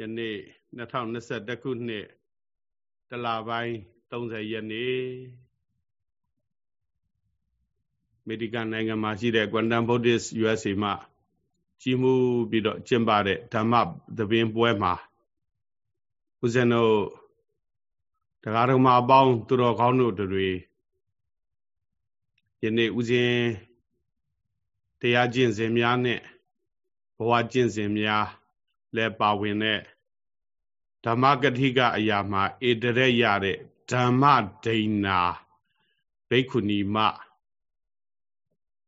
ယနေ့2021ခုနှစ်တလပိုင်း30ရက်နေ့အမေရိကန်နိုင်ငံမှာရှိတဲ့ Quantum Buddhist USA မှာကြီးမှုပြီးတော့ကျင်းပတဲ့ဓမ္မသဘင်ပွဲမှာဦးဇင်းတို့တရားတော်မှာအပေါင်းသူတော်ကောင်းတို့တွေယနေ့ဦးဇင်းတရားကျင့်စဉ်များနဲ့ဘဝကျင့်စဉ်များ လည်းပါဝင်တဲ့ဓမ္မကတိကအရာမှာဧတရက်ရတဲ့ဓမ္မဒိဏာဘိက္ခုနီမ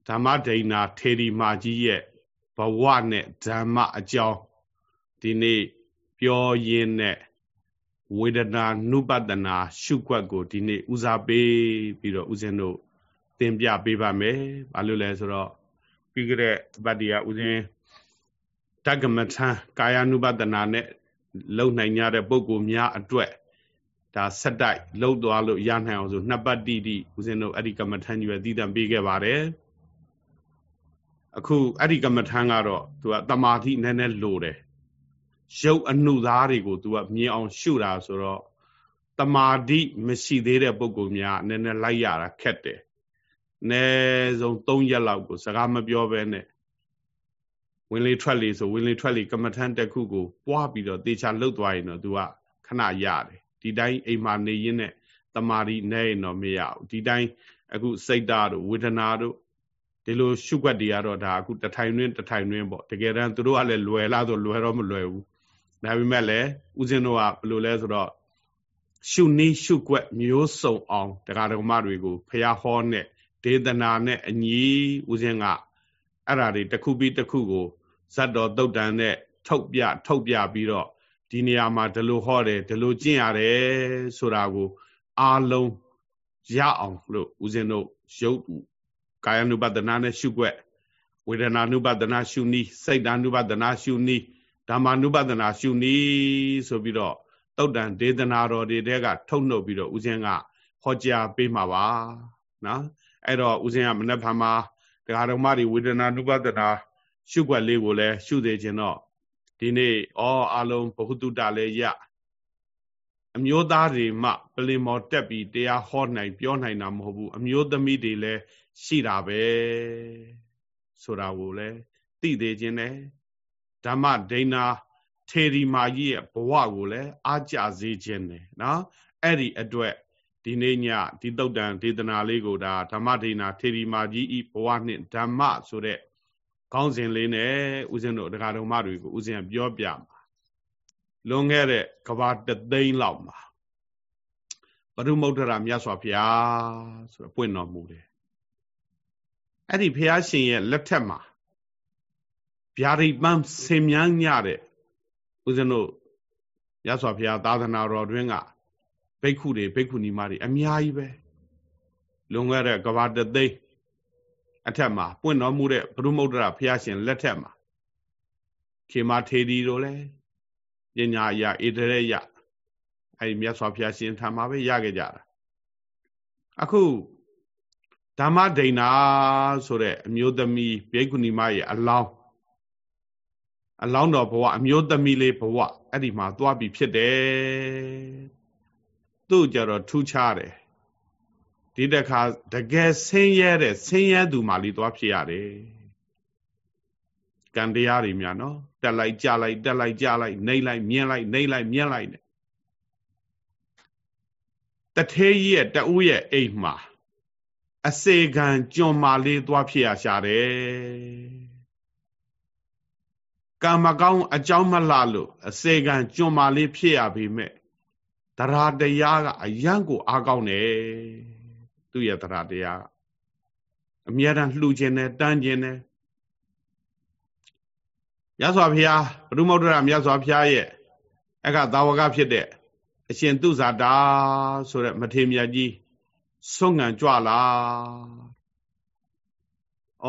ဓမ္မဒိဏာထေရီမာကြီးရဲ့ဘဝနဲ့ဓမ္မအကြောင်းဒီနေ့ပြောရင်းနဲ့ဝေဒနာနုပတနာရှုွက်ကိုဒီနေ့ဦးစားပေးပြီးတော့ဦးဇင်းတို့သင်ပြပေးပါမယ်။ဘာလို့လဲဆိုတော့ပြီးကြတဲ့ဗတ္တိယဦးဇင်း တက္ကမထံကာယ ानु ပတနာနဲ့လုံနိုင်ကြတဲ့ပုဂ္ဂိုလ်များအတွက်ဒါဆက်တိုက်လှုပ်သွားလို့ရနိုင်အောင်ဆိုနှစ်ပတ်တိတိဦးဇင်းတို့အဲ့ဒီကမ္မထံကြီးပဲတည်တံပေးခဲ့ပါတယ်အခုအဲ့ဒီကမ္မထံကတော့သူကတမာတိနည်းနည်းလိုတယ်ရုပ်အနှုသားတွေကိုသူကမြင်အောင်ရှုတာဆိုတော့တမာတိမရှိသေးတဲ့ပုဂ္ဂိုလ်များနည်းနည်းလိုက်ရတာခက်တယ်။နည်းဆုံး၃ရက်လောက်ကိုစကားမပြောဘဲနဲ့ ဝင်လေထွက်လေဆိုဝင်လေထွက်လေကမ္မထန်တစ်ခုကိုပွားပြီးတော့တေချာလှုပ်သွားရင်တော့ तू ကခဏရတယ်ဒီတိုင်းအိမ်မှာနေရင်းနဲ့တမာရီနဲ့ရင်တော့မရဘူးဒီတိုင်းအခုစိတ်ဓာတ်တို့ဝေဒနာတို့ဒီလိုရှုွက်တွေကတော့ဒါအခုတထိုင်တွင်းတထိုင်တွင်းပေါ့တကယ်တမ်းသူတို့ကလည်းလွယ်လားဆိုလွယ်တော့မလွယ်ဘူးဒါပေမဲ့လည်းဦးဇင်းတို့ကဘယ်လိုလဲဆိုတော့ရှုနည်းရှုွက်မျိုးစုံအောင်တရားဓမ္မတွေကိုဖျားဟောနဲ့ဒေသနာနဲ့အညီဦးဇင်းကအဲ့ဓာတွေတစ်ခုပြီးတစ်ခုကို ဇတ်တော်တုတ်တန်နဲ့ထုတ်ပြထုတ်ပြပြီးတော့ဒီနေရာမှာဒီလိုဟောတယ်ဒီလိုကျင့်ရတယ်ဆိုတာကိုအားလုံးရအောင်လို့ဦးဇင်းတို့ရုပ်ကာယ ानु ပဒနာနဲ့ရှုွက်ဝေဒနာ ानु ပဒနာရှုနည်းစိတ် ानु ပဒနာရှုနည်းဓမ္မ ानु ပဒနာရှုနည်းဆိုပြီးတော့တုတ်တန်ဒေသနာတော်တွေတဲကထုတ်နှုတ်ပြီးတော့ဦးဇင်းကဟောကြားပေးမှာပါနော်အဲ့တော့ဦးဇင်းကမနေ့ဖာမှာတရားတော်မတွေဝေဒနာ ानु ပဒနာ ရှုွက်လေးကိုလည်းရှုသေးခြင်းတော့ဒီနေ့ဩအလုံးဘ ഹു တုတလည်းရအမျိုးသားတွေမှပလင်မော်တက်ပြီးတရားဟောနိုင်ပြောနိုင်တာမဟုတ်ဘူးအမျိုးသမီးတွေလည်းရှိတာပဲဆိုတာကိုလည်းသိသေးခြင်းနဲ့ဓမ္မဒိဏထေရီမာကြီးရဲ့ဘဝကိုလည်းအားကြစေခြင်းနဲ့နော်အဲ့ဒီအတွက်ဒီနေ့ညဒီတုတ်တန်ဒေသနာလေးကိုဒါဓမ္မဒိဏထေရီမာကြီးဤဘဝနှင့်ဓမ္မဆိုတဲ့ ခေါင်းစဉ်လေးနဲ့ဦးဇင်းတို့ဒကာတော်မတွေကိုဦးဇင်းပြောပြမှာလွန်ခဲ့တဲ့ကဘာတသိန်းလောက်မှာပရုမုဒ္ဒရာမြတ်စွာဘုရားဆိုပွင့်တော်မူတယ်အဲ့ဒီဘုရားရှင်ရဲ့လက်ထက်မှာဗျာဒိပန်းဆင်မြန်းညတဲ့ဦးဇင်းတို့မြတ်စွာဘုရားသာသနာတော်တွင်ကဘိက္ခုတွေဘိက္ခုနီမတွေအများကြီးပဲလွန်ခဲ့တဲ့ကဘာတသိန်း အထက်မှာပွင့်တော်မူတဲ့ဘုရုမုဒ္ဒရာဘုရားရှင်လက်ထက်မှာခေမာထေဒီတို့လည်းပညာအရာဣတရေယအဲဒီမြတ်စွာဘုရားရှင်ထံမှာပဲရခဲ့ကြတာအခုဓမ္မဒိဏဆိုတဲ့အမျိုးသမီးဘိက္ခုနီမရဲ့အလောင်းအလောင်းတော်ဘဝအမျိုးသမီးလေးဘဝအဲ့ဒီမှာသွားပြီးဖြစ်တယ်သူ့ကြတော့ထူးခြားတယ် ဒီတခါတကယ်ဆင်းရဲတဲ့ဆင်းရဲသူမှလေးသွားဖြစ်ရတယ်ကံတရားတွေများနော်တက်လိုက်ကြလိုက်တက်လိုက်ကြလိုက်နှိမ့်လိုက်မြင်လိုက်နှိမ့်လိုက်မြင်လိုက်နဲ့တထေးကြီးရဲ့တဦးရဲ့အိမ်မှာအစေခံကြွန်မာလေးသွားဖြစ်ရရှာတယ်ကံမကောင်းအကြောင်းမလှလို့အစေခံကြွန်မာလေးဖြစ်ရပြီမဲ့တရားတရားကအယံကိုအားကောင်းတယ် သူ့ရဲ့တရားတရားအမြဲတမ်းလှူခြင်းနဲ့တန်းခြင်းနဲ့ရသော်ဘုရားဘုရုမௌဒရမြတ်စွာဘုရားရဲ့အခါသာဝကဖြစ်တဲ့အရှင်သူဇာတာဆိုတဲ့မထေမြတ်ကြီးဆွမ်းငံကြွလာဩ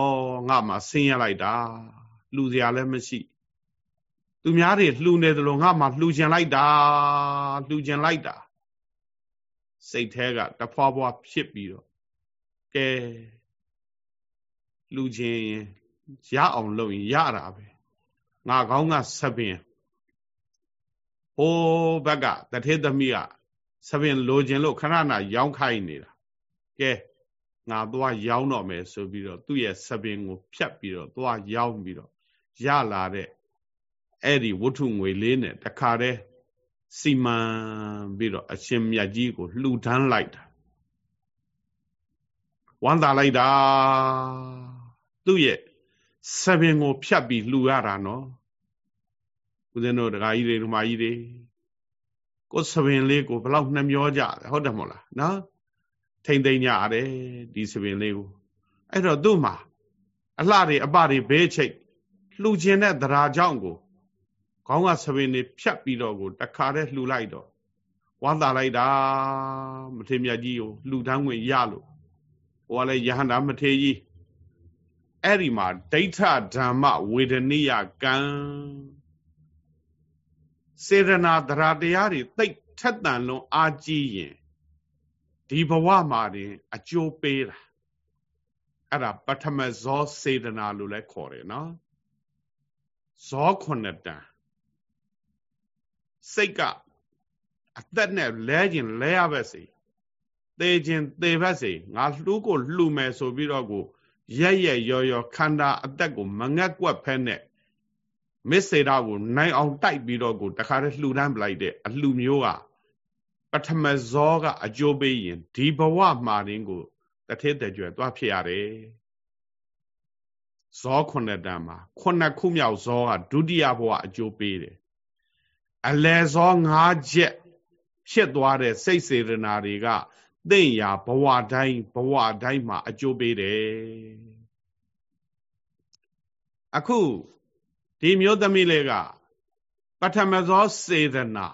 ငါမှဆင်းရလိုက်တာလှူစရာလည်းမရှိသူများတွေလှူနေသလိုငါမှလှူခြင်းလိုက်တာလှူခြင်းလိုက်တာ စိတ်แท้ကတဖွာဖွာဖြစ်ပြီးတော့ကဲလူချင်းရအောင်လုပ်ရင်ရတာပဲငါကောင်းကဆပင်ဟိုးဘက်ကတထေသမီးကသပင်လိုခြင်းလို့ခဏနာရောင်းခိုင်းနေတာကဲငါသွားရောင်းတော့မယ်ဆိုပြီးတော့သူ့ရဲ့သပင်ကိုဖြတ်ပြီးတော့သွားရောင်းပြီးတော့ရလာတဲ့အဲ့ဒီဝတ္ထုငွေလေးနဲ့တခါတည်း စီမံပြီးတော့အရှင်မြတ်ကြီးကိုလှူဒန်းလိုက်တာဝမ်းသာလိုက်တာသူ့ရဲ့ဆပင်ကိုဖြတ်ပြီးလှူရတာနော်ဦးဇင်းတို့ဒကာကြီးတွေဓမ္မကြီးတွေကိုဆပင်လေးကိုဘလောက်နှမျောကြတယ်ဟုတ်တယ်မဟုတ်လားနော်ထိမ့်သိမ့်ကြရတယ်ဒီဆပင်လေးကိုအဲ့တော့သူ့မှာအလှတွေအပတွေဘေးချိတ်လှူခြင်းတဲ့သရာကြောင့်ကို ခေါင်းကဆပင်တွေဖြတ်ပြီးတော့ကိုတခါတည်းလှူလိုက်တော့ဝမ်းသာလိုက်တာမထေမြတ်ကြီးကိုလှူဒန်းဝင်ရလို့ဟိုကလည်းယဟန္တာမထေကြီးအဲ့ဒီမှာဒိဋ္ဌဓမ္မဝေဒနိယကံစေရနာသရတရားတွေသိထက်တန်လွန်အားကြီးရင်ဒီဘဝမှာတင် အကျိုးပေးတာအဲ့ဒါပထမဇောစေတနာလို့လည်းခေါ်တယ်နော်ဇောခုနှစ်တန် စိတ်ကအသက်နဲ့လဲခြင်းလဲရပါစေသေခြင်းသေပါစေငါလှူးကိုလှူမယ်ဆိုပြီးတော့ကိုရက်ရက်ရော်ရော်ခန္ဓာအသက်ကိုမငက်ကွက်ဖဲနဲ့မစ္စေတာကိုနိုင်အောင်တိုက်ပြီးတော့ကိုတခါတည်းလှူဒန်းပလိုက်တဲ့အလှမျိုးကပထမဇောကအကျိုးပေးရင်ဒီဘဝမှာရင်းကိုတထေးတကြွယ်သွားဖြစ်ရတယ်ဇောခုနှစ်တန်းမှာခုနှစ်ခုမြောက်ဇောကဒုတိယဘဝအကျိုးပေးတယ် အလယ်ဇော၅ချက်ဖြစ်သွားတဲ့စိတ်စေတနာတွေကသိမ့်ရာဘဝတိုင်းဘဝတိုင်းမှာအကျိုးပေးတယ်အခုဒီမျိုးသမီးလေးကပထမဇောစေတနာ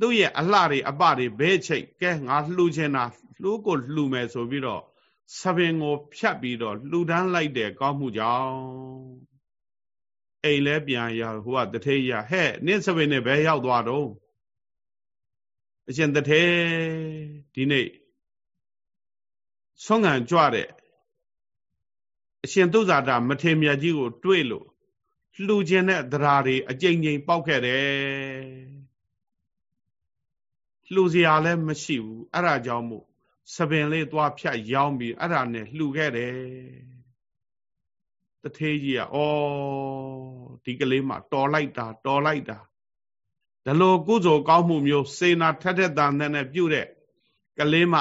သူ့ရဲ့အလှတွေအပတွေဘဲချိတ်ကဲငါလှူချင်တာလှူကိုလှူမယ်ဆိုပြီးတော့ဆပင်ကိုဖြတ်ပြီးတော့လှူဒန်းလိုက်တဲ့ကောင်းမှုကြောင့် အိမ်လဲပြန်ရဟိုကတထေးရဟဲ့နင့်ဆပင်နဲ့ဘဲရောက်သွားတော့အရှင်တထေဒီနေ့ဆုံးခံကြွတဲ့အရှင်သုဇာတာမထေမြတ်ကြီးကို တွေ့လို့လှူခြင်းတဲ့သရာတွေအကြိမ်ကြိမ်ပေါက်ခဲ့တယ်လှူစရာလည်းမရှိဘူးအဲ့ဒါကြောင့်မို့စပင်လေးသွားဖြတ်ရောင်းပြီးအဲ့ဒါနဲ့လှူခဲ့တယ် တထေးကြီးကဩဒီကလေးမှတော်လိုက်တာတော်လိုက်တာဒါလိုကုသိုလ်ကောင်းမှုမျိုးစေနာထက်ထက်တန်တဲ့ပြုတဲ့ကလေးမ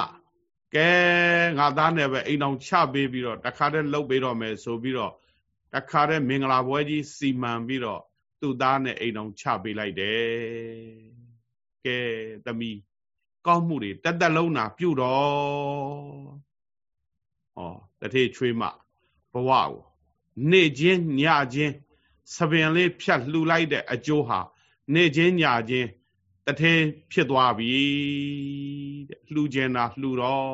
ကဲငါသားနဲ့ပဲအိမ်အောင်ချပေးပြီးတော့တခါတည်းလှုပ်ပေးတော့မယ်ဆိုပြီးတော့တခါတည်းမင်္ဂလာပွဲကြီးစီမံပြီးတော့သူ့သားနဲ့အိမ်အောင်ချပေးလိုက်တယ်ကဲသမီးကောင်းမှုတွေတက်တက်လုံးနာပြုတော့ဟောတထေချွေးမဘဝကို နေ့ချင်းညချင်းသပင်လေးဖြတ်လှူလိုက်တဲ့အကျိုးဟာနေ့ချင်းညချင်းတထေဖြစ်သွားပြီတဲ့လှူကျင်တာလှူတော့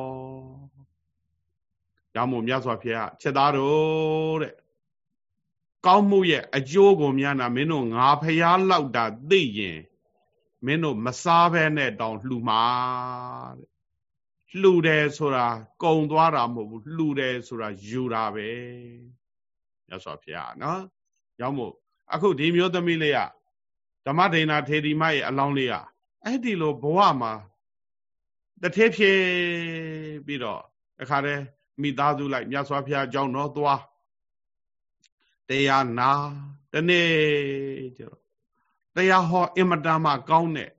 ကြောင့်မို့မြတ်စွာဘုရားချက်သားတို့တဲ့ကောင်းမှုရဲ့အကျိုးကိုများနာမင်းတို့ငါဖျားလောက်တာသိရင်မင်းတို့မစားဘဲနဲ့တောင်လှူမှာတဲ့လှူတယ်ဆိုတာကုံသွားတာမဟုတ်ဘူးလှူတယ်ဆိုတာယူတာပဲ မြတ်စွာဘုရားနော်ကြောင့်မို့အခုဒီမျိုးသမီးလေးကဓမ္မဒိဏထေဒီမရဲ့အလောင်းလေးอ่ะအဲ့ဒီလိုဘဝမှာတထေးဖြေပြီးတော့တခါတည်းမိသားစုလိုက်မြတ်စွာဘုရားကြောင်းတော့သွားတရားနာတနေ့ကျတော့တရားဟောအင်မတန်မှကောင်းတဲ့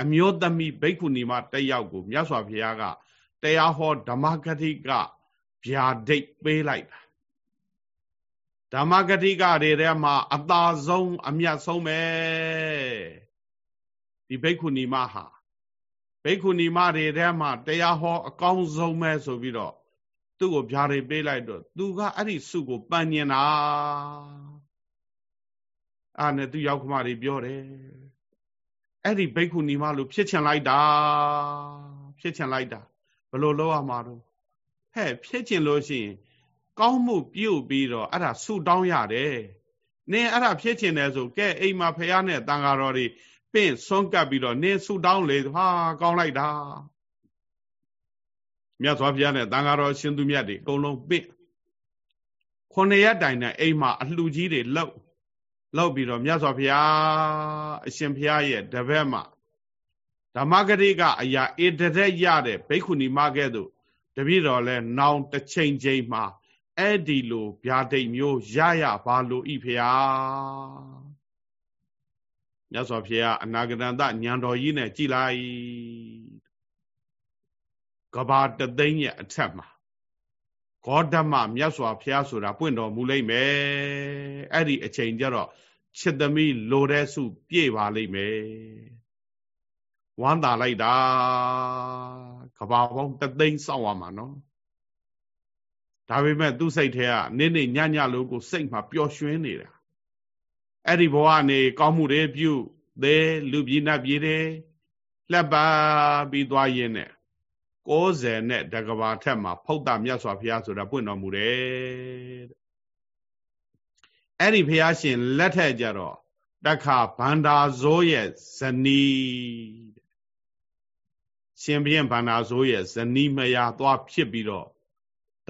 အမျိုးသမီးဘိက္ခုနီမတယောက်ကိုမြတ်စွာဘုရားကတရားဟောဓမ္မဂတိကဗျာဒိတ်ပေးလိုက်တာ ဓမ္မဂတိကတွေထဲမှာအသာဆုံးအမြတ်ဆုံးပဲဒီဘိက္ခုနီမဟာဘိက္ခုနီမတွေထဲမှာတရားဟောအကောင်းဆုံးပဲဆိုပြီးတော့သူ့ကိုဗျာတွေပေးလိုက်တော့သူကအဲ့ဒီစုကိုပန်ညင်တာအာနဲ့သူရောက်ခမတွေပြောတယ်အဲ့ဒီဘိက္ခုနီမလို့ဖြစ်ချင်လိုက်တာဖြစ်ချင်လိုက်တာဘလို့လောက်ရမှာတော့ဟဲ့ဖြစ်ချင်လို့ရှိရင် ကောင်းမှုပြုတ်ပြီးတော့အဲ့ဒါဆုတောင်းရတယ်နင်းအဲ့ဒါဖြစ်ချင်တယ်ဆိုကဲအိမ်မှာဖះနဲ့တန်ဃာတော်တွေပင့်ဆွန့်ကပ်ပြီးတော့နင်းဆုတောင်းလေဟာကောင်းလိုက်တာမြတ်စွာဘုရားနဲ့တန်ဃာတော်ရှင်သူမြတ်တွေအကုန်လုံးပင့်ခုနှစ်ရက်တိုင်နဲ့အိမ်မှာအလှကြီးတွေလောက်လောက်ပြီးတော့မြတ်စွာဘုရားအရှင်ဘုရားရဲ့တပည့်မှာဓမ္မဂရိကအရာဧတရက်ရတဲ့ဘိက္ခုနီမကဲ့သို့တပည့်တော်လဲနောင်တစ်ချိန်ချိန်မှာ အဲ့ဒီလိုဗျာဒိတ်မျိုးရရပါလို့ဤဖျားမြတ်စွာဘုရားအနာဂတန်တညံတော်ကြီးနဲ့ကြည်လိုက်ကဘာတသိန်းရဲ့အထက်မှာဂေါတမမြတ်စွာဘုရားဆိုတာပွင့်တော်မူလိမ့်မယ်အဲ့ဒီအချိန်ကျတော့ချစ်သမီးလိုတဲ့စုပြည့်ပါလိမ့်မယ်ဝမ်းသာလိုက်တာကဘာပေါင်းတသိန်းစောင့်ရမှာနော် ဒါပေမဲ့သူ့စိတ်ထဲကနေ့နေ့ညညလို့ကိုစိတ်မှာပျော်ရွှင်နေတာအဲ့ဒီဘဝနေကောင်းမှုတွေပြုသေးလူပြည်နတ်ပြည်တွေလက်ပါပြီးသွားရင်းနဲ့60နဲ့တကဘာထက်မှာဖုတ်တာမြတ်စွာဘုရားဆိုတာပွင့်တော်မူတယ်အဲ့ဒီဘုရားရှင်လက်ထက်ကြတော့တခါဗန္ဒာဇိုးရဲ့ဇနီးရှင်ဘုရင်ဗန္ဒာဇိုးရဲ့ဇနီးမယားသွားဖြစ်ပြီးတော့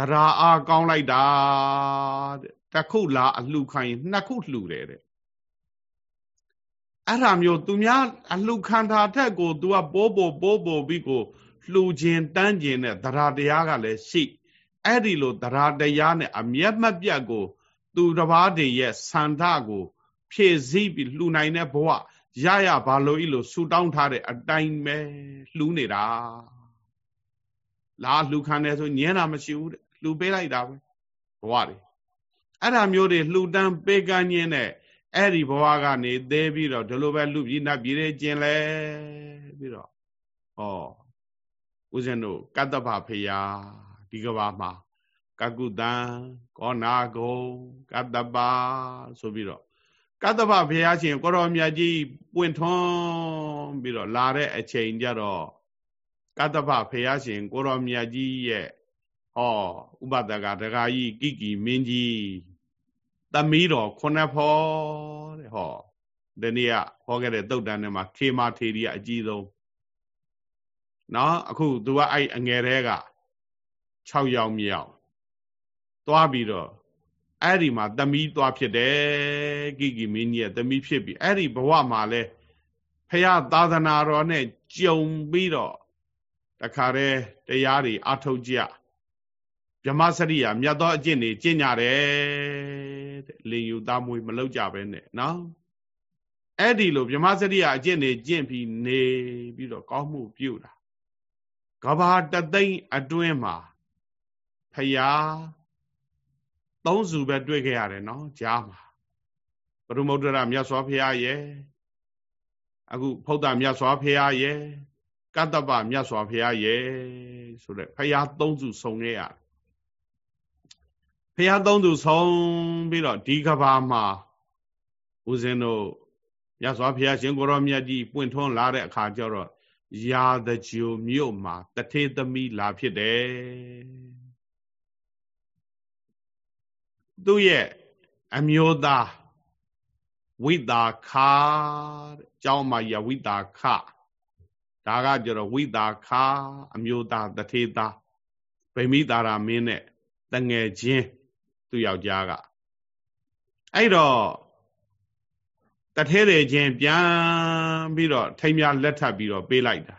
တရားအားကောင်းလိုက်တာတဲ့တခုလာအလှခိုင်းနှစ်ခုလှတယ်တဲ့အဲ့ဒါမျိုးသူများအလှခံတာထက်ကို तू ကပိုးပိုးပိုးပိုးပြီးကိုလှူခြင်းတန်းခြင်းနဲ့တရားတရားကလည်းရှိအဲ့ဒီလိုတရားတရားနဲ့အမျက်မပြတ်ကို သူတစ်ပါးတည်းရဲ့ဆန္ဒကို ဖြည့်ဆည်းပြီးလှူနိုင်တဲ့ဘဝရရဘာလို့ဤလိုဆူတောင်းထားတဲ့အတိုင်းပဲလှူနေတာလာလှူခံတယ်ဆိုညင်းတာမရှိဘူးတဲ့ လှူပေးလိုက်တာပဲဘဝတွေအဲ့ဒါမျိုးတွေလှူတန်းပေးကမ်းခြင်းနဲ့အဲ့ဒီဘဝကနေသေးပြီးတော့ဒီလိုပဲလူပြည်နတ်ပြည်တွေကျင်လဲပြီးတော့ဟောဦးဇင်းတို့ကတ္တဗဖရာဒီကဘာမှာကကုတံကောနာဂုံကတ္တပဆိုပြီးတော့ကတ္တဗဖရာရှင်ကိုရောမြတ်ကြီးပွင့်ထွန်းပြီးတော့လာတဲ့အချိန်ကြတော့ကတ္တဗဖရာရှင်ကိုရောမြတ်ကြီးရဲ့ ဟောဥပဒကဒကာကြီးကိကီမင်းကြီးသမီးတော်ခုနှစ်ဖော်တဲ့ဟောဒီနေ့ကဟောခဲ့တဲ့တုတ်တန်ထဲမှာခေမာထေရီကအကြီးဆုံးနော်အခု तू ကအဲ့အငယ်တွေက6ယောက်မြောက်သွားပြီးတော့အဲ့ဒီမှာသမီးသွားဖြစ်တယ်ကိကိမင်းကြီးရဲ့သမီးဖြစ်ပြီးအဲ့ဒီဘဝမှာလဲဖះသာသနာတော်နဲ့ကြုံပြီးတော့တခါတည်းတရားတွေအထုတ်ကြ ဗြဟ္မစရိယာမြတ်သောအကျင့်တွေကျင့်ကြတယ်တဲ့လင်ယူသားမွေးမလောက်ကြပဲနဲ့နော်အဲ့ဒီလိုဗြဟ္မစရိယာအကျင့်တွေကျင့်ပြီးနေပြီးတော့ကောင်းမှုပြုတာကဘာတသိမ့်အတွင်းမှာဖယားသုံးစုပဲတွေ့ခဲ့ရတယ်နော်ကြားမှာပရမုဒ္ဒရမြတ်စွာဘုရားရဲ့အခုဖုဒ္ဒမြတ်စွာဘုရားရဲ့ကတ္တပမြတ်စွာဘုရားရဲ့ဆိုတဲ့ဖယားသုံးစုဆုံခဲ့ရတယ် ဖယားသုံးစုဆုံပြီးတော့ဒီကဘာမှာဦးဇင်းတို့မြတ်စွာဘုရားရှင်ကိုရောမြတ်ကြီးပွင့်ထွန်းလာတဲ့အခါကျတော့ရာတကြိုမြို့မှာတထေသမီးလာဖြစ်တယ်သူ့ရဲ့အမျိုးသားဝိတာခာတဲ့ကျောင်းမှာရဝိတာခဒါကကျတော့ဝိတာခာအမျိုးသားတထေသားဗိမိတာရာမင်းနဲ့တငယ်ချင်း သူ့ယောက်ျားကအဲ့တော့တထဲတွေချင်းပြန်ပြီးတော့ထိမ်းများလက်ထပ်ပြီးတော့ပေးလိုက်တာ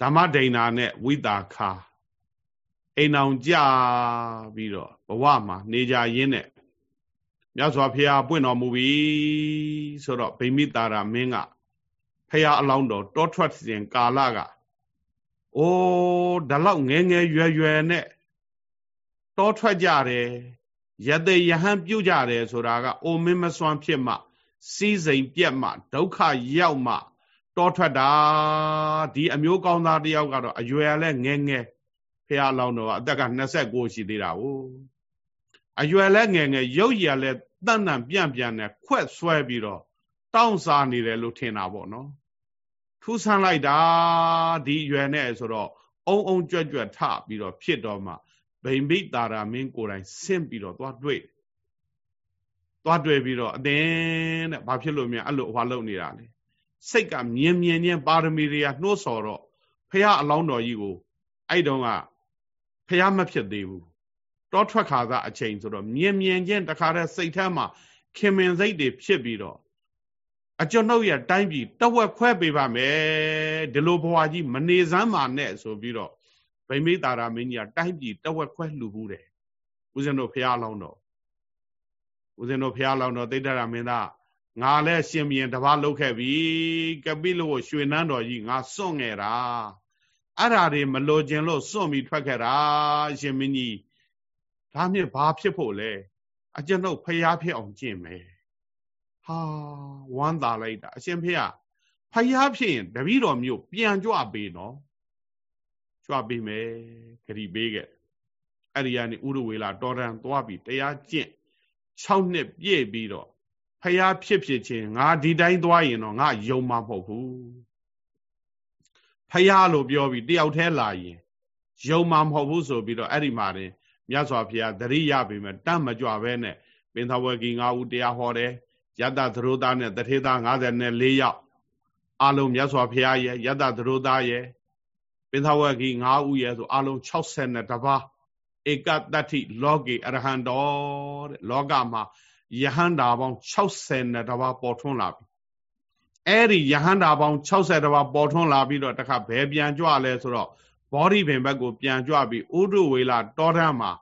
ဓမ္မဒိဏာနဲ့ဝိတာခာအိမ်အောင်ကြပြီးတော့ဘဝမှာနေကြရင်းနဲ့မြတ်စွာဘုရားပွင့်တော်မူပြီဆိုတော့ဗိမိတာရမင်းကဖះအလောင်းတော်တောထွက်စဉ်ကာလကအိုးဒါလောက်ငယ်ငယ်ရွယ်ရွယ်နဲ့ တောထွက်ကြတယ်ယသိယဟန်ပြုတ်ကြတယ်ဆိုတာကအိုမင်းမစွမ်းဖြစ်မှစီးစိမ်ပြက်မှဒုက္ခရောက်မှတောထွက်တာဒီအမျိုးကောင်းသားတယောက်ကတော့အရွယ်လည်းငယ်ငယ်ဖះလောင်းတော်ကအသက်က29ရှိသေးတာ哦အရွယ်လည်းငယ်ငယ်ရုပ်ရည်လည်းတန်တန်ပြန့်ပြန့်နဲ့ခွက်ဆွဲပြီးတော့တောင်းစားနေတယ်လို့ထင်တာပေါ့နော်ထူးဆန်းလိုက်တာဒီအရွယ်နဲ့ဆိုတော့အုံအုံကြွက်ကြွက်ထပြီးတော့ဖြစ်တော့မှ ဗိမ္ပိတာရာမင်းကိုယ်တိုင်ဆင့်ပြီးတော့သွားတွေ့သွားတွေ့ပြီးတော့အတင်းတဲ့ဘာဖြစ်လို့မြန်အဲ့လိုဟွာလုံနေတာလဲစိတ်ကမြင်မြင်ချင်းပါရမီတွေကနှိုးဆော်တော့ဖះအလောင်းတော်ကြီးကိုအဲ့တုန်းကဖះမဖြစ်သေးဘူးတောထွက်ခါသာအချိန်ဆိုတော့မြင်မြင်ချင်းတခါတည်းစိတ်ထဲမှာခင်မင်စိတ်တွေဖြစ်ပြီးတော့အကျွန်ုပ်ရဲ့တိုင်းပြည်တဝက်ခွဲပေးပါမယ်ဒီလိုဘဝကြီးမနေစမ်းပါနဲ့ဆိုပြီးတော့ ဗိမိတာရာမင်းကြီးကတိုင်းပြည်တဝက်ခွဲလှူဘူးတယ်ဦးဇင်းတို့ဖះလောင်းတော့ဦးဇင်းတို့ဖះလောင်းတော့တိဋ္ဌရာမင်းသားငါလည်းရှင်ဘရင်တပါးလုတ်ခဲ့ပြီကပိလို့ရွှေနန်းတော်ကြီးငါစွန့်ငယ်တာအဲ့ဓာတွေမလိုချင်လို့စွန့်ပြီးထွက်ခဲ့တာရှင်မင်းကြီးဒါမြစ်ဘာဖြစ်ဖို့လဲအကျွန်ုပ်ဖျားဖြစ်အောင်ကျင့်မယ်ဟာဝမ်းသာလိုက်တာအရှင်ဖေဖျားဖြစ်ရင်တပည့်တော်မျိုးပြန်ကြွပေးနော် ကြွပေးမယ်ဂရီပေးခဲ့အဲ့ဒီကနေဥရဝေလာတော်တန်သွားပြီးတရားကျင့်6နှစ်ပြည့်ပြီးတော့ဖျားဖြစ်ဖြစ်ချင်းငါဒီတိုင်းသွားရင်တော့ငါယုံမှာမဟုတ်ဘူးဖျားလို့ပြောပြီးတယောက်တည်းလာရင်ယုံမှာမဟုတ်ဘူးဆိုပြီးတော့အဲ့ဒီမှာတင်မြတ်စွာဘုရားတရိရပြီမဲ့တတ်မကြွပဲနဲ့ပင်သဝကီ၅ဦးတရားဟောတယ်ယတသရိုသားနဲ့တထေသား54ယောက်အလုံးမြတ်စွာဘုရားရဲ့ယတသရိုသားရဲ့ ပင်သဝကီ၅ဦးရဲ့ဆိုအလုံး62တပါးဧကတတ္ထိလောကေအရဟံတော်တဲ့လောကမှာယဟန္တာပေါင်း60တပါးပေါ်ထွန်းလာပြီအဲ့ဒီယဟန္တာပေါင်း60တပါးပေါ်ထွန်းလာပြီးတော့တခါဘယ်ပြန်ကြွလဲဆိုတော့ဘောဓိပင်ဘက်ကိုပြန်ကြွပြီးဥဒုဝေလာတောထမ်းမှာ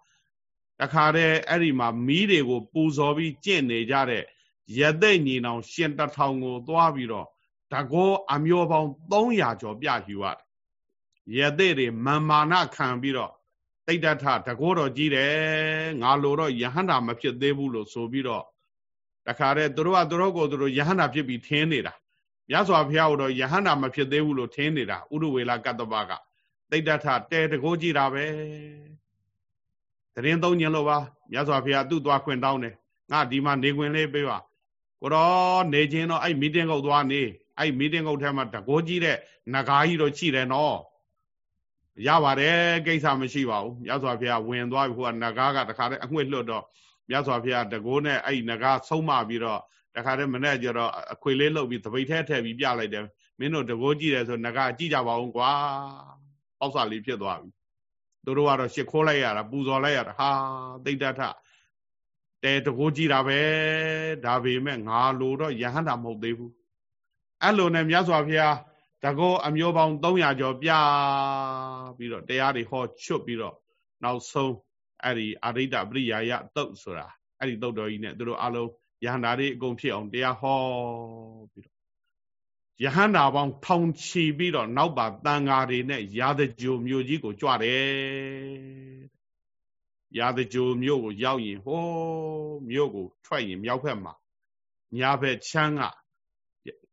တခါတည်းအဲ့ဒီမှာမီးတွေကိုပူဇော်ပြီးကျင့်နေကြတဲ့ရသိတ်ညီနောင် ရှင်တထောင်ကို သွားပြီးတော့တကောအမျိုးပေါင်း300ကျော်ပြယူရတယ် ရသိတ်တွေမန်မာနခံပြီးတော့တိတ်တထတကောတော်ကြီးတယ်ငါလိုတော့ယဟန္တာမဖြစ်သေးဘူးလို့ဆိုပြီးတော့တခါတည်းသူတို့ကသူတို့ကိုသူတို့ယဟန္တာဖြစ်ပြီးထင်းနေတာမြတ်စွာဘုရားကိုတော့ယဟန္တာမဖြစ်သေးဘူးလို့ထင်းနေတာဥရဝေလာကတ္တပကတိတ်တထတဲတကိုးကြည့်တာပဲတရင်သုံးညင်လို့ပါမြတ်စွာဘုရားသူ့သွားခွင့်တောင်းတယ်ငါဒီမှာနေခွင့်လေးပေးပါကိုတော့နေချင်းတော့အဲ့မီတင်းကုတ်သွားနေအဲ့မီတင်းကုတ်ထဲမှာတကိုးကြီးတဲ့နဂါကြီးတော့ရှိတယ်နော် ရပါတယ်ကိစ္စမရှိပါဘူးမြတ်စွာဘုရားဝင်သွားပြီဟိုကနဂါကတခါတည်းအငွေ့လွတ်တော့မြတ်စွာဘုရားတကိုးနဲ့အဲ့နဂါဆုံးမပြီးတော့တခါတည်းမနဲ့ကျတော့အခွေလေးလှုပ်ပြီးသပိတ်ထဲထည့်ပြီးပြလိုက်တယ်မင်းတို့တကိုးကြည့်တယ်ဆိုနဂါကြည့်ကြပါဦးကွာအောက်စာလေးဖြစ်သွားပြီသူတို့ကတော့ရှ िख ိုးလိုက်ရတာပူဇော်လိုက်ရတာဟာတိတ်တထတဲတကိုးကြည့်တာပဲဒါပေမဲ့ငါလိုတော့ယဟန္တာမဟုတ်သေးဘူးအဲ့လိုနဲ့မြတ်စွာဘုရား တကောအမျိုးပေါင်း300ကျော်ပြပြီးတော့တရားတွေဟောချွတ်ပြီးတော့နောက်ဆုံးအဲ့ဒီအရိဒပရိယာယတုတ်ဆိုတာအဲ့ဒီတုတ်တော်ကြီးနဲ့သူတို့အလုံးယဟန္တာတွေအကုန်ဖြစ်အောင်တရားဟောပြီးတော့ယဟန္တာပေါင်းထောင်ချီပြီးတော့နောက်ပါတန်ဃာတွေနဲ့ရာဇကြိုမြို့ကြီးကိုကြွတယ်ရာဇကြိုမြို့ကိုရောက်ရင်ဟိုးမြို့ကိုထွက်ရင်မြောက်ဘက်မှာညာဘက်ချမ်းက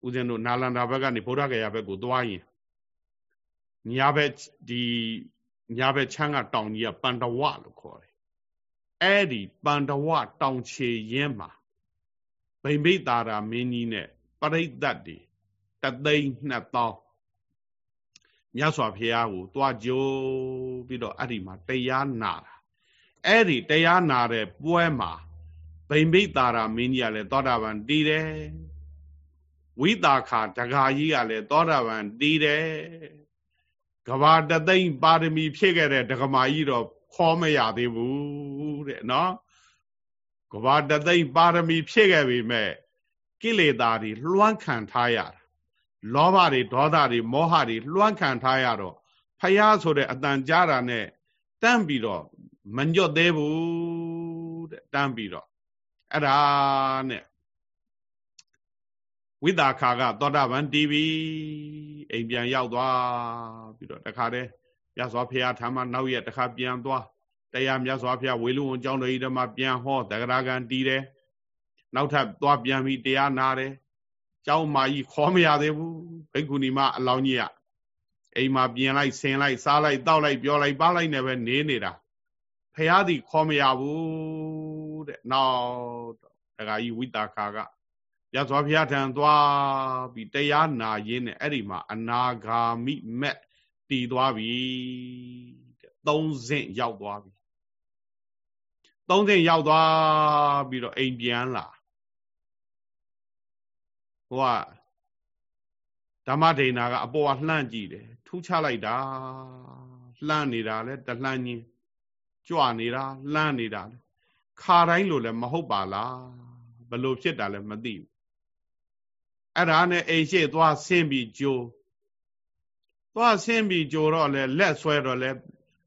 ဦးဇင်းတို့နာလန္ဒာဘက်ကနေဗုဒ္ဓဂယာဘက်ကိုသွားရင်ညာဘက်ဒီညာဘက်ချမ်းကတောင်ကြီးကပန္တဝလို့ခေါ်တယ်အဲ့ဒီပန္တဝတောင်ချေရင်းမှာဗိမိတ်တာရာမင်းကြီးနဲ့ပရိသတ်တွေတသိန်းနှစ်သောင်းမြတ်စွာဘုရားကိုတွားကြိုးပြီးတော့အဲ့ဒီမှာတရားနာတာအဲ့ဒီတရားနာတဲ့ပွဲမှာဗိမ္ပိတာရာမင်းကြီးကလည်းသောတာပန်တည်တယ် ဝိတာခာတဂါကြီးကလည်းသောတာပန်တည်တယ်ကဘာတသိမ့်ပါရမီဖြည့်ခဲ့တဲ့ဒကမာကြီးတော့ခေါ်မရသေးဘူးတဲ့နော်ကဘာတသိမ့်ပါရမီဖြည့်ခဲ့ပြီမဲ့ကိလေသာတွေလွှမ်းခံထားရတာလောဘတွေဒေါသတွေမောဟတွေလွှမ်းခံထားရတော့ဖယားဆိုတဲ့အတန်ကြားတာနဲ့တန်းပြီးတော့မညွတ်သေးဘူးတဲ့တန်းပြီးတော့အဲ့ဒါနဲ့ ဝိတာခါကသောတာပန်တီးပြီအိမ်ပြန်ရောက်သွားပြီးတော့တခါတည်းမြတ်စွာဘုရားထာမနောက်ရက်တခါပြန်သွားတရားမြတ်စွာဘုရားဝေလူဝန်ကျောင်းတော်ကြီးဓမ္မပြန်ဟောတဂရကံတီးတယ်နောက်ထပ်သွားပြန်ပြီးတရားနာတယ်ကျောင်းမာကြီးခေါ်မရသေးဘူးဘိက္ခုနီမအလောင်းကြီးကအိမ်မှာပြင်လိုက်ဆင်လိုက်စားလိုက်တောက်လိုက်ပြောလိုက်ပါလိုက်နေပဲနေနေတာဖះသည်ခေါ်မရဘူးတဲ့နောက်တခါကြီးဝိတာခါက ရသော်ဘုရားထံသွားပြီးတရားနာရင်းနဲ့အဲ့ဒီမှာအနာဂါမိမက်တည်သွားပြီတဲ့သုံးဆင့်ရောက်သွားပြီသုံးဆင့်ရောက်သွားပြီးတော့အိမ်ပြန်လာဟိုကဓမ္မဒိဏကအပေါ်ကလှမ်းကြည့်တယ်ထူးခြားလိုက်တာလှမ်းနေတာလဲတလှမ်းချင်းကြွနေတာလှမ်းနေတာခါတိုင်းလိုလည်းမဟုတ်ပါလားဘလို့ဖြစ်တာလဲမသိဘူး အဲ့ဒါနဲ့အိမ်ရှိသွားဆင်းပြီးကြိုးသွားဆင်းပြီးကြိုတော့လဲလက်ဆွဲတော့လဲ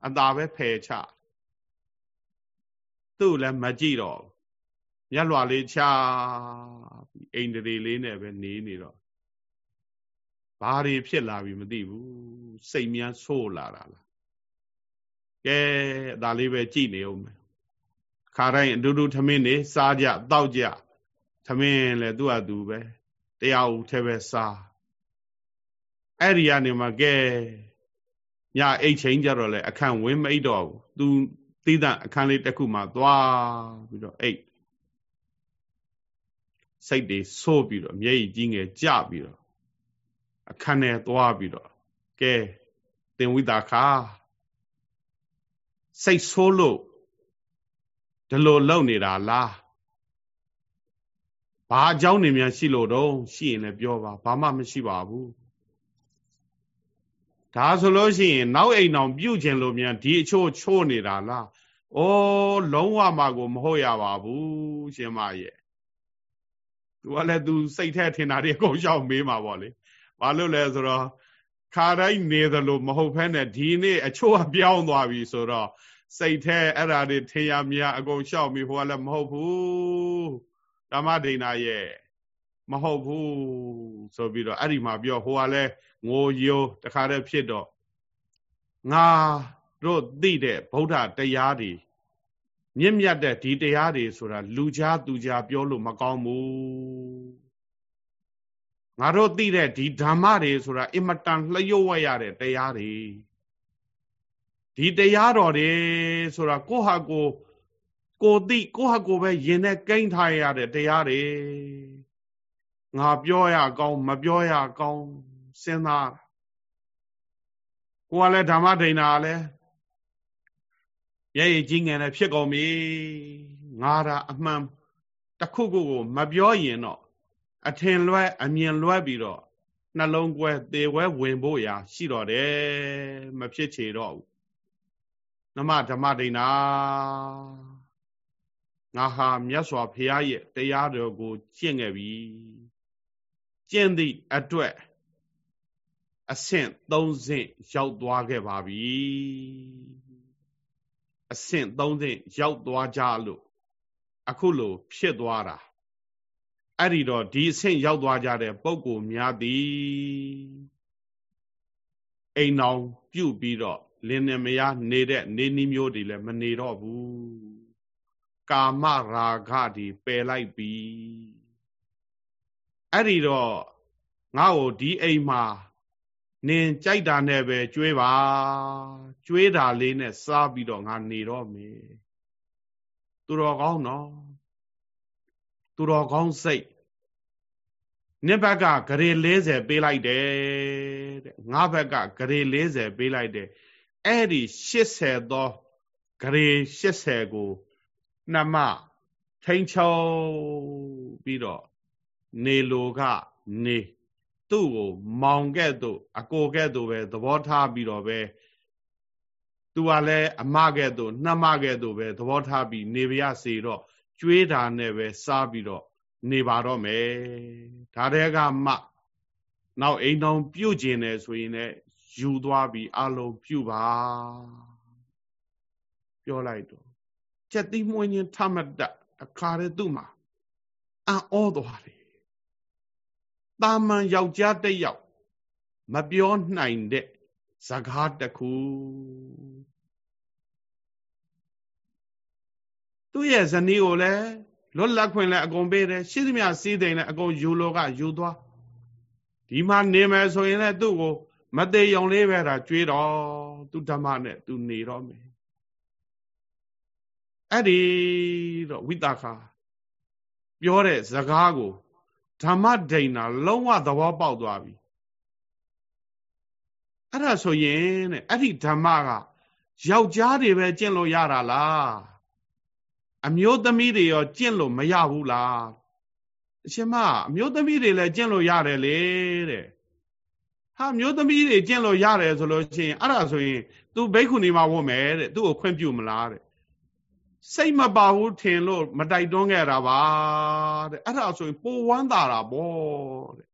အသာပဲဖယ်ချသူ့လည်းမကြည့်တော့မျက်လွှာလေးချပြီးအိမ်တရေလေးနဲ့ပဲနေနေတော့ဘာတွေဖြစ်လာပြီမသိဘူးစိတ်များဆိုးလာတာလားကဲဒါလေးပဲကြည်နေအောင်မယ်ခါတိုင်းအတူတူထမင်းနေစားကြတောက်ကြထမင်းလဲသူ့အတူပဲ တရားဦးထဲပဲစားအဲ့ဒီကနေမှကဲညအိတ်ချင်းကြတော့လေအခန့်ဝင်းမအိတ်တော့ဘူးသူသီးသန့်အခန်းလေးတစ်ခုမှသွားပြီးတော့အိတ်စိတ်တွေဆိုးပြီးတော့မျက်ရည်ကြီးငယ်ကြပြီးတော့အခန်းထဲသွားပြီးတော့ကဲသင်ဝိတာခာစိတ်ဆိုးလို့ဒီလိုလုံနေတာလား ဘာအကြောင်းနေများရှိလို့တော့ရှိရင်လည်းပြောပါဘာမှမရှိပါဘူးဒါဆိုလို့ရှိရင်နောက်အိမ်အောင်ပြုတ်ခြင်းလို့များဒီအချို့ချိုးနေတာလားဩလုံးဝမှကိုမဟုတ်ရပါဘူးရှင်မရဲ့သူကလည်းသူစိတ်ထဲထင်တာတွေအကုန်ရှောက်မေးမှာပေါ့လေဘာလို့လဲဆိုတော့ခါတိုင်းနေသလိုမဟုတ်ဖ ೇನೆ ဒီနေ့အချို့ကပြောင်းသွားပြီဆိုတော့စိတ်ထဲအဲ့ဓာတွေထင်ရမြအကုန်ရှောက်ပြီးဟိုကလည်းမဟုတ်ဘူး ဓမ္မဒိဏရဲ့မဟုတ်ဘူးဆိုပြီးတော့အဲ့ဒီမှာပြောဟိုကလည်းငိုယိုတခါတည်းဖြစ်တော့ငါတို့သိတဲ့ဗုဒ္ဓတရားတွေမြင့်မြတ်တဲ့ဒီတရားတွေဆိုတာလူကြားသူကြားပြောလို့မကောင်းဘူးငါတို့သိတဲ့ဒီဓမ္မတွေဆိုတာအင်မတန်လျှို့ဝှက်ရတဲ့တရားတွေဒီတရားတော်တွေဆိုတာကိုဟာကို ကိုသိကိုဟာကိုပဲယင်နဲ့ကိန်းထားရတဲ့တရားတွေငါပြောရကောင်းမပြောရကောင်းစဉ်းစားကိုကလည်းဓမ္မဒိဏလည်းရဲ့ရကြီးငယ်နဲ့ဖြစ်ကုန်ပြီငါတာအမှန်တခုခုကိုမပြောရင်တော့အထင်လွဲအမြင်လွဲပြီးတော့နှလုံးကွဲသေဝဲဝင်ဖို့ရာ ရှိတော့တယ်မဖြစ်ချေတော့ဘူးနမဓမ္မဒိဏ ငါဟာမြတ်စွာဘုရားရဲ့တရားတော်ကိုကျင့်ခဲ့ပြီကျင့်သည့်အတွက်အဆင့်3ဆင့်ရောက်သွားခဲ့ပါပြီအဆင့်3ဆင့်ရောက်သွားကြလို့အခုလိုဖြစ်သွားတာအဲ့ဒီတော့ဒီအဆင့်ရောက်သွားကြတဲ့ပုံကိုများသည်အိမ်အောင်ပြုတ်ပြီးတော့လင်းနေမယားနေတဲ့နေနီးမျိုးတွေလည်းမနေတော့ဘူး ကာမရာဂတွေပယ်လိုက်ပြီအဲ့ဒီတော့ငါ့ကိုဒီအိမ်မှာနင်ကြိုက်တာနဲ့ပဲကျွေးပါကျွေးတာလေးနဲ့စားပြီးတော့ငါနေတော့မယ်သူတော်ကောင်းနော်သူတော်ကောင်းစိတ်နှစ်ဘက်ကဂရေ40ပေးလိုက်တယ်တဲ့ငါဘက်ကဂရေ40ပေးလိုက်တယ်အဲ့ဒီ80သောဂရေ80ကို နှမထိန်ချုံပြီးတော့နေလိုကနေသူ့ကိုမောင်ကဲ့သို့အကိုကဲ့သို့ပဲသဘောထားပြီးတော့ပဲသူကလည်းအမကဲ့သို့နှမကဲ့သို့ပဲသဘောထားပြီးနေပြရစေတော့ကျွေးတာနဲ့ပဲစားပြီးတော့နေပါတော့မယ်ဒါတဲကမှနောက်အိမ်တော်ပြုတ်ကျင်တယ်ဆိုရင်လည်းယူသွားပြီးအလုံးပြုတ်ပါပြောလိုက်တော့ ချက်တိမွေးခြင်းထမတအခါရဲသူ့မှာအံ့ဩသွားတယ်တာမန်ယောက်ျားတစ်ယောက်မပြောနိုင်တဲ့ဇကားတစ်ခုသူ့ရဲ့ဇနီးကိုလည်းလွတ်လပ်ခွင့်လည်းအကုန်ပေးတယ်ရှိသမျှစီးသိမ်လည်းအကုန်ယူလောကယူသွားဒီမှာနေမယ်ဆိုရင်လည်းသူ့ကို မသေးုံလေးပဲဒါကြွေးတော့သူဓမ္မနဲ့သူနေတော့မယ် အဲ့ဒီတော့ဝိတာခာပြောတဲ့ဇကားကိုဓမ္မဒိဏလုံးဝသဘောပေါက်သွားပြီအဲ့ဒါဆိုရင်တဲ့အဲ့ဒီဓမ္မကယောက်ျားတွေပဲကျင့်လို့ရတာလားအမျိုးသမီးတွေရောကျင့်လို့မရဘူးလားအရှင်မအမျိုးသမီးတွေလည်းကျင့်လို့ရတယ်လေတဲ့ဟာမျိုးသမီးတွေကျင့်လို့ရတယ်ဆိုလို့ရှိရင်အဲ့ဒါဆိုရင် तू ဘိက္ခုနီမှာဝတ်မယ်တဲ့သူ့ကိုခွင့်ပြုမလားတဲ့ စိတ်မပါဘူးထင်လို့မတိုက်တွန်းခဲ့တာပါတဲ့အဲ့ဒါဆိုရင်ပိုဝမ်းသာတာပေါ့တဲ့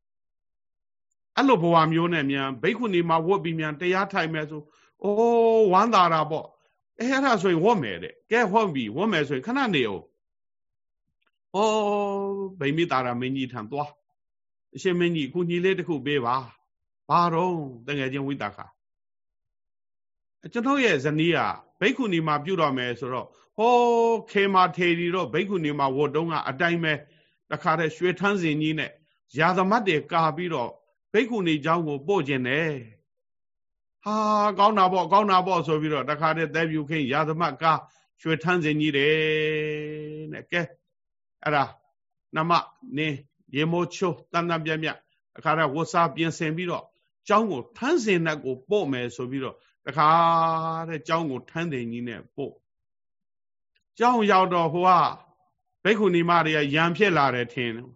အဲ့လိုဘဝမျိုးနဲ့မြန်ဘိက္ခုနီမှာဝတ်ပြီးမြန်တရားထိုင်မယ်ဆိုအိုးဝမ်းသာတာပေါ့အဲအဲ့ဒါဆိုရင်ဝတ်မယ်တဲ့ကဲဝတ်ပြီဝတ်မယ်ဆိုရင်ခဏနေအောင်ဩဗိမိတာရာမင်းကြီးထံသွားအရှင်မင်းကြီးခုညီလေးတစ်ခုပေးပါဘာတော့တကယ်ချင်းဝိတာခကျွန်တော်ရဲ့ဇနီးကဘိက္ခုနီမှာပြုတော်မယ်ဆိုတော့ ဟောခေမာထေရီတော့ဘိက္ခုနီမှာဝတ်တုံးကအတိုင်းပဲတခါတည်းရွှေထန်းစင်ကြီးနဲ့ရာသမတ်တွေကာပြီးတော့ဘိက္ခုနီเจ้าကိုပို့ခြင်းတယ်ဟာကောင်းတာပေါ့ကောင်းတာပေါ့ဆိုပြီးတော့တခါတည်းသဲပြူခင်းရာသမတ်ကာရွှေထန်းစင်ကြီးတယ်နဲ့ကဲအဲ့ဒါနမနင်းရေမိုးချိုးတန်တန်ပြက်ပြက်အခါတည်းဝတ်စားပြင်ဆင်ပြီးတော့เจ้าကိုထန်းစင်နဲ့ကိုပို့မယ်ဆိုပြီးတော့တခါတဲ့เจ้าကိုထန်းစင်ကြီးနဲ့ပို့ ရောက်ရောက်တော့ဟိုကဘိက္ခုနီမတွေကရံဖြစ်လာတယ်ထင်တယ်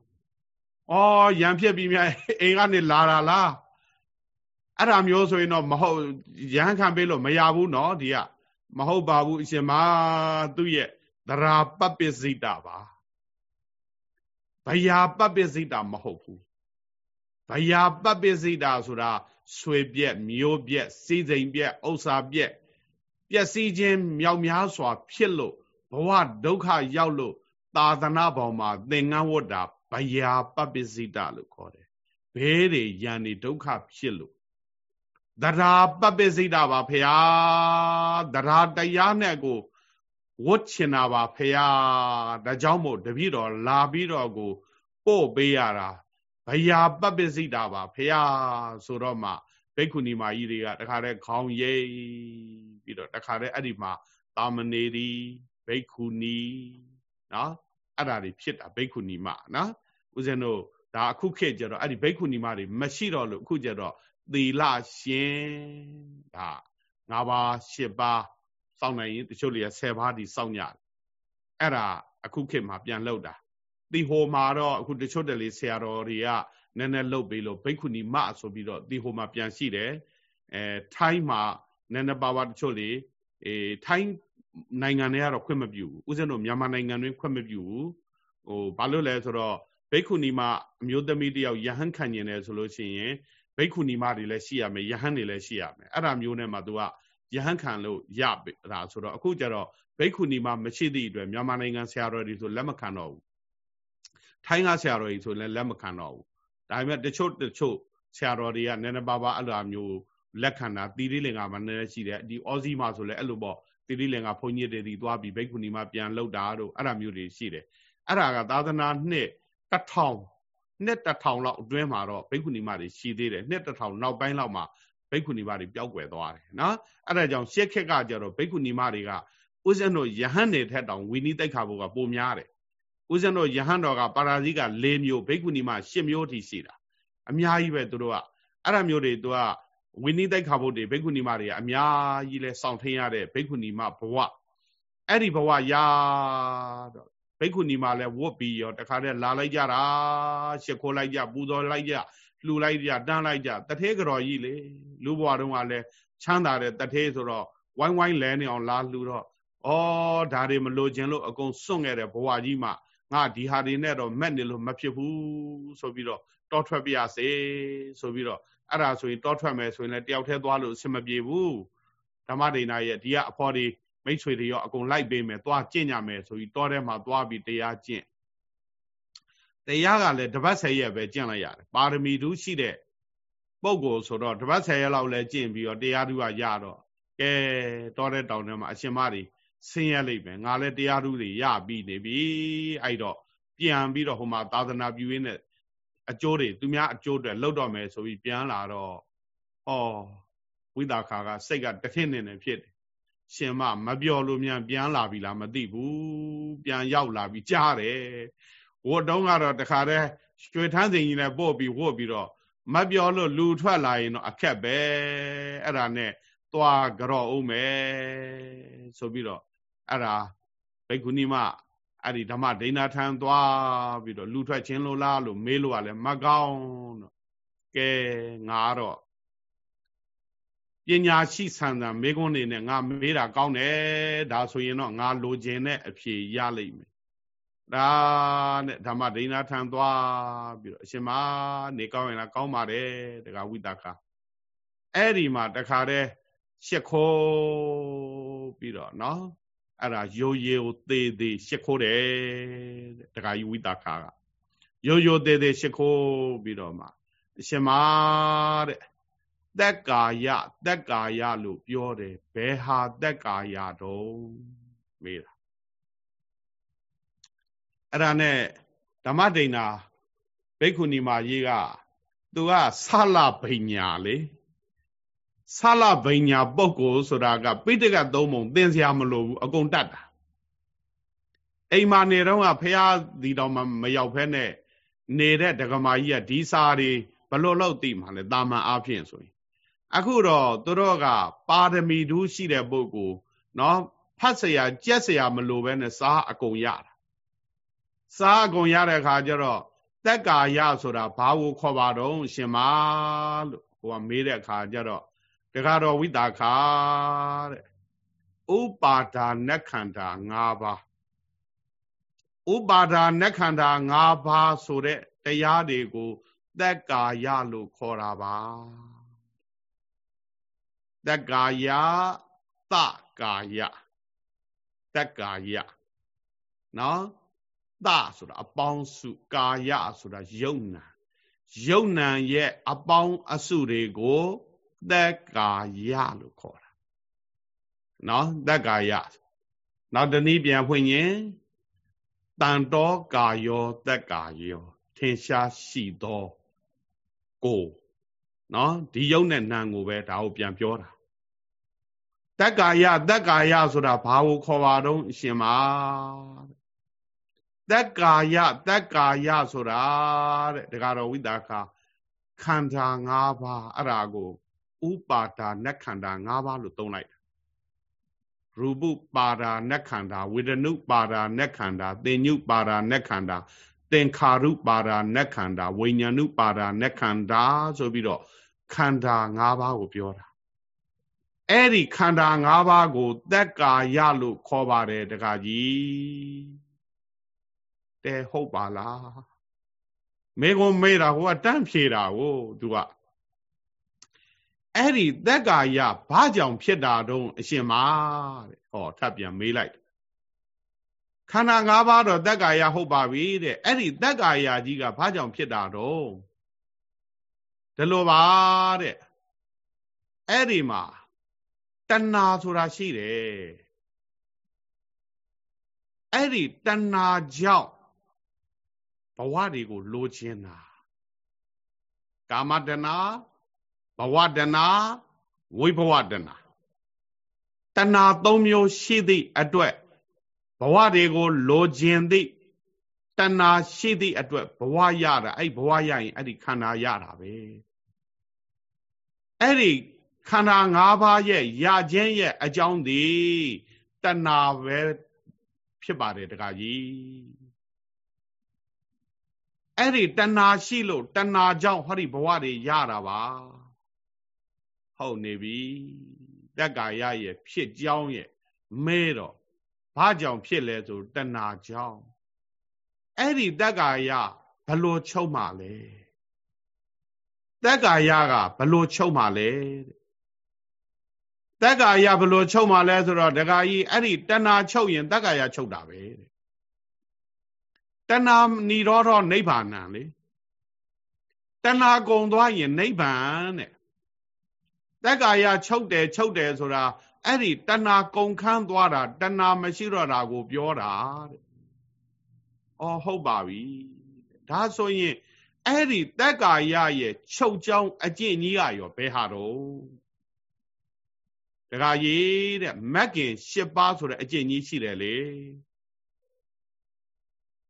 ။အော်ရံဖြစ်ပြီးမြတ်အိမ်ကနေလာတာလား။အဲ့ဒါမျိုးဆိုရင်တော့မဟုတ်ရဟန်းခံပေးလို့မရဘူးနော်ဒီကမဟုတ်ပါဘူးအရှင်မသူ့ရဲ့သရာပပစ္စည်းတာပါ။ဘယာပပစ္စည်းတာမဟုတ်ဘူး။ဘယာပပစ္စည်းတာဆိုတာဆွေပြက်မျိုးပြက်စီစိန်ပြက်ဥစ္စာပြက်ပျက်စီးခြင်းမြောက်များစွာဖြစ်လို့ ဘဝဒုက္ခရောက်လို့သာသနာပေါ်မှာသင်္ကန်းဝတ်တာဘယာပပ္ပစိတလို့ခေါ်တယ်ဘဲတွေယံနေဒုက္ခဖြစ်လို့တရာပပ္ပစိတပါဖရာတရာတရားနဲ့ကိုဝတ်ချင်တာပါဖရာဒါကြောင့်မို့တပည့်တော်လာပြီးတော့ကို ပို့ပေးရတာဘယာပပ္ပစိတပါဖရာဆိုတော့မှဘိက္ခုနီမာကြီးတွေကတခါတည်းခေါင်းရိပ်ပြီးတော့တခါတည်းအဲ့ဒီမှာတာမဏေရီ ဘိက္ခုနီနော်အဲ့ဒါတွေဖြစ်တာဘိက္ခုနီမနော်ဦးဇင်းတို့ဒါအခုခေတ်ကျတော့အဲ့ဒီဘိက္ခုနီမတွေမရှိတော့လို့အခုကျတော့သီလရှင်ဒါ၅ပါး၈ပါးစောင့်နိုင်ရင်တချို့တွေက10ပါးဒီစောင့်ကြတယ်အဲ့ဒါအခုခေတ်မှာပြန်လောက်တာဒီဟိုမှာတော့အခုတချို့တလေဆရာတော်တွေကနည်းနည်းလှုပ်ပြီးလို့ဘိက္ခုနီမဆိုပြီးတော့ဒီဟိုမှာပြန်ရှိတယ်အဲထိုင်းမှာနည်းနည်းပါးပါးတချို့လေအေးထိုင်း နိုင်ငံတွေကတော့ခွင့်မပြုဘူးဦးဇင်းတို့မြန်မာနိုင်ငံတွင်ခွင့်မပြုဘူးဟိုဘာလို့လဲဆိုတော့ဘိက္ခုနီမအမျိုးသမီးတယောက်ယဟန်ခံကျင်တယ်ဆိုလို့ရှိရင်ဘိက္ခုနီမတွေလည်းရှိရမယ်ယဟန်တွေလည်းရှိရမယ်အဲ့ဒါမျိုးနဲ့မှ तू ကယဟန်ခံလို့ရတာဆိုတော့အခုကျတော့ဘိက္ခုနီမမရှိသည့်အတွက်မြန်မာနိုင်ငံဆရာတော်တွေဆိုလက်မခံတော့ဘူးထိုင်းကဆရာတော်ကြီးဆိုလည်းလက်မခံတော့ဘူးဒါပေမဲ့တချို့တချို့ဆရာတော်တွေကနည်းနည်းပါးပါးအဲ့လိုမျိုးလက်ခံတာတီတိလင်္ကာမှာနည်းနည်းရှိတယ်ဒီအော်စီမှာဆိုလည်းအဲ့လိုပေါ့ တိတိလင်္ကာဘုန်းကြီးတွေဒီသွားပြီးဘိက္ခုနီမှာပြန်လှုပ်တာတို့အဲ့ဒါမျိုးတွေရှိတယ်အဲ့ဒါကသာသနာနှစ်တစ်ထောင်နှစ်တစ်ထောင်လောက်အတွင်းမှာတော့ဘိက္ခုနီမတွေရှိသေးတယ်နှစ်တစ်ထောင်နောက်ပိုင်းလောက်မှာဘိက္ခုနီမတွေပျောက်ကွယ်သွားတယ်နော်အဲ့ဒါကြောင့်ရှက်ခက်ကကြတော့ဘိက္ခုနီမတွေကဥစ္စံတို့ယဟန်နေထက်တောင်ဝီနိတိတ်ခါဘုကပိုများတယ်ဥစ္စံတို့ယဟန်တော်ကပါရာဇိက၄မျိုးဘိက္ခုနီမ၈မျိုးထိရှိတာအများကြီးပဲသူတို့ကအဲ့ဒါမျိုးတွေသူက ဝိနိတိတ်ခါဘုတ်တွေဘိက္ခုနီမတွေကအများကြီးလဲစောင့်ထင်းရတဲ့ဘိက္ခုနီမဘဝအဲ့ဒီဘဝရာတော့ဘိက္ခုနီမလည်းဝတ်ပြီးရောတခါတည်းလာလိုက်ကြတာရှ िख ိုးလိုက်ကြပူဇော်လိုက်ကြလှူလိုက်ကြတန်းလိုက်ကြတထေးကြော်ကြီးလေလူဘဝတုန်းကလည်းချမ်းသာတဲ့တထေးဆိုတော့ဝိုင်းဝိုင်းလဲနေအောင်လာလှူတော့ဩဒါတွေမလိုချင်လို့အကုန်စွန့်ခဲ့တဲ့ဘဝကြီးမှာငါဒီဟာတွေနဲ့တော့မက်နေလို့မဖြစ်ဘူးဆိုပြီးတော့တောထွက်ပြရစေဆိုပြီးတော့ အဲ့ဒါဆိုရင်တောထွက်မယ်ဆိုရင်လည်းတယောက်တည်းသွားလို့အဆင်မပြေဘူးဓမ္မဒိနာရဲ့ဒီကအဖေါ်ဒီမိတ်ဆွေတွေရောအကုန်လိုက်ပေးမယ်သွားကျင့်ကြမယ်ဆိုပြီးတောထဲမှာသွားပြီးတရားကျင့်တရားကလည်းတပတ်ဆယ်ရက်ပဲကျင့်လိုက်ရတယ်ပါရမီတူးရှိတဲ့ပုဂ္ဂိုလ်ဆိုတော့တပတ်ဆယ်ရက်လောက်လဲကျင့်ပြီးတော့တရားတူးကရတော့ကဲတောတဲ့တောင်ထဲမှာအရှင်မတွေဆင်းရဲလိမ့်မယ်ငါလည်းတရားတူးတွေရပြီးနေပြီအဲ့တော့ပြန်ပြီးတော့ဟိုမှာသာသနာပြုရင်းနဲ့ အကျိုးတွေသူများအကျိုးတွေလောက်တော့မယ်ဆိုပြီးပြန်လာတော့ဩဝိသခါကစိတ်ကတထင်းနေနေဖြစ်တယ်ရှင်မမပြောလို့မြန်ပြန်လာပြီလားမသိဘူးပြန်ရောက်လာပြီကြားတယ်ဝတ်တုံးကတော့တခါတည်းရွှေထန်းစိန်ကြီးနဲ့ပို့ပြီးဝတ်ပြီးတော့မပြောလို့လူထွက်လာရင်တော့အခက်ပဲအဲ့ဒါနဲ့သွားကြော့အောင်မယ်ဆိုပြီးတော့အဲ့ဒါဘိက္ခုနီမ အဲ့ဒီဓမ္မဒိဏထံသွားပြီးတော့လူထွက်ခြင်းလို့လားလို့မေးလို့ကလည်းမကောင်းတော့ကဲငါတော့ပညာရှိဆန်ဆန်မေခွန်းနေနဲ့ငါမေးတာကောင်းတယ်ဒါဆိုရင်တော့ငါလိုချင်တဲ့အဖြေရလိမ့်မယ်ဒါနဲ့ဓမ္မဒိဋ္ဌာထံသွားပြီးတော့အရှင်မနေကောင်းရင်လားကောင်းပါတယ်တကဝိတကအဲ့ဒီမှာတခါတည်းရှ िख ိုးပြီးတော့နော် အဲ့ဒါရိုးရိုးသေးသေးရှ िख ိုးတယ်တခါကြီးဝိတကကရိုးရိုးသေးသေးရှ िख ိုးပြီးတော့မှအရှင်မတဲ့သက်ကာယသက်ကာယလို့ပြောတယ်ဘယ်ဟာသက်ကာယတော့မေးတာအဲ့ဒါနဲ့ဓမ္မဒိဏဘိက္ခုနီမကြီးကသူကဆလဗိညာလေ ဆလဗိညာပုဂ္ဂိုလ်ဆိုတာကပိဋကသုံးပုံသင်စရာမလိုဘူးအကုန်တတ်တာအိမ်မှာနေတော့ကဖះဒီတော်မှမရောက်ဖဲနဲ့နေတဲ့ဒကမာကြီးကဒီစာတွေဘလို့လို့သိမှလဲတာမန်အားဖြင့်ဆိုရင်အခုတော့သူတို့ကပါရမီဓုရှိတဲ့ပုဂ္ဂိုလ်နော်ဖတ်เสียကြက်เสียမလိုပဲနဲ့စားအကုန်ရတာစားအကုန်ရတဲ့အခါကျတော့တက်ကာယဆိုတာဘာကိုခေါ်ပါတော့ရှင်မလို့ဟိုကမေးတဲ့အခါကျတော့ တခါတော့ဝိတာခာတဲ့ဥပါဒါနခန္ဓာ၅ပါးဥပါဒါနခန္ဓာ၅ပါးဆိုတဲ့တရားတွေကိုသက်ကာယလို့ခေါ်တာပါသက်ကာယသကာယသက်ကာယနော်သဆိုတာအပေါင်းစုကာယဆိုတာယုံနာယုံနာရဲ့အပေါင်းအစုတွေကို သက်ကာယလို့ခေါ်တာနော်သက်ကာယနောက်တနည်းပြန်ဖွင့်ရင်တန်တော်ကာယောသက်ကာယောထင်ရှားရှိသောကိုနော်ဒီယုံနဲ့နာကိုပဲဒါကိုပြန်ပြောတာသက်ကာယသက်ကာယဆိုတာဘာကိုခေါ်ပါတော့အရှင်မာသက်ကာယသက်ကာယဆိုတာတဲ့ဒကာတော်ဝိတာခခန္ဓာ၅ပါးအဲ့ဒါကို ဥပါဒါနခန္ဓာ၅ပါးလို့သုံးလိုက်ရူပုပါဒာနခန္ဓာဝေဒနုပါဒာနခန္ဓာသင်ညုပါဒာနခန္ဓာသင်္ခါရုပါဒာနခန္ဓာဝိညာဏုပါဒာနခန္ဓာဆိုပြီးတော့ခန္ဓာ၅ပါးကိုပြောတာအဲ့ဒီခန္ဓာ၅ပါးကိုသက်ကာယလို့ခေါ်ပါတယ်တခါကြီးတဲဟုတ်ပါလားမေကုံမေးတာဟိုကတန့်ဖြေတာကိုသူက အဲ့ဒီသက်ကာယဘာကြောင့်ဖြစ်တာတုံးအရှင်မာတဲ့ဟောထပ်ပြန်မေးလိုက်ခန္ဓာ၅ပါးတော့သက်ကာယဟုတ်ပါပြီတဲ့အဲ့ဒီသက်ကာယကြီးကဘာကြောင့်ဖြစ်တာတုံးဒီလိုပါတဲ့အဲ့ဒီမှာတဏှာဆိုတာရှိတယ်အဲ့ဒီတဏှာကြောင့်ဘဝတွေကိုလိုချင်တာကာမတဏှာ ဘဝတဏှာဝိဘဝတဏှာတဏှာ၃မျိုးရှိသည့်အတွက်ဘဝတွေကိုလိုချင်သည့်တဏှာရှိသည့်အတွက်ဘဝရတာအဲ့ဘဝရရင်အဲ့ဒီခန္ဓာရတာပဲအဲ့ဒီခန္ဓာ၅ပါးရဲ့ရခြင်းရဲ့အကြောင်းသည်တဏှာပဲဖြစ်ပါတယ်တခါကြီးအဲ့ဒီတဏှာရှိလို့တဏှာကြောင့်ဟောဒီဘဝတွေရတာပါ ဟုတ်နေပြီတက္ကာယရဲ့ဖြစ်ကြောင်းရဲ့မဲတော့ဘာကြောင့်ဖြစ်လဲဆိုတဏှာကြောင့်အဲ့ဒီတက္ကာယဘလို့ချုပ်မှလဲတက္ကာယကဘလို့ချုပ်မှလဲတက္ကာယဘလို့ချုပ်မှလဲဆိုတော့ဒကာကြီးအဲ့ဒီတဏှာချုပ်ရင်တက္ကာယချုပ်တာပဲတဲ့တဏှာនិရောဓနိဗ္ဗာန်လေတဏှာကုံသွားရင်နိဗ္ဗာန်တဲ့ တက်ကာယချုပ်တယ်ချုပ်တယ်ဆိုတာအဲ့ဒီတဏှာကုံခန်းသွားတာတဏှာမရှိတော့တာကိုပြောတာတဲ့။အော်ဟုတ်ပါပြီ။ဒါဆိုရင်အဲ့ဒီတက်ကာယရဲ့ချုပ်ကြောင်းအကျင့်ကြီးကရောဘယ်ဟာတော့တခါကြီးတဲ့မက်ကင်၈ပါးဆိုတဲ့အကျင့်ကြီးရှိတယ်လေ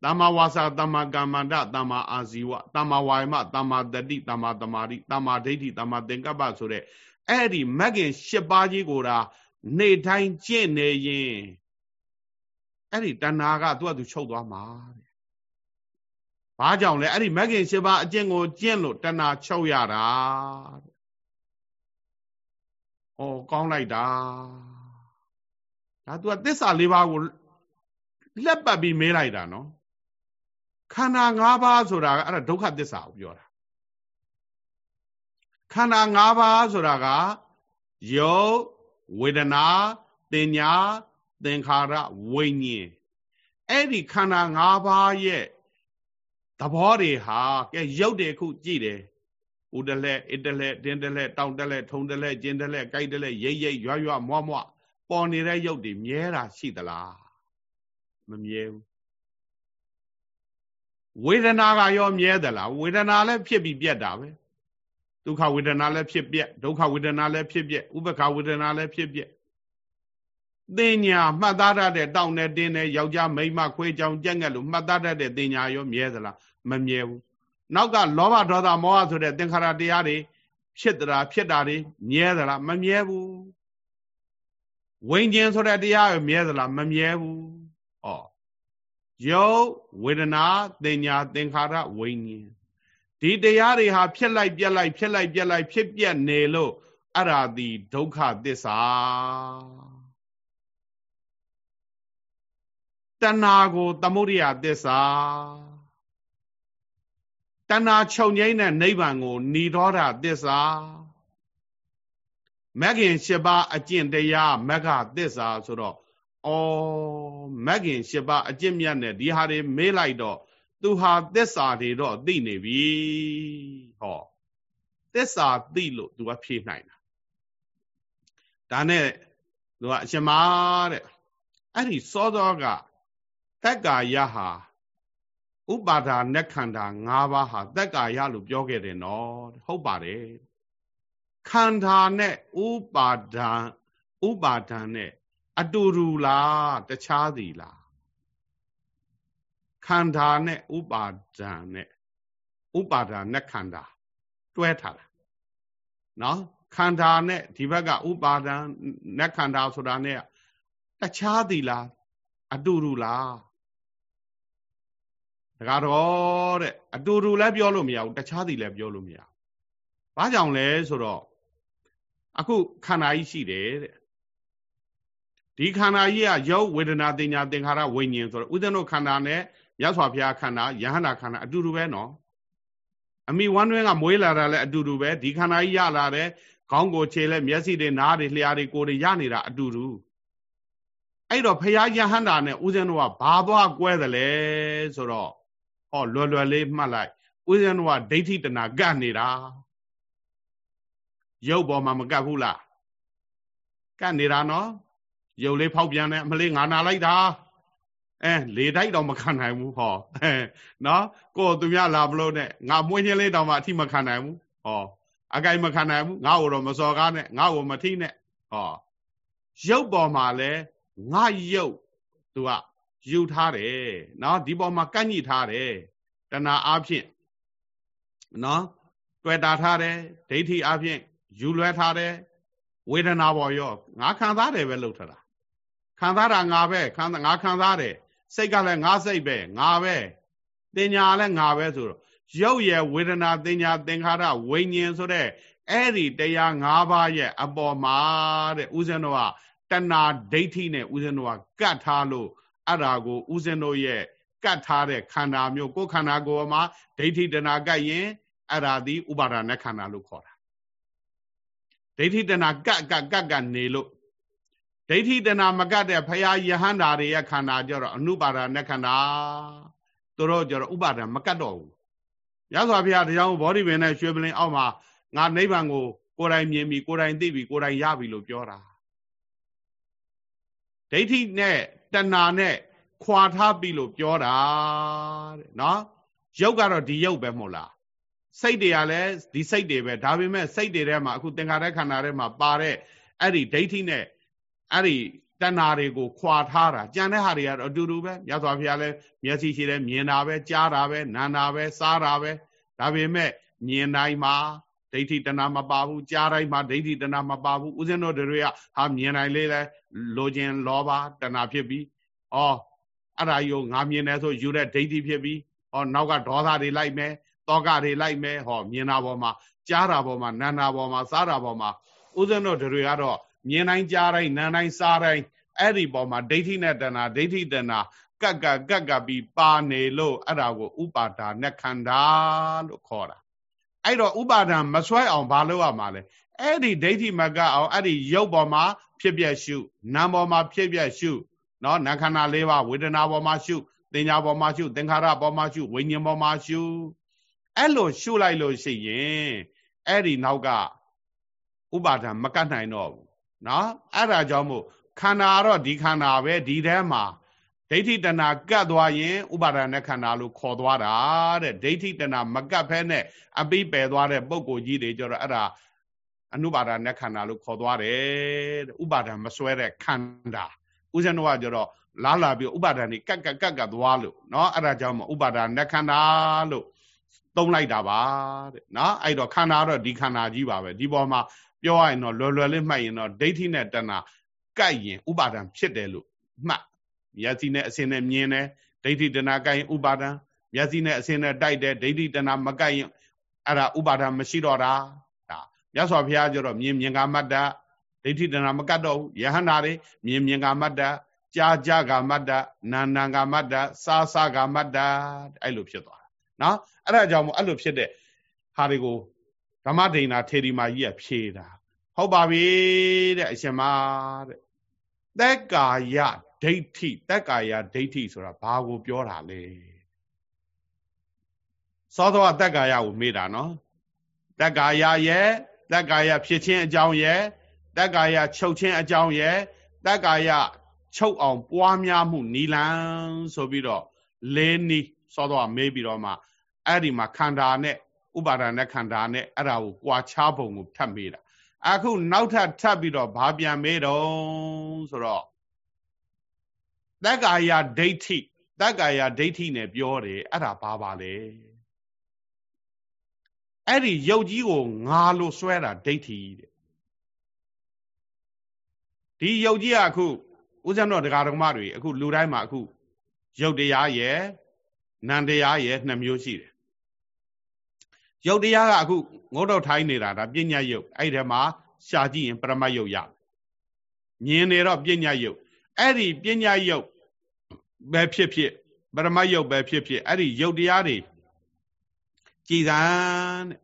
တမ္မာဝါစာတမ္မာကမ္မန္တတမ္မာအာဇီဝတမ္မာဝါယမတမ္မာတတိတမ္မာတမာတိတမ္မာဒိဋ္ဌိတမ္မာသင်္ကပ္ပဆိုတဲ့ အဲ့ဒီမဂ်ခင်၈ပါးကြီးကိုဒါနေတိုင်းကျင့်နေရင်အဲ့ဒီတဏှာကသူ့အတူချုပ်သွားမှာတဲ့ဘာကြောင့်လဲအဲ့ဒီမဂ်ခင်၈ပါးအကျင့်ကိုကျင့်လို့တဏှာချုပ်ရတာဩကောင်းလိုက်တာဒါ तू ကသစ္စာလေးပါးကိုလက်ပတ်ပြီးမေးလိုက်တာနော်ခန္ဓာ၅ပါးဆိုတာကအဲ့ဒါဒုက္ခသစ္စာကိုပြောတာ ခန္ဓာ၅ပါးဆိုတာကယုတ်ဝေဒနာတင်ညာသင်္ခါရဝိညာဉ်အဲ့ဒီခန္ဓာ၅ပါးရဲ့သဘောတွေဟာကဲရုပ်တယ်ခုကြည့်တယ်ဦးတလဲအတလဲတင်းတလဲတောင်တလဲထုံတလဲကျင်းတလဲကြိုက်တလဲရိပ်ရိပ်ရွရွမွားမွားပေါ်နေတဲ့ရုပ်တွေမြဲတာရှိသလားမမြဲဘူးဝေဒနာကရောမြဲသလားဝေဒနာလည်းဖြစ်ပြီးပြက်တာပဲ ဒုက္ခဝေဒနာလည်းဖြစ်ပြက်ဒုက္ခဝေဒနာလည်းဖြစ်ပြက်ဥပ္ပခဝေဒနာလည်းဖြစ်ပြက်တင်ညာမှတ်သားရတဲ့တောင်းနဲ့တင်းနဲ့ယောက်ျားမိန်းမခွေးကြောင်ကြက်ငက်လို့မှတ်သားတတ်တဲ့တင်ညာရောမြဲသလားမမြဲဘူးနောက်ကလောဘဒေါသမောဟဆိုတဲ့သင်္ခါရတရားတွေဖြစ်တာဖြစ်တာတွေမြဲသလားမမြဲဘူးဝိညာဉ်ဆိုတဲ့တရားရောမြဲသလားမမြဲဘူးဟောယောဝေဒနာတင်ညာသင်္ခါရဝိညာဉ် ဒီတရားတွေဟာဖြစ်လိုက်ပြက်လိုက်ဖြစ်လိုက်ပြက်လိုက်ဖြစ်ပြက်နေလို့အဲ့ဒါဒီဒုက္ခသစ္စာတဏှာကိုသမုဒိယသစ္စာတဏှာချုပ်ငိမ့်တဲ့နိဗ္ဗာန်ကိုဏိဒေါဓသစ္စာမဂ္ဂင်၈ပါးအကျင့်တရားမဂ္ဂသစ္စာဆိုတော့ဩမဂ္ဂင်၈ပါးအကျင့်မြတ်နဲ့ဒီဟာတွေမေးလိုက်တော့ သူဟာသစ္စာတွေတော့သိနေပြီဟောသစ္စာသိလို့သူကဖြေနိုင်တာဒါနဲ့သူကအရှင်မာတဲ့အဲ့ဒီစောစောကသက်ကာယဟာဥပါဒါနဲ့ခန္ဓာ၅ပါးဟာသက်ကာယလို့ပြောခဲ့တယ်နော်ဟုတ်ပါတယ်ခန္ဓာနဲ့ဥပါဒံဥပါဒံနဲ့အတူတူလားတခြားစီလား ခန္ဓာနဲ့ဥပါဒံနဲ့ဥပါဒာနဲ့ခန္ဓာတွဲထားတာနော်ခန္ဓာနဲ့ဒီဘက်ကဥပါဒံနဲ့ခန္ဓာဆိုတာနဲ့တခြားသည်လားအတူတူလားဒါကတော့တဲ့အတူတူလည်းပြောလို့မရဘူးတခြားသည်လည်းပြောလို့မရဘူးဘာကြောင့်လဲဆိုတော့အခုခန္ဓာကြီးရှိတယ်တဲ့ဒီခန္ဓာကြီးကရုပ်ဝေဒနာတင်ညာသင်္ခါရဝိညာဉ်ဆိုတော့ဥဒ္ဒနုခန္ဓာနဲ့ မြတ်စွာဘုရားခန္ဓာယဟန္တာခန္ဓာအတူတူပဲနော်အမိဝမ်းတွင်းကမွေးလာတာလည်းအတူတူပဲဒီခန္ဓာကြီးရလာတဲ့ခေါင်းကိုခြေလဲမျက်စိတွေနားတွေလျှာတွေကိုယ်တွေရနေတာအတူတူအဲ့တော့ဘုရားယဟန္တာနဲ့ဥစဉ်တို့ကဘာသွားကွဲတယ်လဲဆိုတော့ဟောလွယ်လွယ်လေးမှတ်လိုက်ဥစဉ်တို့ကဒိဋ္ဌိတနာကတ်နေတာရုပ်ပေါ်မှာမကတ်ဘူးလားကတ်နေတာနော်ရုပ်လေးဖောက်ပြန်တယ်အမလေးငါနာလိုက်တာ အဲလေတိုက်တော့မခံနိုင်ဘူးဟောအဲနော်ကိုသူများလာမလို့နဲ့ငါမွေးချင်းလေးတောင်မှအထိမခံနိုင်ဘူးဟောအကိုင်မခံနိုင်ဘူးငါ့ကိုတော့မစော်ကားနဲ့ငါ့ကိုမထိနဲ့ဟောရုပ်ပေါ်မှာလဲငါရုပ်သူကယူထားတယ်နော်ဒီပေါ်မှာကန့်ညှိထားတယ်တဏှာအားဖြင့်နော်တွေ့တာထားတယ်ဒိဋ္ဌိအားဖြင့်ယူလွဲထားတယ်ဝေဒနာပေါ်ရောငါခံစားတယ်ပဲလှုပ်ထတာခံစားတာငါပဲခံငါခံစားတယ် စိတ်ကလည်းငါစိတ်ပဲငါပဲတင်ညာလည်းငါပဲဆိုတော့ရုပ်ရဲ့ဝေဒနာတင်ညာသင်္ခါရဝိညာဉ်ဆိုတဲ့အဲ့ဒီတရား၅ပါးရဲ့အပေါ်မှာတဲ့ဥစဉ်တော်ကတဏှာဒိဋ္ဌိနဲ့ဥစဉ်တော်ကကတ်ထားလို့အဲ့ဒါကိုဥစဉ်တော်ရဲ့ကတ်ထားတဲ့ခန္ဓာမျိုးကိုယ်ခန္ဓာကိုယ်မှာဒိဋ္ဌိတဏှာကတ်ရင်အဲ့ဒါဒီဥပါဒณะခန္ဓာလို့ခေါ်တာဒိဋ္ဌိတဏှာကတ်ကတ်ကတ်ကနေလို့ ဒိဋ္ဌိတဏမကတ်တဲ့ဖရာယဟန္တာတွေရဲ့ခန္ဓာကြတော့အနုပါဒနဲ့ခန္ဓာသူတို့ကြတော့ဥပါဒမကတ်တော့ဘူးရသော်ဘုရားတရားဘောဓိပင်နဲ့ရွှေပလင်အောက်မှာငါနိဗ္ဗာန်ကိုကိုယ်တိုင်မြင်ပြီကိုယ်တိုင်သိပြီကိုယ်တိုင်ရပြီလို့ပြောတာဒိဋ္ဌိနဲ့တဏှာနဲ့ခွာထားပြီလို့ပြောတာတဲ့နော်ရုပ်ကတော့ဒီရုပ်ပဲမဟုတ်လားစိတ်တွေကလည်းဒီစိတ်တွေပဲဒါပေမဲ့စိတ်တွေထဲမှာအခုသင်္ခါရခန္ဓာထဲမှာပါတဲ့အဲ့ဒီဒိဋ္ဌိနဲ့ အဲ့ဒီတဏှာတွေကိုခွာထားတာကြံတဲ့ဟာတွေကတော့အတူတူပဲမြတ်စွာဘုရားလည်းမျက်စိရှိတယ်မြင်တာပဲကြားတာပဲနားတာပဲစားတာပဲဒါပေမဲ့မြင်တိုင်းမှာဒိဋ္ဌိတဏှာမပါဘူးကြားတိုင်းမှာဒိဋ္ဌိတဏှာမပါဘူးဥစဉ်တို့တွေကဟာမြင်တိုင်းလေးလဲလိုခြင်းလောဘတဏှာဖြစ်ပြီးဩအဲ့ဒါယုံငါမြင်တယ်ဆိုယူတဲ့ဒိဋ္ဌိဖြစ်ပြီးဩနောက်ကဒေါသတွေလိုက်မယ်တောကတွေလိုက်မယ်ဟောမြင်တာပေါ်မှာကြားတာပေါ်မှာနာနာပေါ်မှာစားတာပေါ်မှာဦးဇင်းတို့တွေကတော့ မြင်တိုင်းကြားတိုင်းနားတိုင်းစားတိုင်းအဲ့ဒီပေါ်မှာဒိဋ္ဌိနဲ့တဏှာဒိဋ္ဌိတဏှာကက်ကကက်ကပြီးပါနေလို့အဲ့ဒါကိုဥပါဒါနဲ့ခန္ဓာလို့ခေါ်တာအဲ့တော့ဥပါဒံမဆွဲအောင်ဘာလုပ်ရမှာလဲအဲ့ဒီဒိဋ္ဌိမကအောင်အဲ့ဒီရုပ်ပေါ်မှာဖြစ်ပြရှုနာမ်ပေါ်မှာဖြစ်ပြရှုနော်နာခန္ဓာ၄ပါးဝေဒနာပေါ်မှာရှုသင်ညာပေါ်မှာရှုသင်္ခါရပေါ်မှာရှုဝိညာဉ်ပေါ်မှာရှုအဲ့လိုရှုလိုက်လို့ရှိရင်အဲ့ဒီနောက်ကဥပါဒံမကတ်နိုင်တော့ဘူး နော်အဲ့ဒါကြောင့်မို့ခန္ဓာတော့ဒီခန္ဓာပဲဒီထဲမှာဒိဋ္ဌိတဏကတ်သွားရင်ဥပါဒณะခန္ဓာလို့ခေါ်သွားတာတဲ့ဒိဋ္ဌိတဏမကတ်ဖဲနဲ့အပိပယ်သွားတဲ့ပုံကိုကြီးတွေကြတော့အဲ့ဒါအနုပါဒณะခန္ဓာလို့ခေါ်သွားတယ်တဲ့ဥပါဒံမစွဲတဲ့ခန္ဓာဥဇဏကကြတော့လာလာပြီးဥပါဒံนี่ကတ်ကတ်ကတ်ကတ်သွားလို့เนาะအဲ့ဒါကြောင့်မဥပါဒณะခန္ဓာလို့သုံးလိုက်တာပါတဲ့เนาะအဲ့တော့ခန္ဓာတော့ဒီခန္ဓာကြီးပါပဲဒီပေါ်မှာ ပြောရရင်တော့လွယ်လွယ်လေးမှတ်ရင်တော့ဒိဋ္ဌိနဲ့တဏကတ်ရင်ဥပါဒံဖြစ်တယ်လို့မှတ်မျက်စိနဲ့အစင်းနဲ့မြင်တယ်ဒိဋ္ဌိတဏကတ်ရင်ဥပါဒံမျက်စိနဲ့အစင်းနဲ့တိုက်တယ်ဒိဋ္ဌိတဏမကတ်ရင်အဲ့ဒါဥပါဒံမရှိတော့တာဒါမြတ်စွာဘုရားကျတော့မြင်မြင်ကမတ္တဒိဋ္ဌိတဏမကတ်တော့ဘူးယဟန္တာတွေမြင်မြင်ကမတ္တကြာကြာကမတ္တနာနာကမတ္တစာစာကမတ္တအဲ့လိုဖြစ်သွားတာနော်အဲ့ဒါကြောင့်မို့အဲ့လိုဖြစ်တဲ့ဟာတွေကို ဓမ္မဒိဏထေရီမာကြီးကဖြေတာဟုတ်ပါပြီတဲ့အရှင်မတဲ့သက်ကာယဒိဋ္ဌိသက်ကာယဒိဋ္ဌိဆိုတာဘာကိုပြောတာလဲသောသောသက်ကာယကိုမေးတာနော်သက်ကာယရဲ့သက်ကာယဖြစ်ခြင်းအကြောင်းရဲ့သက်ကာယချုပ်ခြင်းအကြောင်းရဲ့သက်ကာယချုပ်အောင်ပွားများမှုနီလန်ဆိုပြီးတော့လေးနီးသောသောမေးပြီးတော့မှအဲ့ဒီမှာခန္ဓာနဲ့ ဥပါဒာနဲ့ခန္ဓာနဲ့အဲ့ဒါကိုကြွာချပုံကိုထပ်မေးတာအခုနောက်ထပ်ထပ်ပြီးတော့ဘာပြန်မေးတော့ဆိုတော့တက္ကာယဒိဋ္ဌိတက္ကာယဒိဋ္ဌိနဲ့ပြောတယ်အဲ့ဒါဘာပါလဲအဲ့ဒီယုတ်ကြီးကိုငါလို့ဆွဲတာဒိဋ္ဌိတဲ့ဒီယုတ်ကြီးကအခုဥစ္စာတော်တရားတော်မတွေအခုလူတိုင်းမှာအခုယုတ်တရားရဲ့နန္တရားရဲ့နှစ်မျိုးရှိတယ် ယုတ်တရားကအခုငုတ်တော့ထိုင်းနေတာဒါပညာယုတ်အဲ့ဒီထဲမှာရှာကြည့်ရင်ပရမတ်ယုတ်ရမြင်နေတော့ပညာယုတ်အဲ့ဒီပညာယုတ်ပဲဖြစ်ဖြစ်ပရမတ်ယုတ်ပဲဖြစ်ဖြစ်အဲ့ဒီယုတ်တရားတွေကြည်စမ်းတဲ့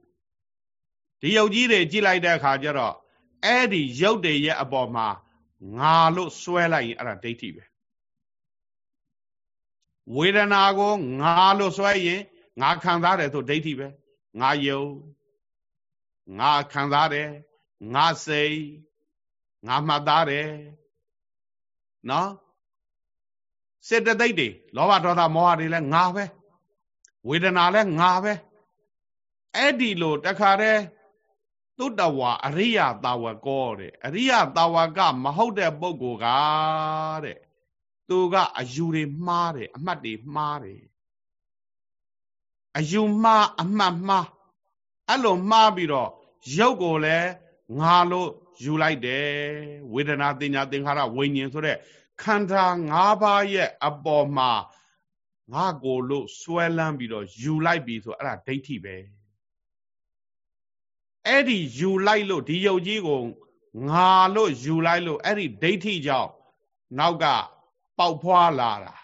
ဒီယုတ်ကြီးတွေကြည်လိုက်တဲ့အခါကျတော့အဲ့ဒီယုတ်တွေရဲ့အပေါ်မှာငါလို့စွဲလိုက်ရင်အဲ့ဒါဒိဋ္ဌိပဲဝေဒနာကိုငါလို့စွဲရင်ငါခံစားတယ်ဆိုဒိဋ္ဌိပဲ ငါယုံငါခံစားတယ်ငါစိတ်ငါမှတ်သားတယ်နော်စေတသိက်တွေလောဘဒေါသမောဟတွေလည်းငါပဲဝေဒနာလည်းငါပဲအဲ့ဒီလိုတခါတည်းသုတဝါအရိယတာဝကောတဲ့အရိယတာဝကမဟုတ်တဲ့ပုဂ္ဂိုလ်ကတဲ့သူကအယူတွေမှားတယ်အမှတ်တွေမှားတယ် အယူမှားအမှတ်မှားအဲ့လိုမှားပြီးတော့ရုပ်ကိုလည်းငါလို့ယူလိုက်တယ်ဝေဒနာတင်ညာသင်္ခါရဝိညာဉ်ဆိုတဲ့ခန္ဓာ၅ပါးရဲ့အပေါ်မှာငါကိုလို့စွဲလန်းပြီးတော့ယူလိုက်ပြီဆိုအဲ့ဒါဒိဋ္ဌိပဲအဲ့ဒီယူလိုက်လို့ဒီယုတ်ကြီးကိုငါလို့ယူလိုက်လို့အဲ့ဒီဒိဋ္ဌိကြောင့်နောက်ကပေါက်ဖွာလာတာ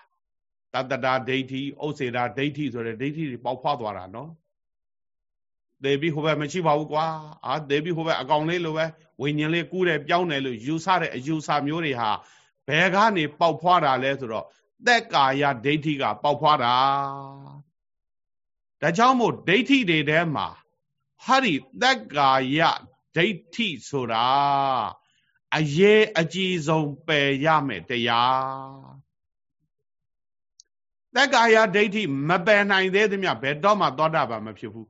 တတ္တတာဒိဋ္ဌိဥစ္စေတာဒိဋ္ဌိဆိုတဲ့ဒိဋ္ဌိတွေပေါက်ဖွာသွားတာနော်သေပြီးဟိုဘက်မရှိပါဘူးကွာအာသေပြီးဟိုဘက်အကောင်လေးလိုပဲဝိညာဉ်လေးကူးတယ်ပြောင်းတယ်လို့ယူဆတဲ့အယူဆမျိုးတွေဟာဘယ်ကနေပေါက်ဖွာတာလဲဆိုတော့သက်ကာယဒိဋ္ဌိက ပေါက်ဖွာတာဒါကြောင့်မို့ဒိဋ္ဌိတွေထဲမှာဟာဒီသက်ကာယဒိဋ္ဌိဆိုတာအရေးအကြီးဆုံးပယ်ရမယ်တရား သက်ကာယဒိဋ္ဌိမပယ်နိုင်သေးသမျှဘယ်တော့မှသောတာပန်မဖြစ်ဘူး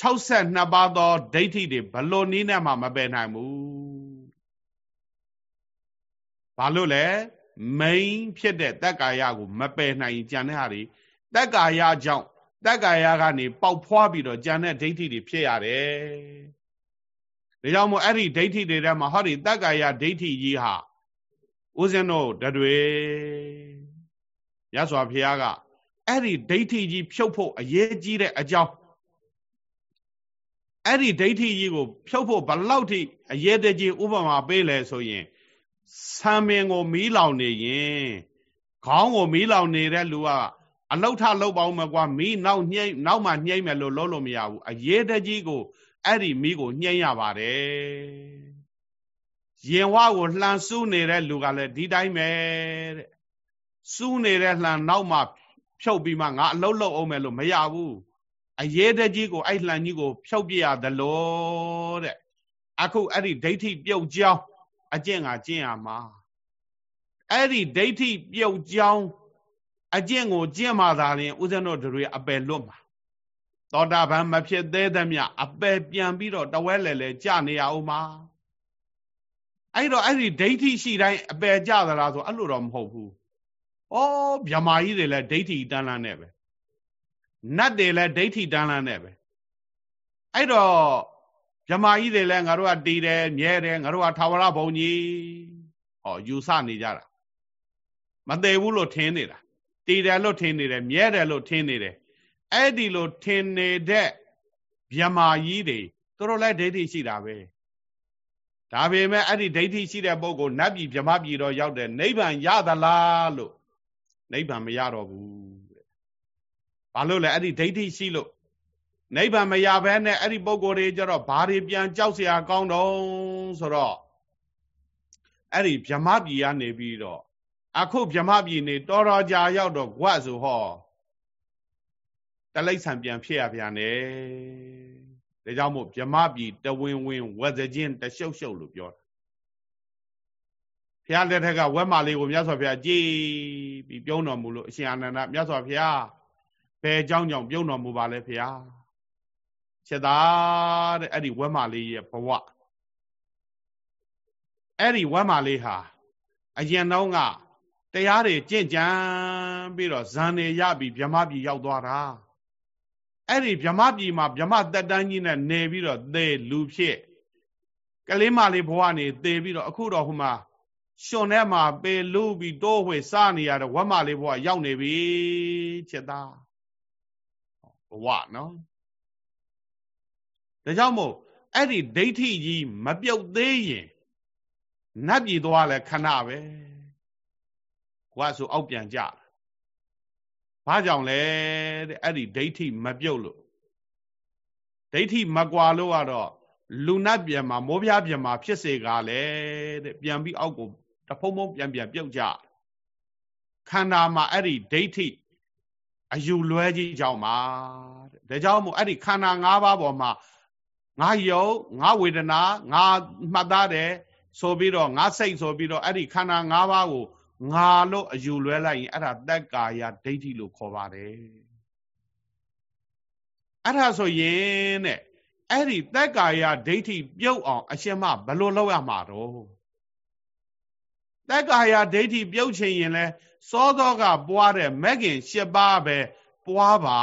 62ပါးသောဒိဋ္ဌိတွေဘလို့နည်းနဲ့မှမပယ်နိုင်ဘူးဘာလို့လဲမိန်ဖြစ်တဲ့တက္ကာယကိုမပယ်နိုင်ကြံတဲ့ဟာတွေတက္ကာယကြောင့်တက္ကာယကနေပေါက်ဖွားပြီးတော့ကြံတဲ့ဒိဋ္ဌိတွေဖြစ်ရတယ်ဒါကြောင့်မို့အဲ့ဒီဒိဋ္ဌိတွေထဲမှာဟောဒီတက္ကာယဒိဋ္ဌိကြီးဟာဦးဇင်းတို့တတွေ ရသော်ဘုရားကအဲ့ဒီဒိဋ္ဌိကြီးဖြုတ်ဖို့အရေးကြီးတဲ့အကြောင်းအဲ့ဒီဒိဋ္ဌိကြီးကို ဖြုတ်ဖို့ဘလောက်ထိအရေးတကြီးဥပမာပေးလဲဆိုရင်ဆံမင်ကိုမီးလောင်နေရင်ခေါင်းကိုမီးလောင်နေတဲ့လူကအလောက်ထလောက်ပေါင်းမကွာမီးနောက်ညှိနောက်မှညှိမယ်လို့လုံးလို့မရဘူးအရေးတကြီးကိုအဲ့ဒီမီးကိုညှိရပါတယ်ရင်ဝကိုလှန်စူးနေတဲ့လူကလည်းဒီတိုင်းပဲတဲ့ စူးနေတဲ့လှန်နောက်မှဖြုတ်ပြီးမှငါအလုတ်လုတ်အောင်မယ်လို့မရဘူးအရေးတကြီးကိုအဲ့လှန်ကြီးကို ဖြုတ်ပြရသလိုတဲ့အခုအဲ့ဒီဒိဋ္ဌိပြုတ်ကြောင်းအကျင့်ကကျင့်ရမှာအဲ့ဒီဒိဋ္ဌိပြုတ်ကြောင်းအကျင့်ကိုကျင့်မှသာရင်ဥစ္စံတို့တွေအပယ်လွတ်မှာသောတာပန်မဖြစ်သေးသမျှအပယ်ပြန်ပြီးတော့တဝဲလဲလဲကြနေရအောင်မှာအဲ့တော့အဲ့ဒီဒိဋ္ဌိရှိတိုင်းအပယ်ကြသလားဆိုအဲ့လိုတော့မဟုတ်ဘူး။ ဩဗြမာကြီးတွေလည်းဒိဋ္ဌိတန်းလန်းနဲ့ပဲ။နတ်တွေလည်းဒိဋ္ဌိတန်းလန်းနဲ့ပဲ။အဲ့တော့ဗြမာကြီးတွေလည်းငါတို့ကတည်တယ်မြဲတယ်ငါတို့ကထာဝရဘုံကြီး။ဟောယူဆနေကြတာ။မသေးဘူးလို့ထင်နေတာ။တည်တယ်လို့ထင်နေတယ်မြဲတယ်လို့ထင်နေတယ်။အဲ့ဒီလိုထင်နေတဲ့ဗြမာကြီးတွေသူတို့လည်းဒိဋ္ဌိရှိတာပဲ။ဒါပေမဲ့အဲ့ဒီဒိဋ္ဌိရှိတဲ့ပုဂ္ဂိုလ်နတ်ပြည်ဗြဟ္မပြည်တော့ရောက်တယ်နိဗ္ဗာန်ရသလားလို့ နိဗ္ဗာန်မရတော့ဘူးတဲ့ဘာလို့လဲအဲ့ဒီဒိဋ္ဌိရှိလို့နိဗ္ဗာန်မရဘဲနဲ့အဲ့ဒီပုဂ္ဂိုလ်တွေကြတော့ဘာတွေပြန်ကြောက်เสียကောင်းတော့ဆိုတော့အဲ့ဒီဗြဟ္မပြည်ကနေပြီးတော့အခုဗြဟ္မပြည်နေတော်တော်ကြာရောက်တော့gwat ဆိုဟောတလိ္ဆံပြန်ဖြစ်ရပြန်တယ်ဒါကြောင့်မို့ဗြမပြည်တဝင်းဝင်းဝက်စချင်းတရှုပ်ရှုပ်လို့ပြောတာ ဘုရားလက်ထက်ကဝက်မာလေးကိုမြတ်စွာဘုရားကြည်ပြီးပြုံးတော်မူလို့အရှင်အာနန္ဒမြတ်စွာဘုရားဘယ်เจ้าကြောင့်ပြုံးတော်မူပါလဲဘုရားချက်သားတဲ့အဲ့ဒီဝက်မာလေးရဲ့ဘဝအဲ့ဒီဝက်မာလေးဟာအရင်တော့ကတရားတွေကြင့်ကြံပြီးတော့ဇန်နေရပြီးဗြဟ္မပြည်ရောက်သွားတာအဲ့ဒီဗြမပြည်မှာဗြမတက်တန်းကြီးနဲ့နေပြီးတော့သေလူဖြစ်ကလေးမလေးဘဝနေသေပြီးတော့အခုတော့ဟိုမှာ ရှင်ထဲမှာပေလူပြီးတိုးဝှေစားနေရတဲ့ဝက်မလေးဘဝရောက်နေပြီချက်သားဘဝနော်ဒါကြောင့်မို့အဲ့ဒီဒိဋ္ဌိကြီးမပြုတ်သေးရင်နတ်ပြည်သွားလဲခဏပဲကိုကဆိုအောက်ပြန်ကြဘာကြောင့်လဲတဲ့အဲ့ဒီဒိဋ္ဌိမပြုတ်လို့ဒိဋ္ဌိမကွာလို့ကတော့လူနတ်ပြန်မှာမိုးပြားပြန်မှာဖြစ်စေကားလေတဲ့ပြန်ပြီးအောက်ကို တဖုံဖုံပြန်ပြန်ပြုတ်ကြခန္ဓာမှာအဲ့ဒီဒိဋ္ဌိအယူလွဲကြီးကြောင့်ပါတဲ့ဒါကြောင့်မို့အဲ့ဒီခန္ဓာ၅ပါးပေါ်မှာငါယုတ်ငါဝေဒနာငါမှတ်သားတယ်ဆိုပြီးတော့ငါစိတ်ဆိုပြီးတော့အဲ့ဒီခန္ဓာ၅ပါးကိုငါလို့အယူလွဲလိုက်ရင်အဲ့ဒါတက်ကာယဒိဋ္ဌိလို့ခေါ်ပါတယ်အဲ့ဒါဆိုရင်တဲ့အဲ့ဒီတက်ကာယဒိဋ္ဌိပြုတ်အောင် အရှင်မဘလို့လောက်ရမှာတော့ တက်ကာယဒိဋ္ဌိပြုတ်ချင်ရင်လဲစောသောကပွားတဲ့မက်ခင်၈ပါးပဲပွားပါ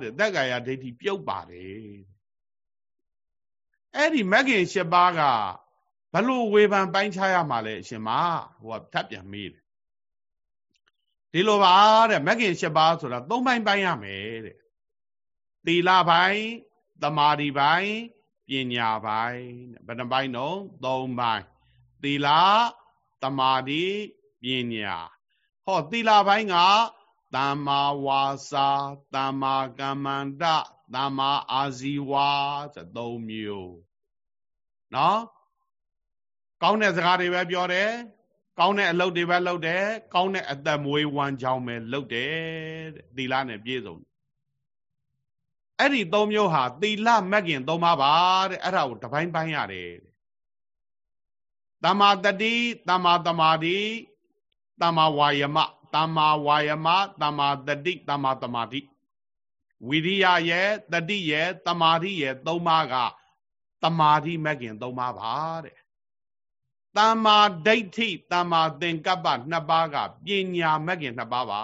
တဲ့တက်ကာယဒိဋ္ဌိပြုတ်ပါတယ်အဲ့ဒီမက်ခင်၈ပါးကဘလို့ဝေဖန်ပိုင်းခြားရမှာလဲအရှင်မဟိုကထပ်ပြန်မေးတယ်ဒီလိုပါတဲ့မဂ်ခင်၈ပါးဆိုတာ၃ပိုင်းပိုင်းရမယ်တဲ့သီလပိုင်းသမာဓိပိုင်းပညာပိုင်းဘယ်နှပိုင်းတော့၃ပိုင်းသီလ သမာဓိပညာဟောသီလပိုင်းကသမ္မာဝါစာသမ္မာကမ္မန္တသမ္မာအာဇီဝါဆို၃မျိုးနော်ကောင်းတဲ့စကားတွေပဲပြောတယ်ကောင်းတဲ့အလုပ်တွေပဲလုပ်တယ်ကောင်းတဲ့အသက်မွေးဝမ်းကြောင်းပဲလုပ်တယ်တဲ့သီလနဲ့ပြည့်စုံအဲ့ဒီသုံးမျိုးဟာသီလမက်ကင်သုံးပါးပါတဲ့အဲ့ဒါကိုတပိုင်းပိုင်းရတယ် တမ္မာတတိတမ္မာတမာတိတမ္မာဝါယမတမ္မာဝါယမတမ္မာတတိတမ္မာတမာတိဝိရိယရဲ့တတိရဲ့တမာတိရဲ့သုံးပါးကတမာတိမက်ကင်သုံးပါးပါတဲ့တမ္မာဒိဋ္ဌိတမ္မာသင်္ကပ္ပနှစ်ပါးကပညာမဂ်ခင်နှစ်ပါးပါ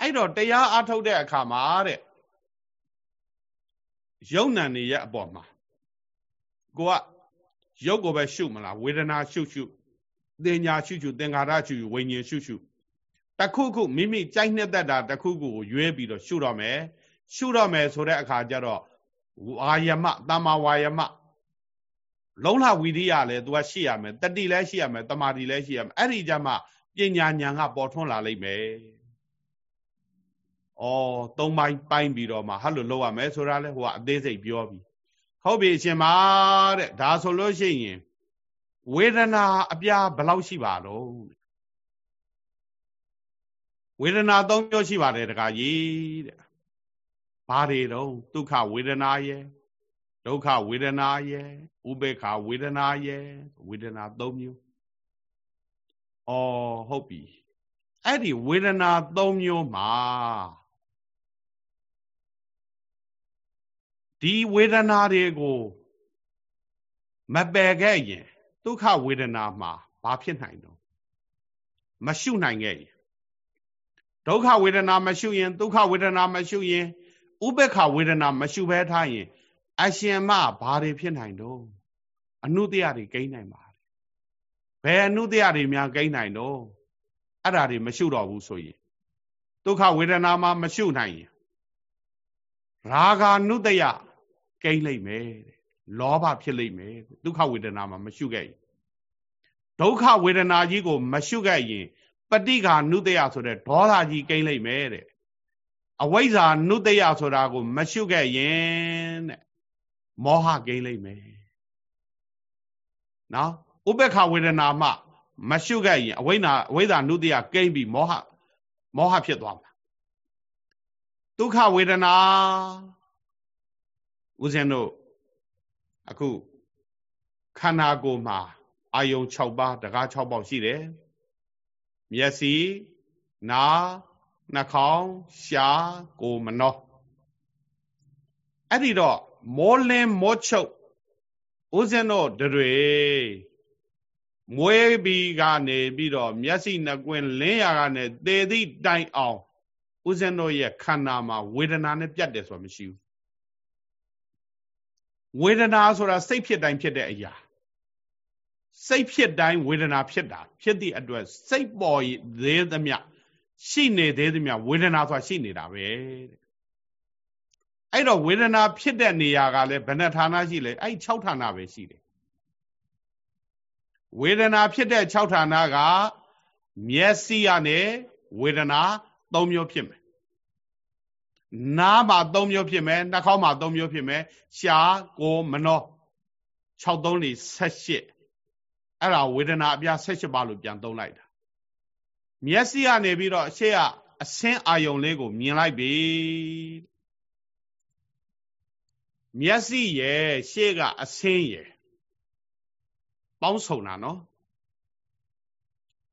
အဲ့တော့တရားအထုတ်တဲ့အခါမှာတဲ့ယုံ nant နေရဲ့အပေါ်မှာကိုက ရုပ်ကိုပဲရှုမလားဝေဒနာရှုရှုသင်ညာရှုရှုသင်္ခါရရှုရှုဝိညာဉ်ရှုရှုတခုခုမိမိကြိုက်နှစ်သက်တာတခုခုကိုရွေးပြီးတော့ရှုတော့မယ်ရှုတော့မယ်ဆိုတဲ့အခါကျတော့ဝါယမတမ္မာဝါယမလုံးလဝီရိယလည်း तू ကရှိရမယ်တတိလည်းရှိရမယ်တမာတိလည်းရှိရမယ်အဲ့ဒီကြမှာပညာဉာဏ်ကပေါ်ထွန်းလာလိမ့်မယ်။အော်သုံးပိုင်းပိုင်းပြီးတော့မှဟတ်လို့လောက်ရမယ်ဆိုတာလဲဟိုကအသေးစိတ်ပြောပြီ။ ဟုတ်ပြီအရှင်မတဲ့ဒါဆိုလို့ရှိရင်ဝေဒနာအပြားဘယ်လောက်ရှိပါတော့ဝေဒနာ၃မျိုးရှိပါတယ်တခါကြီးတဲ့။ဘာတွေတော့ဒုက္ခဝေဒနာရဲ့ဒုက္ခဝေဒနာရဲ့ဥပေက္ခဝေဒနာရဲ့ဝေဒနာ၃မျိုး။အော်ဟုတ်ပြီ။အဲ့ဒီဝေဒနာ၃မျိုးမှာ ဒီဝေဒနာတွေကိုမပယ်ခဲ့ရင်ဒုက္ခဝေဒနာမှာဘာဖြစ်နိုင်တော့မရှုနိုင်ခဲ့ရင်ဒုက္ခဝေဒနာမရှုရင်ဒုက္ခဝေဒနာမရှုရင်ဥပေက္ခဝေဒနာမရှုဘဲထားရင် အရှင်မဘာတွေဖြစ်နိုင်တော့အနုတ္တရတွေကိန်းနိုင်ပါတယ်ဘယ်အနုတ္တရတွေများကိန်းနိုင်တော့အဲ့ဒါတွေမရှုတော့ဘူးဆိုရင်ဒုက္ခဝေဒနာမှာမရှုနိုင်ရင်ရာဂာနုတ္တယ ကိန်းလိုက်မယ်တဲ့လောဘဖြစ်လိမ့်မယ်ဒုက္ခဝေဒနာမှာမရှုခဲ့ရင်ဒုက္ခဝေဒနာကြီးကိုမရှုခဲ့ရင်ပဋိက္ခာနုတ္တယဆိုတဲ့ဒေါသကြီးကိန်းလိုက်မယ်တဲ့အဝိဇ္ဇာနုတ္တယဆိုတာကို မရှုခဲ့ရင်တဲ့မောဟကိန်းလိုက်မယ်နော်ဥပ္ပခဝေဒနာမှမရှုခဲ့ရင်အဝိဇ္ဇာအဝိဇ္ဇာနုတ္တယကိန်းပြီးမောဟမောဟဖြစ်သွားမှာဒုက္ခဝေဒနာ ဦးဇင်းတို့အခုခန္ဓာကိုယ်မှာအာယုံ6ပါးတကား6ပေါက်ရှိတယ်မျက်စိနားနှာခေါင်းရှားကိုယ်မနှောအဲ့ဒီတော့မောလင်းမောချုပ်ဦးဇင်းတို့တွေမွေးပြီးကနေပြီးတော့မျက်စိနှကွင်းလင်းရကနေသေသည့်တိုင်အောင်ဦးဇင်းတို့ရဲ့ခန္ဓာမှာဝေဒနာနဲ့ပြတ်တယ်ဆိုတာမရှိဘူး ဝေဒနာဆိုတာစိတ်ဖြစ်တိုင်းဖြစ်တဲ့အရာစိတ်ဖြစ်တိုင်းဝေဒနာဖြစ်တာဖြစ်သည့်အတွက်စိတ်ပေါ်သေးသမျှရှိနေသေးသမျှဝေဒနာဆိုတာရှိနေတာပဲတဲ့အဲ့တော့ဝေဒနာဖြစ်တဲ့နေရာကလည်းဘယ်နှဌာနရှိလဲအဲ့6ဌာနပဲရှိတယ်ဝေဒနာဖြစ်တဲ့6ဌာနကမျက်စိကနေဝေဒနာ3မျိုးဖြစ်မယ် နားမှာ3မျိုးဖြစ်မယ်နှာခေါင်းမှာ3မျိုးဖြစ်မယ်ရှားကိုမနှော6 3 4 18အဲ့ဒါဝေဒနာအပြား18ပါလို့ပြန်သုံးလိုက်တာမျက်စိကနေပြီးတော့အရှိကအဆင်းအာယုံလေးကိုမြင်လိုက်ပြီမျက်စိရဲ့ရှေ့ကအဆင်းရဲ့ပေါင်းစုံတာနော်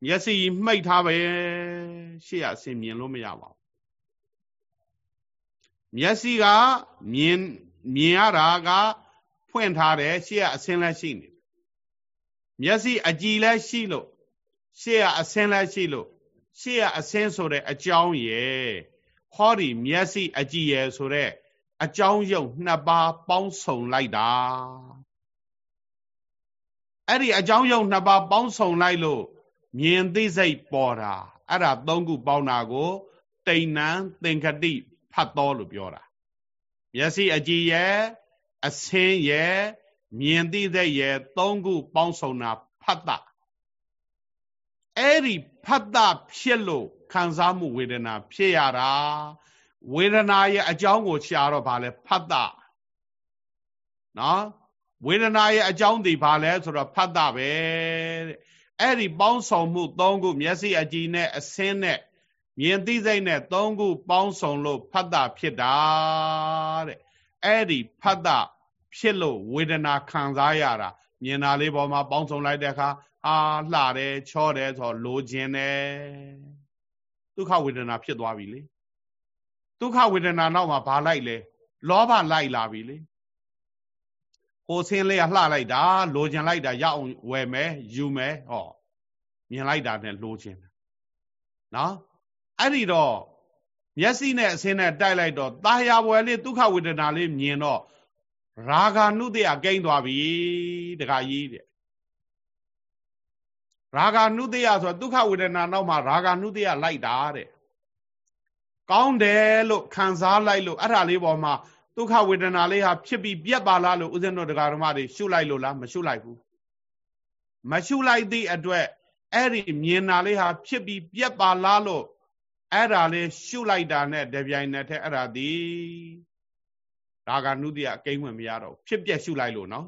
မျက်စိမှိတ်ထားပဲရှေ့ကအဆင်းမြင်လို့မရပါဘူး မျက်စိကမြင်မြင်ရတာကဖွင့်ထားတယ်ရှေ့ကအဆင်းလည်းရှိနေမျက်စိအကြည်လည်းရှိလို့ရှေ့ကအဆင်းလည်းရှိလို့ရှေ့ကအဆင်းဆိုတဲ့အကြောင်းရယ်ဟောဒီမျက်စိအကြည်ရယ်ဆိုတဲ့အကြောင်းရုပ်နှစ်ပါးပေါင်းစုံလိုက်တာအဲ့ဒီအကြောင်းရုပ်နှစ်ပါးပေါင်းစုံလိုက်လို့မြင်သိစိတ်ပေါ်တာအဲ့ဒါသုံးခုပေါင်းတာကိုတိဏ္ဏသင်္ခတိ ဖတ်တော်လို့ပြောတာမျက်စိအကြည်ရဲ့အဆင်းရဲ့မြင်သိတဲ့ရဲ့သုံးခုပေါင်းစုံတာဖတ်တာအဲ့ဒီဖတ်တာဖြစ်လို့ခံစားမှုဝေဒနာဖြစ်ရတာဝေဒနာရဲ့အကြောင်းကိုရှာတော့ဗာလဲဖတ်တာနော်ဝေဒနာရဲ့အကြောင်းဒီဘာလဲဆိုတော့ဖတ်တာပဲတဲ့အဲ့ဒီပေါင်းစုံမှု၃ခုမျက်စိအကြည်နဲ့အဆင်းနဲ့ မြင်သိစိတ်နဲ့၃ခုပေါင်းစုံလို့ဖတ်တာဖြစ်တာတဲ့အဲ့ဒီဖတ်တာဖြစ်လို့ဝေဒနာခံစားရတာမြင်တာလေးပေါ်မှာပေါင်းစုံလိုက်တဲ့အခါအာလှတယ်ချောတယ်ဆိုလိုခြင်းတယ်ဒုက္ခဝေဒနာဖြစ်သွားပြီလေဒုက္ခဝေဒနာနောက်မှာဘာလိုက်လဲလောဘလိုက်လာပြီလေဟိုဆင်းလေးကလှလိုက်တာလိုချင်လိုက်တာရအောင်ဝယ်မယ်ယူမယ်ဟောမြင်လိုက်တာနဲ့လိုချင်တာနော် အဲ့ဒီတော့မျက်စိနဲ့အဆင်းနဲ့တိုက်လိုက်တော့တာယာဝယ်လေးဒုက္ခဝေဒနာလေးမြင်တော့ရာဂနုတ္တယကိန်းသွားပြီတခါကြီးတဲ့ရာဂနုတ္တယဆိုဒုက္ခဝေဒနာနောက်မှာရာဂနုတ္တယလိုက်တာတဲ့ကောင်းတယ်လို့ခံစားလိုက်လို့အဲ့ဒါလေးပေါ်မှာဒုက္ခဝေဒနာလေးဟာဖြစ်ပြီးပြတ်ပါလားလို့ဦးဇင်းတို့တရားဓမ္မတွေရှုလိုက်လို့လားမရှုလိုက်ဘူးမရှုလိုက်သည့်အတွက်အဲ့ဒီမြင်တာလေးဟာဖြစ်ပြီးပြတ်ပါလားလို့ အဲ့ဒါလေးရှုလိုက်တာနဲ့တပြိုင်နက်တည်းအဲ့ဒါဒီဒါကနုတ္တိယအကိန်းဝင်မရတော့ဖြစ်ပြက်ရှုလိုက်လို့နော်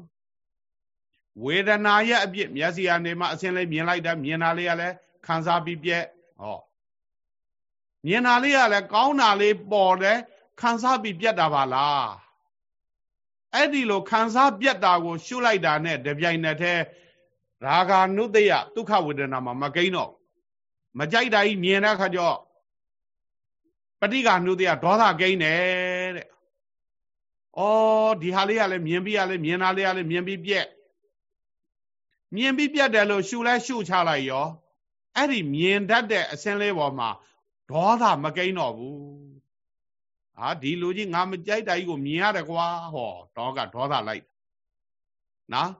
ဝေဒနာရဲ့အပြစ်မျက်စိကနေမှအစင်းလေးမြင်လိုက်တာမြင်တာလေးကလည်းခံစားပြီးပြက်ဟောမြင်တာလေးကလည်းကောင်းတာလေးပေါ်တယ်ခံစားပြီးပြက်တာပါလားအဲ့ဒီလိုခံစားပြက်တာကို ရှုလိုက်တာနဲ့တပြိုင်နက်တည်းရာဂာနုတ္တယဒုက္ခဝေဒနာမှာမကိန်းတော့မကြိုက်တာကြီးမြင်တဲ့အခါကျတော့ ပဋိက္ခနုတ္တယဒေါသကိန်းတယ်တဲ့။အော်ဒီဟာလေးကလည်းမြင်ပြီးရလဲမြင်တာလေးကလည်းမြင်ပြီးပြက်မြင်ပြီးပြက်တယ်လို့ရှုလဲရှုချလိုက်ရောအဲ့ဒီမြင်တတ်တဲ့အစင်းလေးပေါ်မှာဒေါသမကိန်းတော့ဘူး။ဟာဒီလူကြီးငါမကြိုက်တာကြီးကိုမြင်ရတယ်ကွာဟောဒေါကဒေါသလိုက်နော်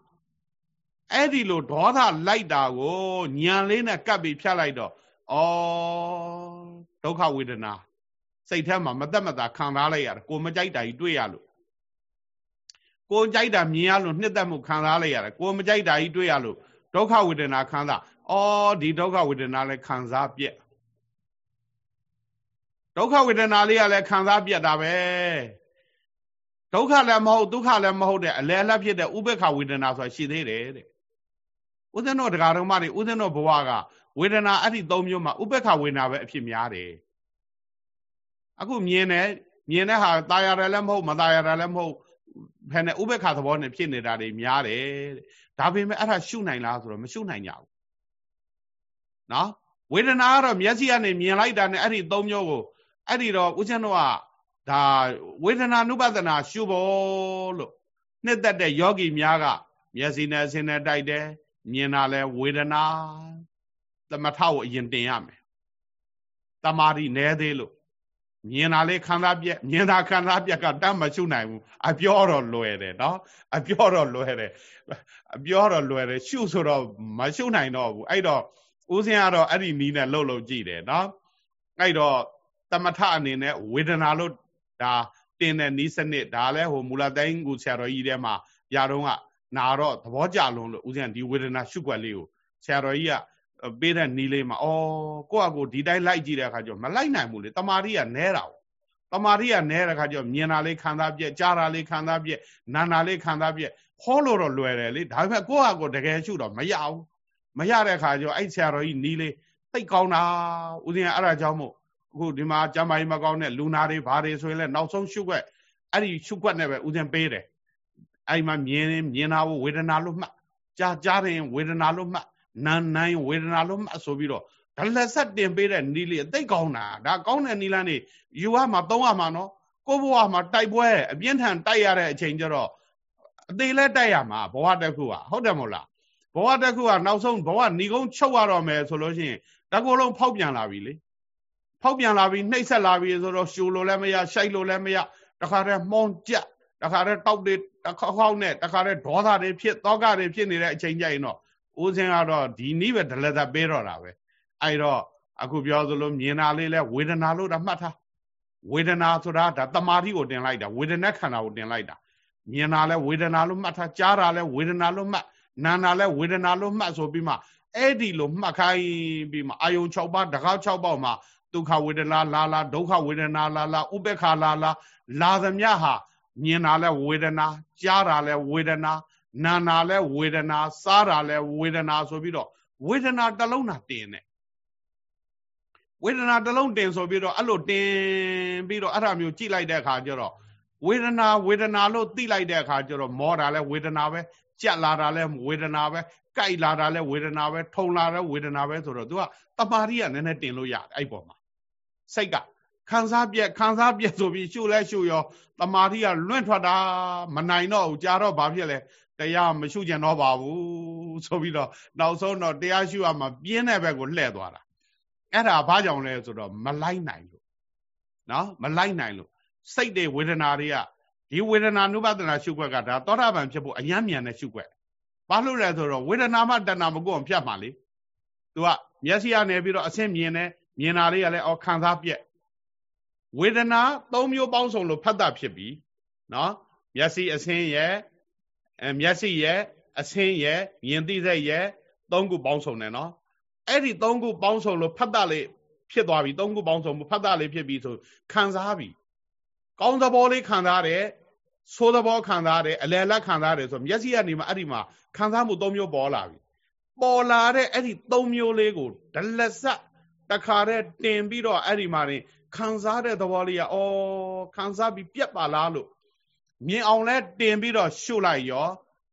အဲ့ဒီလိုဒေါသလိုက်တာကိုညံလေးနဲ့ကပ်ပြီးဖြတ်လိုက်တော့ဩဒုက္ခဝေဒနာ စိတ်ထဲမှာမသက်မသာခံစားလိုက်ရတယ်ကိုမကြိုက်တာကြီးတွေ့ရလို့ကိုကြိုက်တာမြင်ရလို့နှစ်သက်မှုခံစားလိုက်ရတယ်ကိုမကြိုက်တာကြီးတွေ့ရလို့ဒုက္ခဝေဒနာခံစားဩဒီဒုက္ခဝေဒနာလည်းခံစားပြက်ဒုက္ခဝေဒနာလေးကလည်းခံစားပြက်တာပဲဒုက္ခလည်းမဟုတ်ဒုက္ခလည်းမဟုတ်တဲ့အလယ်အလတ်ဖြစ်တဲ့ဥပေက္ခဝေဒနာဆိုတာရှိသေးတယ်တဲ့ဦးဇင်းတို့တရားတော်မတွေဦးဇင်းတို့ဘဝကဝေဒနာအဲ့ဒီ၃မျိုးမှာဥပေက္ခဝေဒနာပဲအဖြစ်များတယ် အခုမြင်တယ်မြင်တဲ့ဟာตายရတယ်လည်းမဟုတ်မตายရတယ်လည်းမဟုတ်ဖယ်နဲ့ဥပေက္ခသဘောနဲ့ဖြစ်နေတာတွေများတယ်တဲ့ဒါပေမဲ့အဲ့ဒါရှုနိုင်လားဆိုတော့မရှုနိုင်ကြဘူးနော်ဝေဒနာကတော့မျက်စိကနေမြင်လိုက်တာနဲ့အဲ့ဒီ၃မျိုးကိုအဲ့ဒီတော့ဦးဇင်းတို့ကဒါဝေဒနာနုပဒနာရှုဖို့လို့နှစ်သက်တဲ့ယောဂီများကမျက်စိနဲ့အစင်းနဲ့တိုက်တယ်မြင်တာလဲဝေဒနာသမထကိုအရင်တင်ရမယ်တမာရီနဲသေးလို့ မြင်တာလေးခံစားပြက်မြင်တာခံစားပြက်ကတတ်မရှုနိုင်ဘူးအပြောတော့လွယ်တယ်နော်အပြောတော့လွယ်တယ်အပြောတော့လွယ်တယ်ရှုဆိုတော့မရှုနိုင်တော့ဘူးအဲ့တော့ဦးစင်းကတော့အဲ့ဒီနီးနဲ့လှုပ်လှုပ်ကြည့်တယ်နော်အဲ့တော့သမထအနေနဲ့ဝေဒနာလို့ဒါတင်တဲ့နီးစနစ်ဒါလည်းဟိုမူလတိုင်းကိုဆရာတော်ကြီးထဲမှာຢာတော့ကနာတော့သဘောကျလုံးလို့ဦးဇင်းဒီဝေဒနာရှုွက်လေးကိုဆရာတော်ကြီးက ပေးတဲ့နီးလေးမှာအော်ကိုယ့်အကိုဒီတိုင်းလိုက်ကြည့်တဲ့အခါကျတော့မလိုက်နိုင်ဘူးလေတမာရီကနဲတာတမာရီကနဲတဲ့အခါကျတော့မြင်တာလေးခံစားပြက်ကြားတာလေးခံစားပြက်နာတာလေးခံစားပြက်ဟောလို့တော့လွယ်တယ်လေဒါပေမဲ့ကိုယ့်အကိုတကယ်ရှုတော့မရဘူးမရတဲ့အခါကျတော့အဲ့ဆရာတော်ကြီးနီးလေးသိကောင်းတာဦးဇင်းကအဲ့ဒါကြောင့်မို့အခုဒီမှာကျမ်းမာရေးမကောင်းတဲ့လူနာတွေဘာတွေဆိုရင်လည်းနောက်ဆုံးရှုွက်အဲ့ဒီရှုွက်နဲ့ပဲဦးဇင်းပေးတယ်အဲ့မှာမြင်မြင်တာကိုဝေဒနာလို့မှတ်ကြားကြားရင်ဝေဒနာလို့မှတ် နာနိုင်ဝေဒနာလို့မှတ်ဆိုပြီးတော့ဒလဆက်တင်ပေးတဲ့နီးလေးအသိကောင်းတာဒါကောင်းတဲ့နီးလန်းနေယူရမှာသုံးရမှာနော်ကိုဘဝမှာတိုက်ပွဲအပြင်းထန်တိုက်ရတဲ့အချိန်ကျတော့အသေးလဲတိုက်ရမှာဘဝတစ်ခုကဟုတ်တယ်မဟုတ်လားဘဝတစ်ခုကနောက်ဆုံးဘဝဏီကုန်းချုပ်ရတော့မယ်ဆိုလို့ရှိရင်တကူလုံးဖောက်ပြန်လာပြီလေဖောက်ပြန်လာပြီနှိပ်ဆက်လာပြီဆိုတော့ရှူလို့လည်းမရရှိုက်လို့လည်းမရတခါတည်းမှုန်ကြက်တခါတည်းတောက်တွေတခါခေါက်နဲ့တခါတည်းဒေါသတွေဖြစ်တောကတွေဖြစ်နေတဲ့အချိန်ကြရင်တော့ ဦးစင်းကတော့ဒီနည်းပဲဒလသက်ပေးတော့တာပဲအဲ့တော့အခုပြောသလိုမြင်တာလေးလဲဝေဒနာလို့ဒါမှတ်ထားဝေဒနာဆိုတာဒါတမာတိကိုတင်လိုက်တာဝေဒနာခန္ဓာကိုတင်လိုက်တာမြင်တာလဲဝေဒနာလို့မှတ်ထားကြားတာလဲဝေဒနာလို့မှတ်နာတာလဲဝေဒနာလို့မှတ်ဆိုပြီးမှအဲ့ဒီလိုမှတ်ခိုင်းပြီးမှအာယုံ6ပါးတကား6ပါးမှာဒုက္ခဝေဒနာလာလာဒုက္ခဝေဒနာလာလာဥပေက္ခလာလာလာသမျှဟာမြင်တာလဲဝေဒနာကြားတာလဲဝေဒနာ နာနာလဲဝေဒနာစားတာလဲဝေဒနာဆိုပြီးတော့ဝေဒနာတစ်လုံးသာတင်တယ်ဝေဒနာတစ်လုံးတင်ဆိုပြီးတော့အဲ့လိုတင်ပြီးတော့အဲ့ဒါမျိုးကြည့်လိုက်တဲ့အခါကျတော့ဝေဒနာဝေဒနာလို့သိလိုက်တဲ့အခါကျတော့မောတာလဲဝေဒနာပဲကြက်လာတာလဲဝေဒနာပဲကြိုက်လာတာလဲဝေဒနာပဲထုံလာတဲ့ဝေဒနာပဲဆိုတော့ तू ကတမာရီကနည်းနည်းတင်လို့ရတယ်အဲ့ပေါ်မှာစိတ်ကခံစားပြက်ခံစားပြက်ဆိုပြီးရှုလဲရှုရောတမာတိကလွင့်ထွက်တာမနိုင်တော့ဘူးကြာတော့ဘာဖြစ်လဲ တရားမရှုကျင်တော့ပါဘူးဆိုပြီးတော့နောက်ဆုံးတော့တရားရှုရမှာပြင်းတဲ့ဘက်ကိုလှည့်သွားတာအဲ့ဒါဘာကြောင့်လဲဆိုတော့မလိုက်နိုင်လို့နော်မလိုက်နိုင်လို့စိတ်တွေဝေဒနာတွေကဒီဝေဒနာနုပဒနာရှုွက်ကဒါသောတာပန်ဖြစ်ဖို့အယံမြန်တဲ့ရှုွက်ဘာလို့လဲဆိုတော့ဝေဒနာမှတဏမကိုအောင်ဖြတ်မှာလေသူကမျက်စိကနေပြီးတော့အဆင့်မြင်တယ်မြင်တာလေးကလည်းအော်ခံစားပြက်ဝေဒနာ၃မျိုးပေါင်းစုံလို့ဖတ်တာဖြစ်ပြီးနော်မျက်စိအဆင်းရဲ့ အဲမျက်စိရဲ့အဆင်းရဲ့မြင်သိစိတ်ရဲ့သုံးခုပေါင်းစုံတယ်နော်အဲ့ဒီသုံးခုပေါင်းစုံလို့ဖတ်တာလေးဖြစ်သွားပြီသုံးခုပေါင်းစုံဖတ်တာလေးဖြစ်ပြီဆိုခံစားပြီကောင်းသဘောလေးခံစားတယ်ဆိုးသဘောခံစားတယ်အလယ်လက်ခံစားတယ်ဆိုမျက်စိကနေမှအဲ့ဒီမှာခံစားမှုသုံးမျိုးပေါ်လာပြီပေါ်လာတဲ့အဲ့ဒီသုံးမျိုးလေးကိုဒလဆက်တခါတည်းတင်ပြီးတော့အဲ့ဒီမှာနေခံစားတဲ့သဘောလေးကအော်ခံစားပြီးပြက်ပါလားလို့ မြင်အောင်လဲတင်ပြီးတော့ရှုလိုက်ရော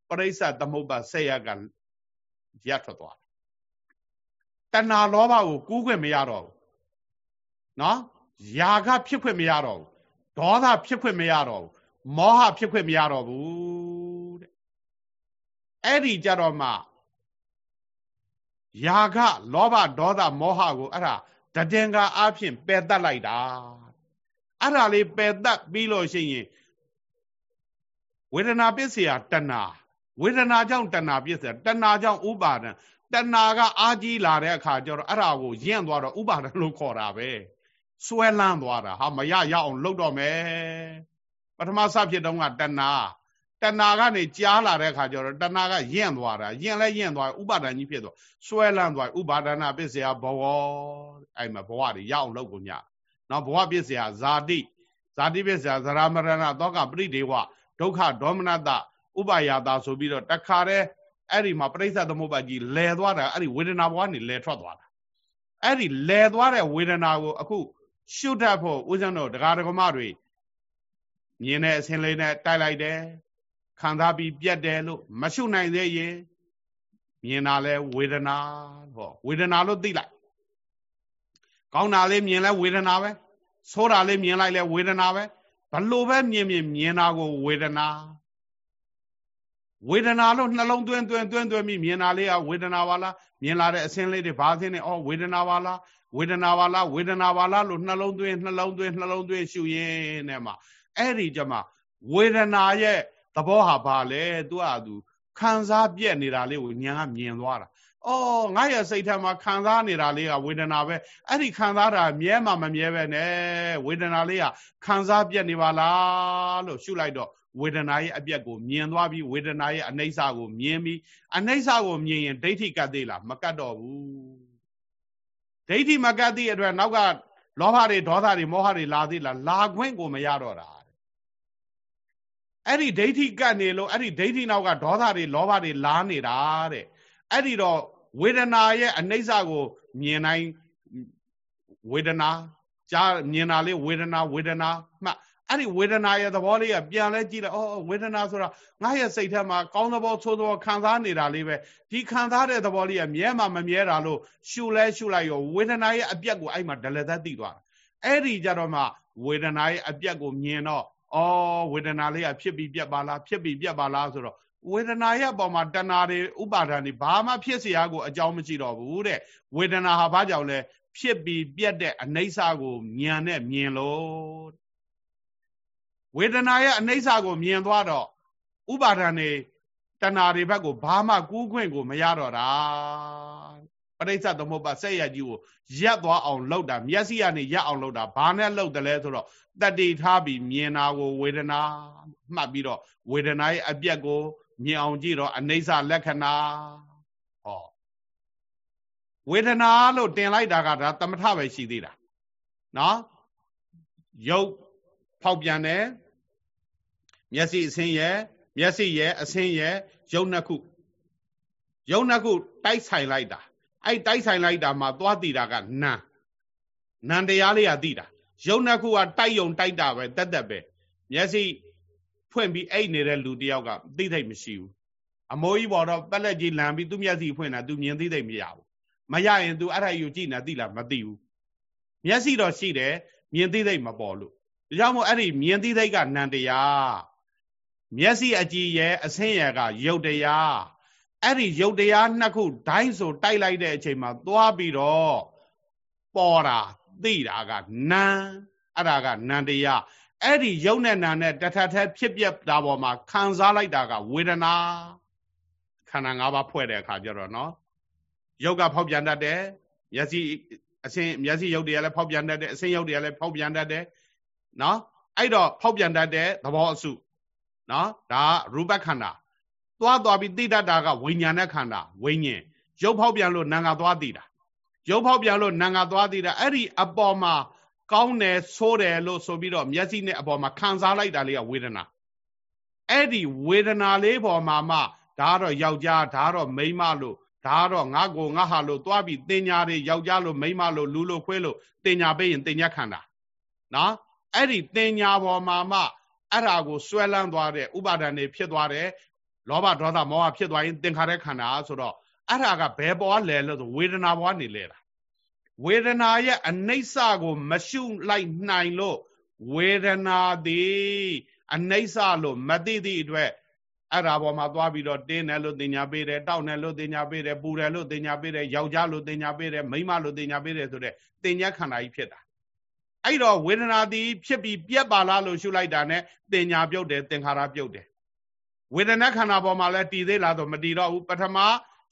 ပရိစ္ဆသမုပ္ပါဆက်ရကရက်ထွက်သွားတဏှာလောဘကိုကူးခွင့်မရတော့ဘူးနော်ຢာကဖြစ်ခွင့်မရတော့ဘူးဒေါသဖြစ်ခွင့်မရတော့ဘူးမောဟဖြစ်ခွင့်မရတော့ဘူးတဲ့အဲ့ဒီကြတော့မှຢာကလောဘဒေါသမောဟကိုအဲ့ဒါတတင်္ဂါအဖြစ်ပယ်တတ်လိုက်တာအဲ့ဒါလေးပယ်တတ်ပြီးလို့ရှိရင် ဝေဒနာပစ္စယတဏဝေဒနာကြောင့်တဏပစ္စယတဏကြောင့်ဥပါဒံတဏကအာကြီးလာတဲ့အခါကျတော့အဲ့ဒါကိုယင့်သွားတော့ဥပါဒံလို့ခေါ်တာပဲစွဲလန်းသွားတာဟာမရရအောင်လုပ်တော့မယ်ပထမစဖြစ်တုန်းကတဏတဏကနေကြားလာတဲ့အခါကျတော့တဏကယင့်သွားတာယင့်လဲယင့်သွားဥပါဒံကြီးဖြစ်သွားစွဲလန်းသွားဥပါဒနာပစ္စယဘဝအဲ့မှာဘဝတွေရအောင်လုပ်ကုန်ညနော်ဘဝပစ္စယဇာတိဇာတိပစ္စယဇရာမရဏသောကပရိဒေဝ ဒုက္ခဒေါမနတဥပါယတာဆိုပြီးတော့တခါတည်းအဲ့ဒီမှာပြိဿသမုပ္ပါကြီးလဲသွားတာအဲ့ဒီဝေဒနာဘဝကနေလဲထွက်သွားတာအဲ့ဒီလဲသွားတဲ့ဝေဒနာကိုအခုရှုတတ်ဖို့ဦးဇင်းတို့တရားဓမ္မတွေမြင်တဲ့အစင်းလေးနဲ့တိုက်လိုက်တယ်ခံစားပြီးပြတ်တယ်လို့မရှုနိုင်သေးရင်မြင်တာလဲဝေဒနာဟောဝေဒနာလို့သိလိုက်ကောင်းတာလေးမြင်လဲဝေဒနာပဲဆိုးတာလေးမြင်လိုက်လဲဝေဒနာပဲ ဘလို့ပဲမြင်မြင်မြင်တာကိုဝေဒနာဝေဒနာလို့နှလုံးသွင်းသွင်းသွင်းသွင်းပြီးမြင်တာလေးကဝေဒနာပါလားမြင်လာတဲ့အစင်းလေးတွေဘာအစင်းတွေအော်ဝေဒနာပါလားဝေဒနာပါလားဝေဒနာပါလားလို့နှလုံးသွင်းနှလုံးသွင်းနှလုံးသွင်းရှုရင်းနဲ့မှာအဲ့ဒီကြမှာဝေဒနာရဲ့သဘောဟာဘာလဲသူကသူခံစားပြက်နေတာလေးကိုညာကမြင်သွားတာ အော်ငါရဲ့စိတ်ထဲမှာခံစားနေတာလေးကဝေဒနာပဲအဲ့ဒီခံစားတာမြဲမှမမြဲပဲနဲ့ဝေဒနာလေးကခံစားပြက်နေပါလားလို့ရှုလိုက်တော့ဝေဒနာရဲ့အပြက်ကိုမြင်သွားပြီးဝေဒနာရဲ့အနိစ္စကိုမြင်ပြီးအနိစ္စကိုမြင်ရင်ဒိဋ္ဌိကတ်သေးလားမကတ်တော့ဘူးဒိဋ္ဌိမကတ်သည့်အတွက်နောက်ကလောဘတွေဒေါသတွေမောဟတွေလာသေးလားလာခွင့်ကိုမရတော့တာအဲ့ဒီဒိဋ္ဌိကတ်နေလို့အဲ့ဒီဒိဋ္ဌိနောက်ကဒေါသတွေလောဘတွေလာနေတာတဲ့အဲ့ဒီတော့ ဝေဒနာရဲ့အနိစ္စကိုမြင်နိုင်ဝေဒနာကြားမြင်တာလေးဝေဒနာဝေဒနာမှအဲ့ဒီဝေဒနာရဲ့သဘောလေးကပြန်လဲကြည့်လိုက်အော်ဝေဒနာဆိုတာငါရဲ့စိတ်ထဲမှာကောင်းသဘောဆိုးသဘောခံစားနေတာလေးပဲဒီခံစားတဲ့သဘောလေးကမြဲမှမမြဲတာလို့ရှုလဲရှုလိုက်ရောဝေဒနာရဲ့အပြက်ကိုအဲ့မှာဒလသက်သိသွားတာအဲ့ဒီကြတော့မှဝေဒနာရဲ့အပြက်ကိုမြင်တော့အော်ဝေဒနာလေးကဖြစ်ပြီးပြက်ပါလားဖြစ်ပြီးပြက်ပါလားဆိုတော့ ဝေဒနာရဲ့အပေါ်မှာတဏှာတွေဥပါဒာတွေဘာမှဖြစ်เสียကိုအကြောင်းမရှိတော့ဘူးတဲ့ဝေဒနာဟာဘာကြောင့်လဲဖြစ်ပြီးပြက်တဲ့အနိစ္စကိုဉာဏ်နဲ့မြင်လို့ဝေဒနာရဲ့အနိစ္စကိုမြင်သွားတော့ဥပါဒာတွေတဏှာတွေဘက်ကိုဘာမှကူးခွင့်ကိုမရတော့တာပရိစ္ဆသမုပ္ပါဆက်ရကြီးကိုရက်သွားအောင်လုပ်တာမျက်စိကနေရက်အောင်လုပ်တာဘာနဲ့လုပ်တယ်လဲဆိုတော့တတိထားပြီးမြင်တာကို ဝေဒနာမှတ်ပြီးတော့ဝေဒနာရဲ့အပြက်ကို မြင်အောင်ကြည့်တော့အနိစ္စလက္ခဏာဟောဝေဒနာလို့တင်လိုက်တာကဒါသမထပဲရှိသေးတာနော်ရုပ်ဖောက်ပြန်တယ်မျက်စိအဆင်းရဲ့မျက်စိရဲ့အဆင်းရဲ့ရုပ်နှစ်ခုရုပ်နှစ်ခုတိုက်ဆိုင်လိုက်တာအဲ့တိုက်ဆိုင်လိုက်တာမှာသွားတည်တာကနာနံတရားလေးကတည်တာရုပ်နှစ်ခုကတိုက်ယုံတိုက်တာပဲတက်တက်ပဲမျက်စိ ဖွင့်ပြီးအိတ်နေတဲ့လူတယောက်ကသိသိမရှိဘူးအမိုးကြီးပေါ်တော့ပက်လက်ကြီးလန်ပြီးသူ့မျက်စိဖွင့်တာသူမြင်သိသိမရဘူးမရရင်သူအဲ့ဒါယူကြည့်နေသိလားမသိဘူးမျက်စိတော့ရှိတယ်မြင်သိသိမပေါ်လို့ဒါကြောင့်မို့အဲ့ဒီမြင်သိသိကနံတရားမျက်စိအကြည့်ရဲ့အဆင်းရဲကရုပ်တရားအဲ့ဒီရုပ်တရားနှစ်ခုဒိုင်းဆိုတိုက်လိုက်တဲ့အချိန်မှာသွားပြီးတော့ပေါ်တာသိတာကနံအဲ့ဒါကနံတရား အဲ့ဒီယုံနဲ့နာနဲ့တထထဖြစ်ပြတာပေါ်မှာခံစားလိုက်တာကဝေဒနာခန္ဓာ၅ပါးဖွဲ့တဲ့အခါကျတော့နော်ယုတ်ကဖောက်ပြန်တတ်တယ်မျက်စိအဆင်းမျက်စိယုတ်တွေကလည်းဖောက်ပြန်တတ်တယ်အဆင်းယုတ်တွေကလည်းဖောက်ပြန်တတ်တယ်နော်အဲ့တော့ဖောက်ပြန်တတ်တဲ့သဘောအစုနော်ဒါရူပခန္ဓာသွားသွားပြီးသိတတ်တာကဝိညာဉ်နဲ့ခန္ဓာဝိညာဉ်ရုပ်ဖောက်ပြန်လို့နာငါသွားသိတာရုပ်ဖောက်ပြန်လို့နာငါသွားသိတာအဲ့ဒီအပေါ်မှာ ကောင်းတယ်ဆိုးတယ်လို့ဆိုပြီးတော့မျက်စိနဲ့အပေါ်မှာခံစားလိုက်တာလေးကဝေဒနာအဲ့ဒီဝေဒနာလေးပေါ်မှာမှဒါတော့ယောက်ျားဒါတော့မိန်းမလို့ဒါတော့ငါကိုငါဟာလို့သွားပြီးတင်ညာတွေယောက်ျားလို့မိန်းမလို့လူလို့ခွဲလို့တင်ညာပေးရင်တင်ညာခန္ဓာနော်အဲ့ဒီတင်ညာပေါ်မှာမှအဲ့ဒါကိုဆွဲလန်းသွားတဲ့ဥပါဒဏ်တွေဖြစ်သွားတယ်လောဘဒေါသမောဟဖြစ်သွားရင်သင်္ခါရခန္ဓာဆိုတော့အဲ့ဒါကဘယ်ပေါ်လဲလို့ဆိုဝေဒနာပေါ်ကနေလဲတာ ဝေဒနာရဲ့အနိစ္စကို မရှုလိုက်နိုင်လို့ဝေဒနာသည်အနိစ္စလို့မသိသည့်အတွက်အဲ့ဒါပေါ်မှာသွားပြီးတော့တင်းတယ်လို့တင်ညာပေးတယ်တောက်တယ်လို့တင်ညာပေးတယ်ပူတယ်လို့တင်ညာပေးတယ်ယောက်ျားလို့တင်ညာပေးတယ်မိန်းမလို့တင်ညာပေးတယ်ဆိုတဲ့တင်ညာခန္ဓာကြီးဖြစ်တာအဲ့တော့ဝေဒနာသည်ဖြစ်ပြီးပြက်ပါလားလို့ရှုလိုက်တာနဲ့တင်ညာပြုတ်တယ်သင်္ခါရပြုတ်တယ်ဝေဒနာခန္ဓာပေါ်မှာလည်းတည်သေးလားဆိုမတည်တော့ဘူးပထမ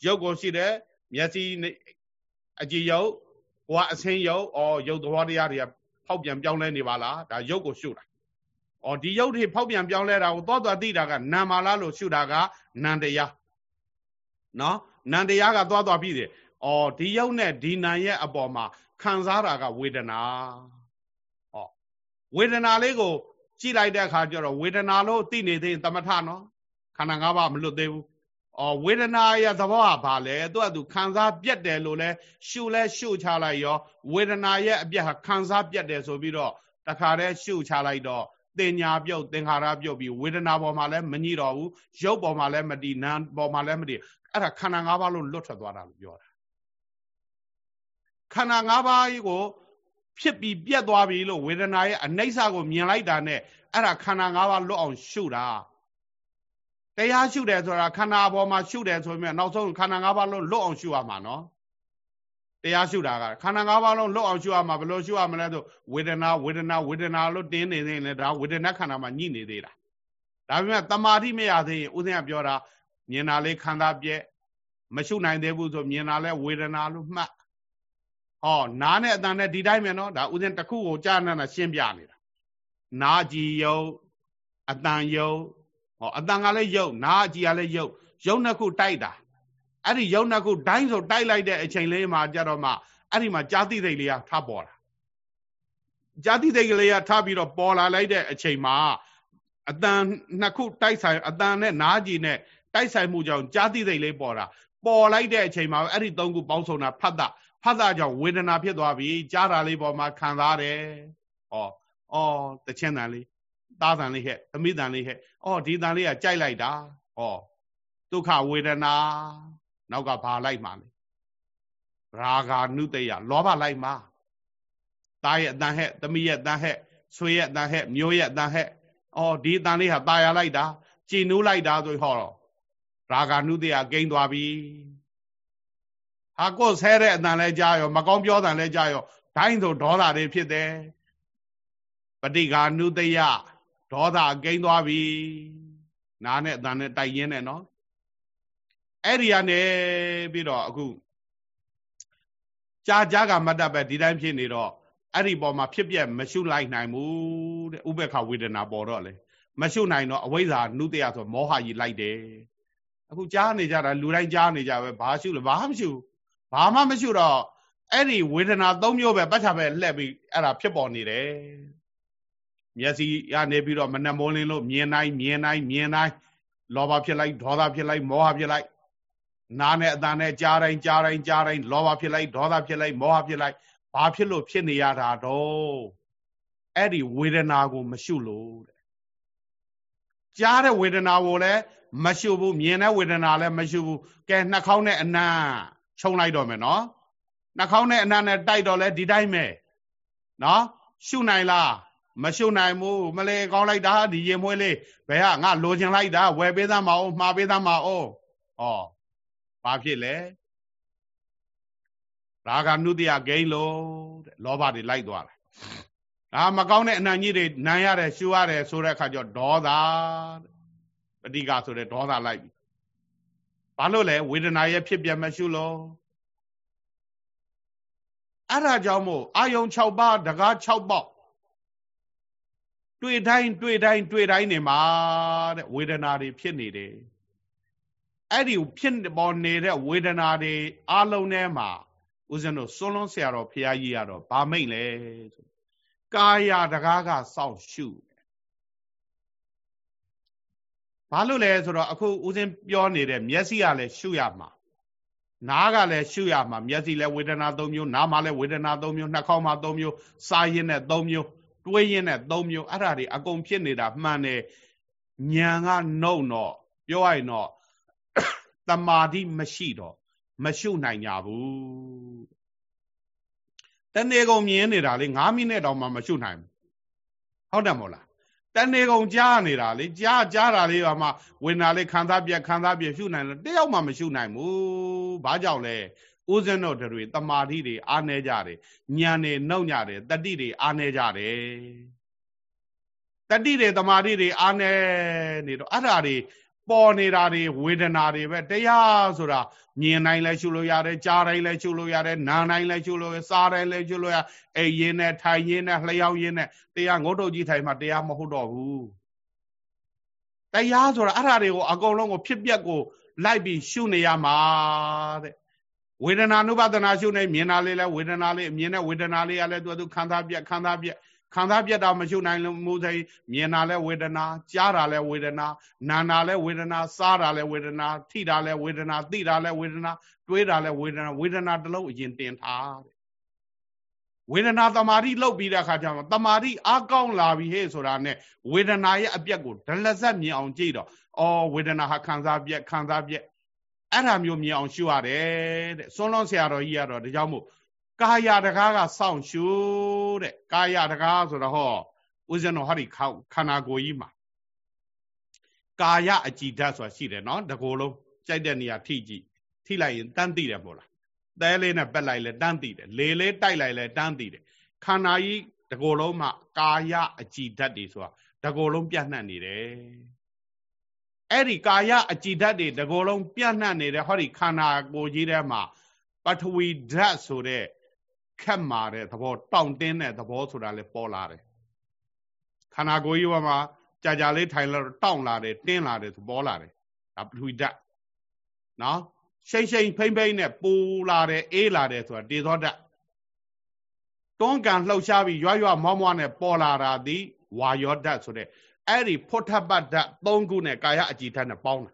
ရုပ်ကိုရှိတယ်မျက်စိအကြည့်ရုပ် ဘဝအဆင်းရုပ်ဩရုပ်သဘောတရားတွေကဖောက်ပြန်ပြောင်းလဲနေပါလားဒါရုပ်ကိုရှုတာဩဒီရုပ်တွေဖောက်ပြန်ပြောင်းလဲတာကိုသောသွားသိတာကနာမာလားလို့ရှုတာကနန္တရားနော်နန္တရားကသွားသွားပြီးတယ်ဩဒီရုပ်နဲ့ဒီနာရဲ့အပေါ်မှာခံစားတာကဝေဒနာဟောဝေဒနာလေးကိုကြည့်လိုက်တဲ့အခါကျတော့ဝေဒနာလို့သိနေသေးသမထနော်ခန္ဓာ၅ပါးမလွတ်သေးဘူး အော်ဝေဒနာရဲ့သဘောကဘာလဲသူကသူခံစားပြတ်တယ်လို့လဲရှုလဲရှုချလိုက်ရောဝေဒနာရဲ့အပြတ်ဟာခံစားပြတ်တယ်ဆိုပြီးတော့တခါတည်းရှုချလိုက်တော့တင်ညာပြုတ်သင်္ခါရပြုတ်ပြီးဝေဒနာပေါ်မှာလည်းမညှိတော့ဘူးရုပ်ပေါ်မှာလည်းမတည်နာပေါ်မှာလည်းမတည်အဲ့ဒါခန္ဓာ၅ပါးလို့လွတ်ထွက်သွားတာလို့ပြောတာခန္ဓာ၅ပါးကိုဖြစ်ပြီးပြတ်သွားပြီလို့ဝေဒနာရဲ့အနိစ္စကိုမြင်လိုက်တာနဲ့အဲ့ဒါခန္ဓာ၅ပါးလွတ်အောင်ရှုတာ တရားရှုတယ်ဆိုတာခန္ဓာပေါ်မှာရှုတယ်ဆိုရင်နောက်ဆုံးခန္ဓာ၅ပါးလုံးလွတ်အောင်ရှုရမှာနော်တရားရှုတာကခန္ဓာ၅ပါးလုံးလွတ်အောင်ရှုရမှာဘယ်လိုရှုရမလဲဆိုဝေဒနာဝေဒနာဝေဒနာလို့တင်းနေနေလေဒါဝေဒနာခန္ဓာမှာညှိနေသေးတာဒါပေမဲ့တမာတိမရသေးရင်ဦးဇင်းကပြောတာမြင်တာလေးခန္ဓာပြက်မရှုနိုင်သေးဘူးဆိုမြင်တာလဲဝေဒနာလို့မှတ်ဟောနားနဲ့အတန်နဲ့ဒီတိုင်းပဲနော်ဒါဥစဉ်တစ်ခုကိုကြားနေတာရှင်းပြနေတာနာကြည်ယုတ်အတန်ယုတ် ဟောအတန်ကလည်းယုတ်နာကြည်ကလည်းယုတ်ယုတ်နှစ်ခုတိုက်တာအဲ့ဒီယုတ်နှစ်ခုဒိုင်းဆိုတိုက်လိုက်တဲ့အချိန်လေးမှာကြတော့မှအဲ့ဒီမှာကြာတိသိလေးကထပေါ်တာကြာတိသိကလေးကထပြီးတော့ပေါ်လာလိုက်တဲ့အချိန်မှာအတန်နှစ်ခုတိုက်ဆိုင်အတန်နဲ့နာကြည်နဲ့တိုက်ဆိုင်မှုကြောင့်ကြာတိသိလေးပေါ်တာပေါ်လိုက်တဲ့အချိန်မှာအဲ့ဒီသုံးခုပေါင်းစုံတာဖတ်တာဖတ်တာကြောင့်ဝေဒနာဖြစ်သွားပြီကြားတာလေးပေါ်မှာခံစားတယ်ဟောအော်တချင်းတန်လေး သားတန်လေးဟဲ့သမီးတန်လေးဟဲ့အော်ဒီတန်လေးကကြိုက်လိုက်တာဟောဒုက္ခဝေဒနာနောက်ကဘာလိုက်မှလဲရာဂာနုတယလောဘလိုက်မှသားရဲ့အတန်ဟဲ့သမီးရဲ့အတန်ဟဲ့ဆွေရဲ့အတန်ဟဲ့မျိုးရဲ့အတန်ဟဲ့အော်ဒီအတန်လေးဟာตายရလိုက်တာကြည်နူးလိုက်တာဆိုဟောတော့ရာဂာနုတယဂိမ်းသွားပြီဟာကိုယ်ဆဲတဲ့အတန်လဲကြားရောမကောင်းပြောတန်လဲကြားရောဒိုင်းဆိုဒေါသတွေဖြစ်တယ်ပဋိဃာနုတယ ဒေါသဂိမ်းသွားပြီနားနဲ့အတန်နဲ့တိုက်ရင်းနဲ့နော်အဲ့ဒီကနေပြီးတော့အခုကြာကြာကမတ်တပ်ပဲဒီတိုင်းဖြစ်နေတော့အဲ့ဒီပေါ်မှာဖြစ်ပြက်မရှုလိုက်နိုင်ဘူးတဲ့ဥပ္ပခဝေဒနာပေါ်တော့လေမရှုနိုင်တော့အဝိဇ္ဇာနုတယဆိုမောဟကြီးလိုက်တယ်အခုကြားနေကြတာလူတိုင်းကြားနေကြပဲဘာရှုလဲဘာမှမရှုဘာမှမရှုတော့အဲ့ဒီဝေဒနာ၃မျိုးပဲပတ်ချပဲလှက်ပြီးအဲ့ဒါဖြစ်ပေါ်နေတယ် မျက်စိကနေပြီးတော့မနှမိုးလင်းလို့မြင်တိုင်းမြင်တိုင်းမြင်တိုင်းလောဘဖြစ်လိုက်ဒေါသဖြစ်လိုက်မောဟဖြစ်လိုက်နားနဲ့အတန်နဲ့ကြားတိုင်းကြားတိုင်းကြားတိုင်းလောဘဖြစ်လိုက်ဒေါသဖြစ်လိုက်မောဟဖြစ်လိုက်ဘာဖြစ်လို့ဖြစ်နေရတာတော့အဲ့ဒီဝေဒနာကို မရှုလို့တဲ့ကြားတဲ့ဝေဒနာကိုလည်းမရှုဘူးမြင်တဲ့ဝေဒနာလည်းမရှုဘူးကဲနှာခေါင်းနဲ့အနံ့ခြုံလိုက်တော့မယ်နော်နှာခေါင်းနဲ့အနံ့နဲ့တိုက်တော့လဲဒီတိုင်းပဲနော်ရှုနိုင်လား မရှုနိုင်ဘူးမလဲကောင်းလိုက်တာဒီရင်မွေးလေးဘယ်ဟာငါလိုချင်လိုက်တာဝယ်ပေးသားမအောင်မှားပေးသားမအောင်ဩဘာဖြစ်လဲရာဂနုတ္တိယဂိမ်းလို့တဲ့လောဘတွေလိုက်သွားတာဒါမကောင်းတဲ့အနံ့ကြီးတွေနိုင်ရတယ်ရှူရတယ်ဆိုတဲ့အခါကျဒေါသပဋိကဆိုတဲ့ဒေါသလိုက်ပြီဘာလို့လဲဝေဒနာရဲ့ဖြစ်ပြမရှုလို့အဲ့ဒါကြောင့်မို့အာယုံ6ပါးတကား6ပေါက် တွေ့တိုင်းတွေ့တိုင်းတွေ့တိုင်းနေမှာတဲ့ဝေဒနာတွေဖြစ်နေတယ်အဲ့ဒီဖြစ်ပေါ်နေတဲ့ဝေဒနာတွေအလုံးထဲမှာဦးဇင်းတို့စွန်းလွန်းဆရာတော်ဘုရားကြီးကတော့ဗာမိတ်လဲဆိုကာယတကားကစောင့်ရှုဘာလို့လဲဆိုတော့အခုဦးဇင်းပြောနေတဲ့မျက်စိကလည်းရှုရမှာနားကလည်းရှုရမှာမျက်စိလည်းဝေဒနာ၃မျိုးနားမှာလည်းဝေဒနာ၃မျိုးနှာခေါင်းမှာ၃မျိုးစားရင်းနဲ့၃မျိုး တွေးရင်းနဲ့၃မျိုးအဲ့ဒါတွေအကုန်ဖြစ်နေတာမှန်တယ်ဉာဏ်ကနှုတ်တော့ပြောရရင်တော့တမာတိမရှိတော့မရှုနိုင်ကြဘူးတနေ့ကုန်မြင်နေတာလေ9မိနစ်တောင်မှမရှုနိုင်ဘူးဟုတ်တယ်မို့လားတနေ့ကုန်ကြားနေတာလေကြားကြားတာလေးကမှဝင်တာလေးခံစားပြက်ခံစားပြက်ရှုနိုင်တယ်တယောက်မှမရှုနိုင်ဘူးဘာကြောင့်လဲ ဦးဇင်းတို့တွေတမာတိတွေအားနေကြတယ်ဉာဏ်တွေနှုတ်ညတယ်တတိတွေအားနေကြတယ်တတိတွေတမာတိတွေအားနေနေတော့အဲ့ဓာတွေပေါ်နေတာတွေဝေဒနာတွေပဲတရားဆိုတာမြင်တိုင်းလည်းရှုလို့ရတယ်ကြားတိုင်းလည်းရှုလို့ရတယ်နားတိုင်းလည်းရှုလို့ရစားတိုင်းလည်းရှုလို့ရအိမ်ရင်းနဲ့ထိုင်ရင်းနဲ့လျှောက်ရင်းနဲ့တရားငုတ်တုတ်ကြီးထိုင်မှတရားမဟုတ်တော့ဘူးတရားဆိုတာအဲ့ဓာတွေကိုအကုန်လုံးကိုဖြစ်ပျက်ကိုလိုက်ပြီးရှုနေရမှာတဲ့ ဝေဒနာနုပဒနာရှုနေမြင်တာလေးလဲဝေဒနာလေးမြင်တဲ့ဝေဒနာလေးကလည်းသူကသူခံစားပြက်ခံစားပြက်ခံစားပြတ်တာမရှုနိုင်လို့မို့ဆိုင်မြင်တာလဲဝေဒနာကြားတာလဲဝေဒနာနာတာလဲဝေဒနာစားတာလဲဝေဒနာထိတာလဲဝေဒနာသိတာလဲဝေဒနာတွေးတာလဲဝေဒနာဝေဒနာတစ်လုံးအရင်တင်ထားတဲ့ဝေဒနာတမာတိလောက်ပြီးတဲ့အခါကျတော့တမာတိအားကောင်းလာပြီဟဲ့ဆိုတာနဲ့ဝေဒနာရဲ့အပြက်ကိုဒလဇက်မြင်အောင်ကြည့်တော့အော်ဝေဒနာဟာခံစားပြက်ခံစားပြက် အဲ့ဒါမျိုးမြင်အောင်ရှုရတယ်တဲ့စွန်းလွန်ဆရာတော်ကြီးကတော့ဒါကြောင့်မို့ကာယတကားကစောင့်ရှုတဲ့ကာယတကားဆိုတော့ဟောဦးဇင်းတော်ဟောဒီခန္ဓာကိုယ်ကြီးမှာကာယအကြည်ဓာတ်ဆိုတာရှိတယ်နော်တကိုယ်လုံးကြိုက်တဲ့နေရာထိကြည့်ထိလိုက်ရင်တန်းသိတယ်မို့လားသဲလေးနဲ့ပက်လိုက်လဲတန်းသိတယ်လေလေးတိုက်လိုက်လဲတန်းသိတယ်ခန္ဓာကြီးတကိုယ်လုံးမှာကာယအကြည်ဓာတ်တွေဆိုတာတကိုယ်လုံးပြန့်နှံ့နေတယ် အဲ့ဒီကာယအကြည်ဓာတ်တွေတကိုယ်လုံးပြန့်နှံ့နေတဲ့ဟောဒီခန္ဓာကိုယ်ကြီးထဲမှာပထဝီဓာတ်ဆိုတဲ့ခက်မာတဲ့သဘောတောင့်တင်းတဲ့သဘောဆိုတာလည်းပေါ်လာတယ်ခန္ဓာကိုယ်ကြီးဘက်မှာကြာကြာလေးထိုင်လို့တောင့်လာတယ်တင်းလာတယ်သဘောလာတယ်ဒါပထဝီဓာတ်နော်ရှိန်ရှိန်ဖိမ့်ဖိမ့်နဲ့ပူလာတယ်အေးလာတယ်ဆိုတာတေသောဓာတ်တွန်းကန်လှုပ်ရှားပြီးရွရွမောမောနဲ့ပေါ်လာတာဒီဝါယောဓာတ်ဆိုတဲ့ အဲ့ဒီဖုထပတ်ဓာတ်၃ခုနဲ့ကာယအကြည်ဓာတ်နဲ့ပေါင်းတာ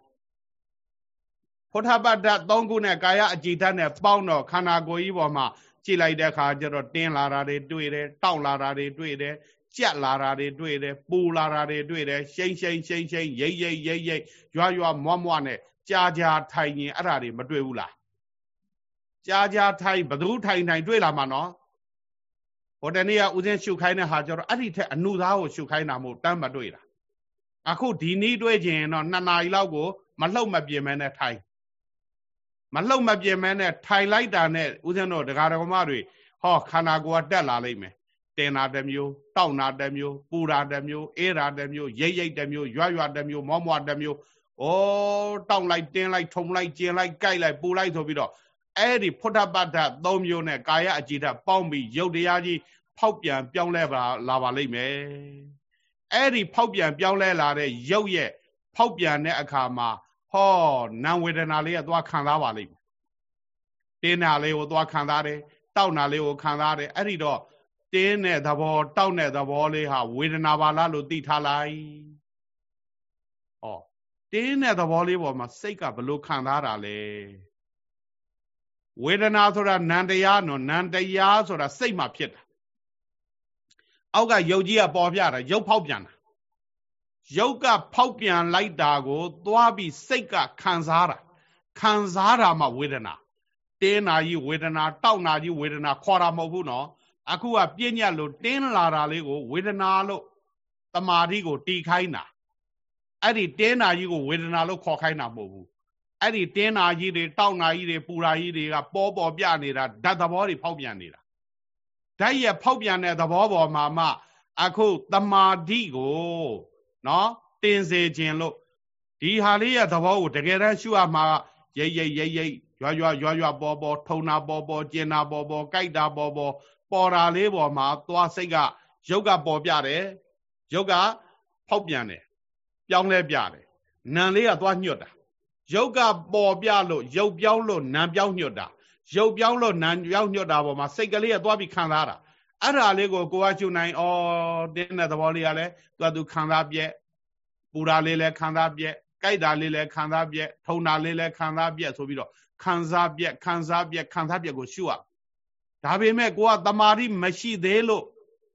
ဖုထပတ်ဓာတ်၃ခုနဲ့ကာယအကြည်ဓာတ်နဲ့ပေါင်းတော့ခန္ဓာကိုယ်ကြီးပေါ်မှာကြည့်လိုက်တဲ့အခါကျတော့တင်းလာတာတွေတွေ့တယ်တောက်လာတာတွေတွေ့တယ်ကြက်လာတာတွေတွေ့တယ်ပူလာတာတွေတွေ့တယ်ရှိန်ရှိန်ရှိန်ရှိန်ရိတ်ရိတ်ရိတ်ရိတ်ရွာရွာမွားမွားနဲ့ကြာကြာထိုင်ရင်အဲ့ဒါတွေမတွေ့ဘူးလားကြာကြာထိုင်ဘသူထိုင်ထိုင်တွေ့လာမှာနော်ဟိုတနေ့ကဦးစင်းရှုခိုင်းတဲ့ဟာကျတော့အဲ့ဒီထက်အနုသားကိုရှုခိုင်းတာမို့တမ်းမတွေ့တာ အခုဒီနည်းတွေ့ခြင်းတော့နှစ်နာရီလောက်ကို မလှုပ်မပြင်းမဲနဲ့ထိုင်မလှုပ်မပြင်းမဲနဲ့ထိုင်လိုက်တာနဲ့ဦးဇင်းတို့ဒကာဒကမတွေဟောခန္ဓာကိုယ်ကတက်လာလိမ့်မယ်တင်တာတစ်မျိုးတောက်တာတစ်မျိုးပူတာတစ်မျိုးအေးတာတစ်မျိုးရိတ်ရိတ်တစ်မျိုးရွရွတစ်မျိုးမောမောတစ်မျိုးဩတောက်လိုက်တင်းလိုက်ထုံလိုက်ကျင်လိုက်ကြိုက်လိုက်ပူလိုက်ဆိုပြီးတော့အဲ့ဒီဖုဒ္ဓပတ္ထ၃မျိုးနဲ့ကာယအကြည်ဓာတ်ပေါင်းပြီးရုပ်တရားကြီးဖောက်ပြန်ပြောင်းလဲပါလာပါလိမ့်မယ် အဲ့ဒီဖောက်ပြန်ပြောင်းလဲလာတဲ့ရုပ်ရဲ့ဖောက်ပြန်တဲ့အခါမှာဟောနာဝေဒနာလေးကသွားခံစားပါလိမ့်မယ်တင်းနာလေးကိုသွားခံစားတယ်တောက်နာလေးကိုခံစားတယ်အဲ့ဒီတော့တင်းတဲ့သဘောတောက်တဲ့သဘောလေးဟာဝေဒနာပါလားလို့သိထားလိုက်ဩတင်းတဲ့သဘောလေးပေါ်မှာစိတ်ကဘလို့ခံစားတာလဲဝေဒနာဆိုတာနံတရားနော်နံတရားဆိုတာစိတ်မှဖြစ်တာ အောက်ကယုတ်ကြီးကပေါ်ပြတာယုတ်ဖောက်ပြန်တာယုတ်ကဖောက်ပြန်လိုက်တာကို သွားပြီးစိတ်ကခံစားတာခံစားတာမှဝေဒနာတင်းနာကြီးဝေဒနာတောက်နာကြီးဝေဒနာခေါ်တာမဟုတ်ဘူးနော်အခုကပြည့်ညတ်လို့တင်းလာတာလေးကို ဝေဒနာလို့တမာတိကိုတီခိုင်းတာအဲ့ဒီတင်းနာကြီးကိုဝေဒနာလို့ခေါ်ခိုင်းတာမဟုတ်ဘူးအဲ့ဒီတင်းနာကြီးတွေတောက်နာကြီးတွေပူရာကြီးတွေကပေါ်ပေါ်ပြနေတာဓာတ်သဘောတွေဖောက်ပြန်နေတာ ဓာတ်ရဲ့ဖောက်ပြန်တဲ့သဘောပေါ်မှာမှ အခုတမာတိကိုနော်တင်စေခြင်းလို့ဒီဟာလေးရဲ့သဘောကိုတကယ်တမ်းရှုရမှာရိတ်ရိတ်ရိတ်ရိတ်ရွာရွာရွာရွာပေါ်ပေါ်ထုံတာပေါ်ပေါ်ကျင်တာပေါ်ပေါ်ကြိုက်တာပေါ်ပေါ်ပေါ်တာလေးပေါ်မှာသွားစိတ်ကရုပ်ကပေါ်ပြတယ်ရုပ်ကဖောက်ပြန်တယ်ပြောင်းလဲပြတယ်နာလေးကသွားညွတ်တာရုပ်ကပေါ်ပြလို့ရုပ်ပြောင်းလို့နာပြောင်းညွတ်တာ ရုပ်ပြောင်းလို့နာပြောင်းညွတ်တာပေါ်မှာစိတ်ကလေးကသွားပြီးခံစားတာအဲ့ဒါလေးကိုကိုကချူနိုင်ဩတင်းတဲ့သဘောလေးကလည်းသူကသူခံစားပြက်ပူတာလေးလည်းခံစားပြက်ကြိုက်တာလေးလည်းခံစားပြက်ထုံတာလေးလည်းခံစားပြက်ဆိုပြီးတော့ခံစားပြက်ခံစားပြက်ခံစားပြက်ကိုရှုရဒါပေမဲ့ကိုကတမာတိမရှိသေးလို့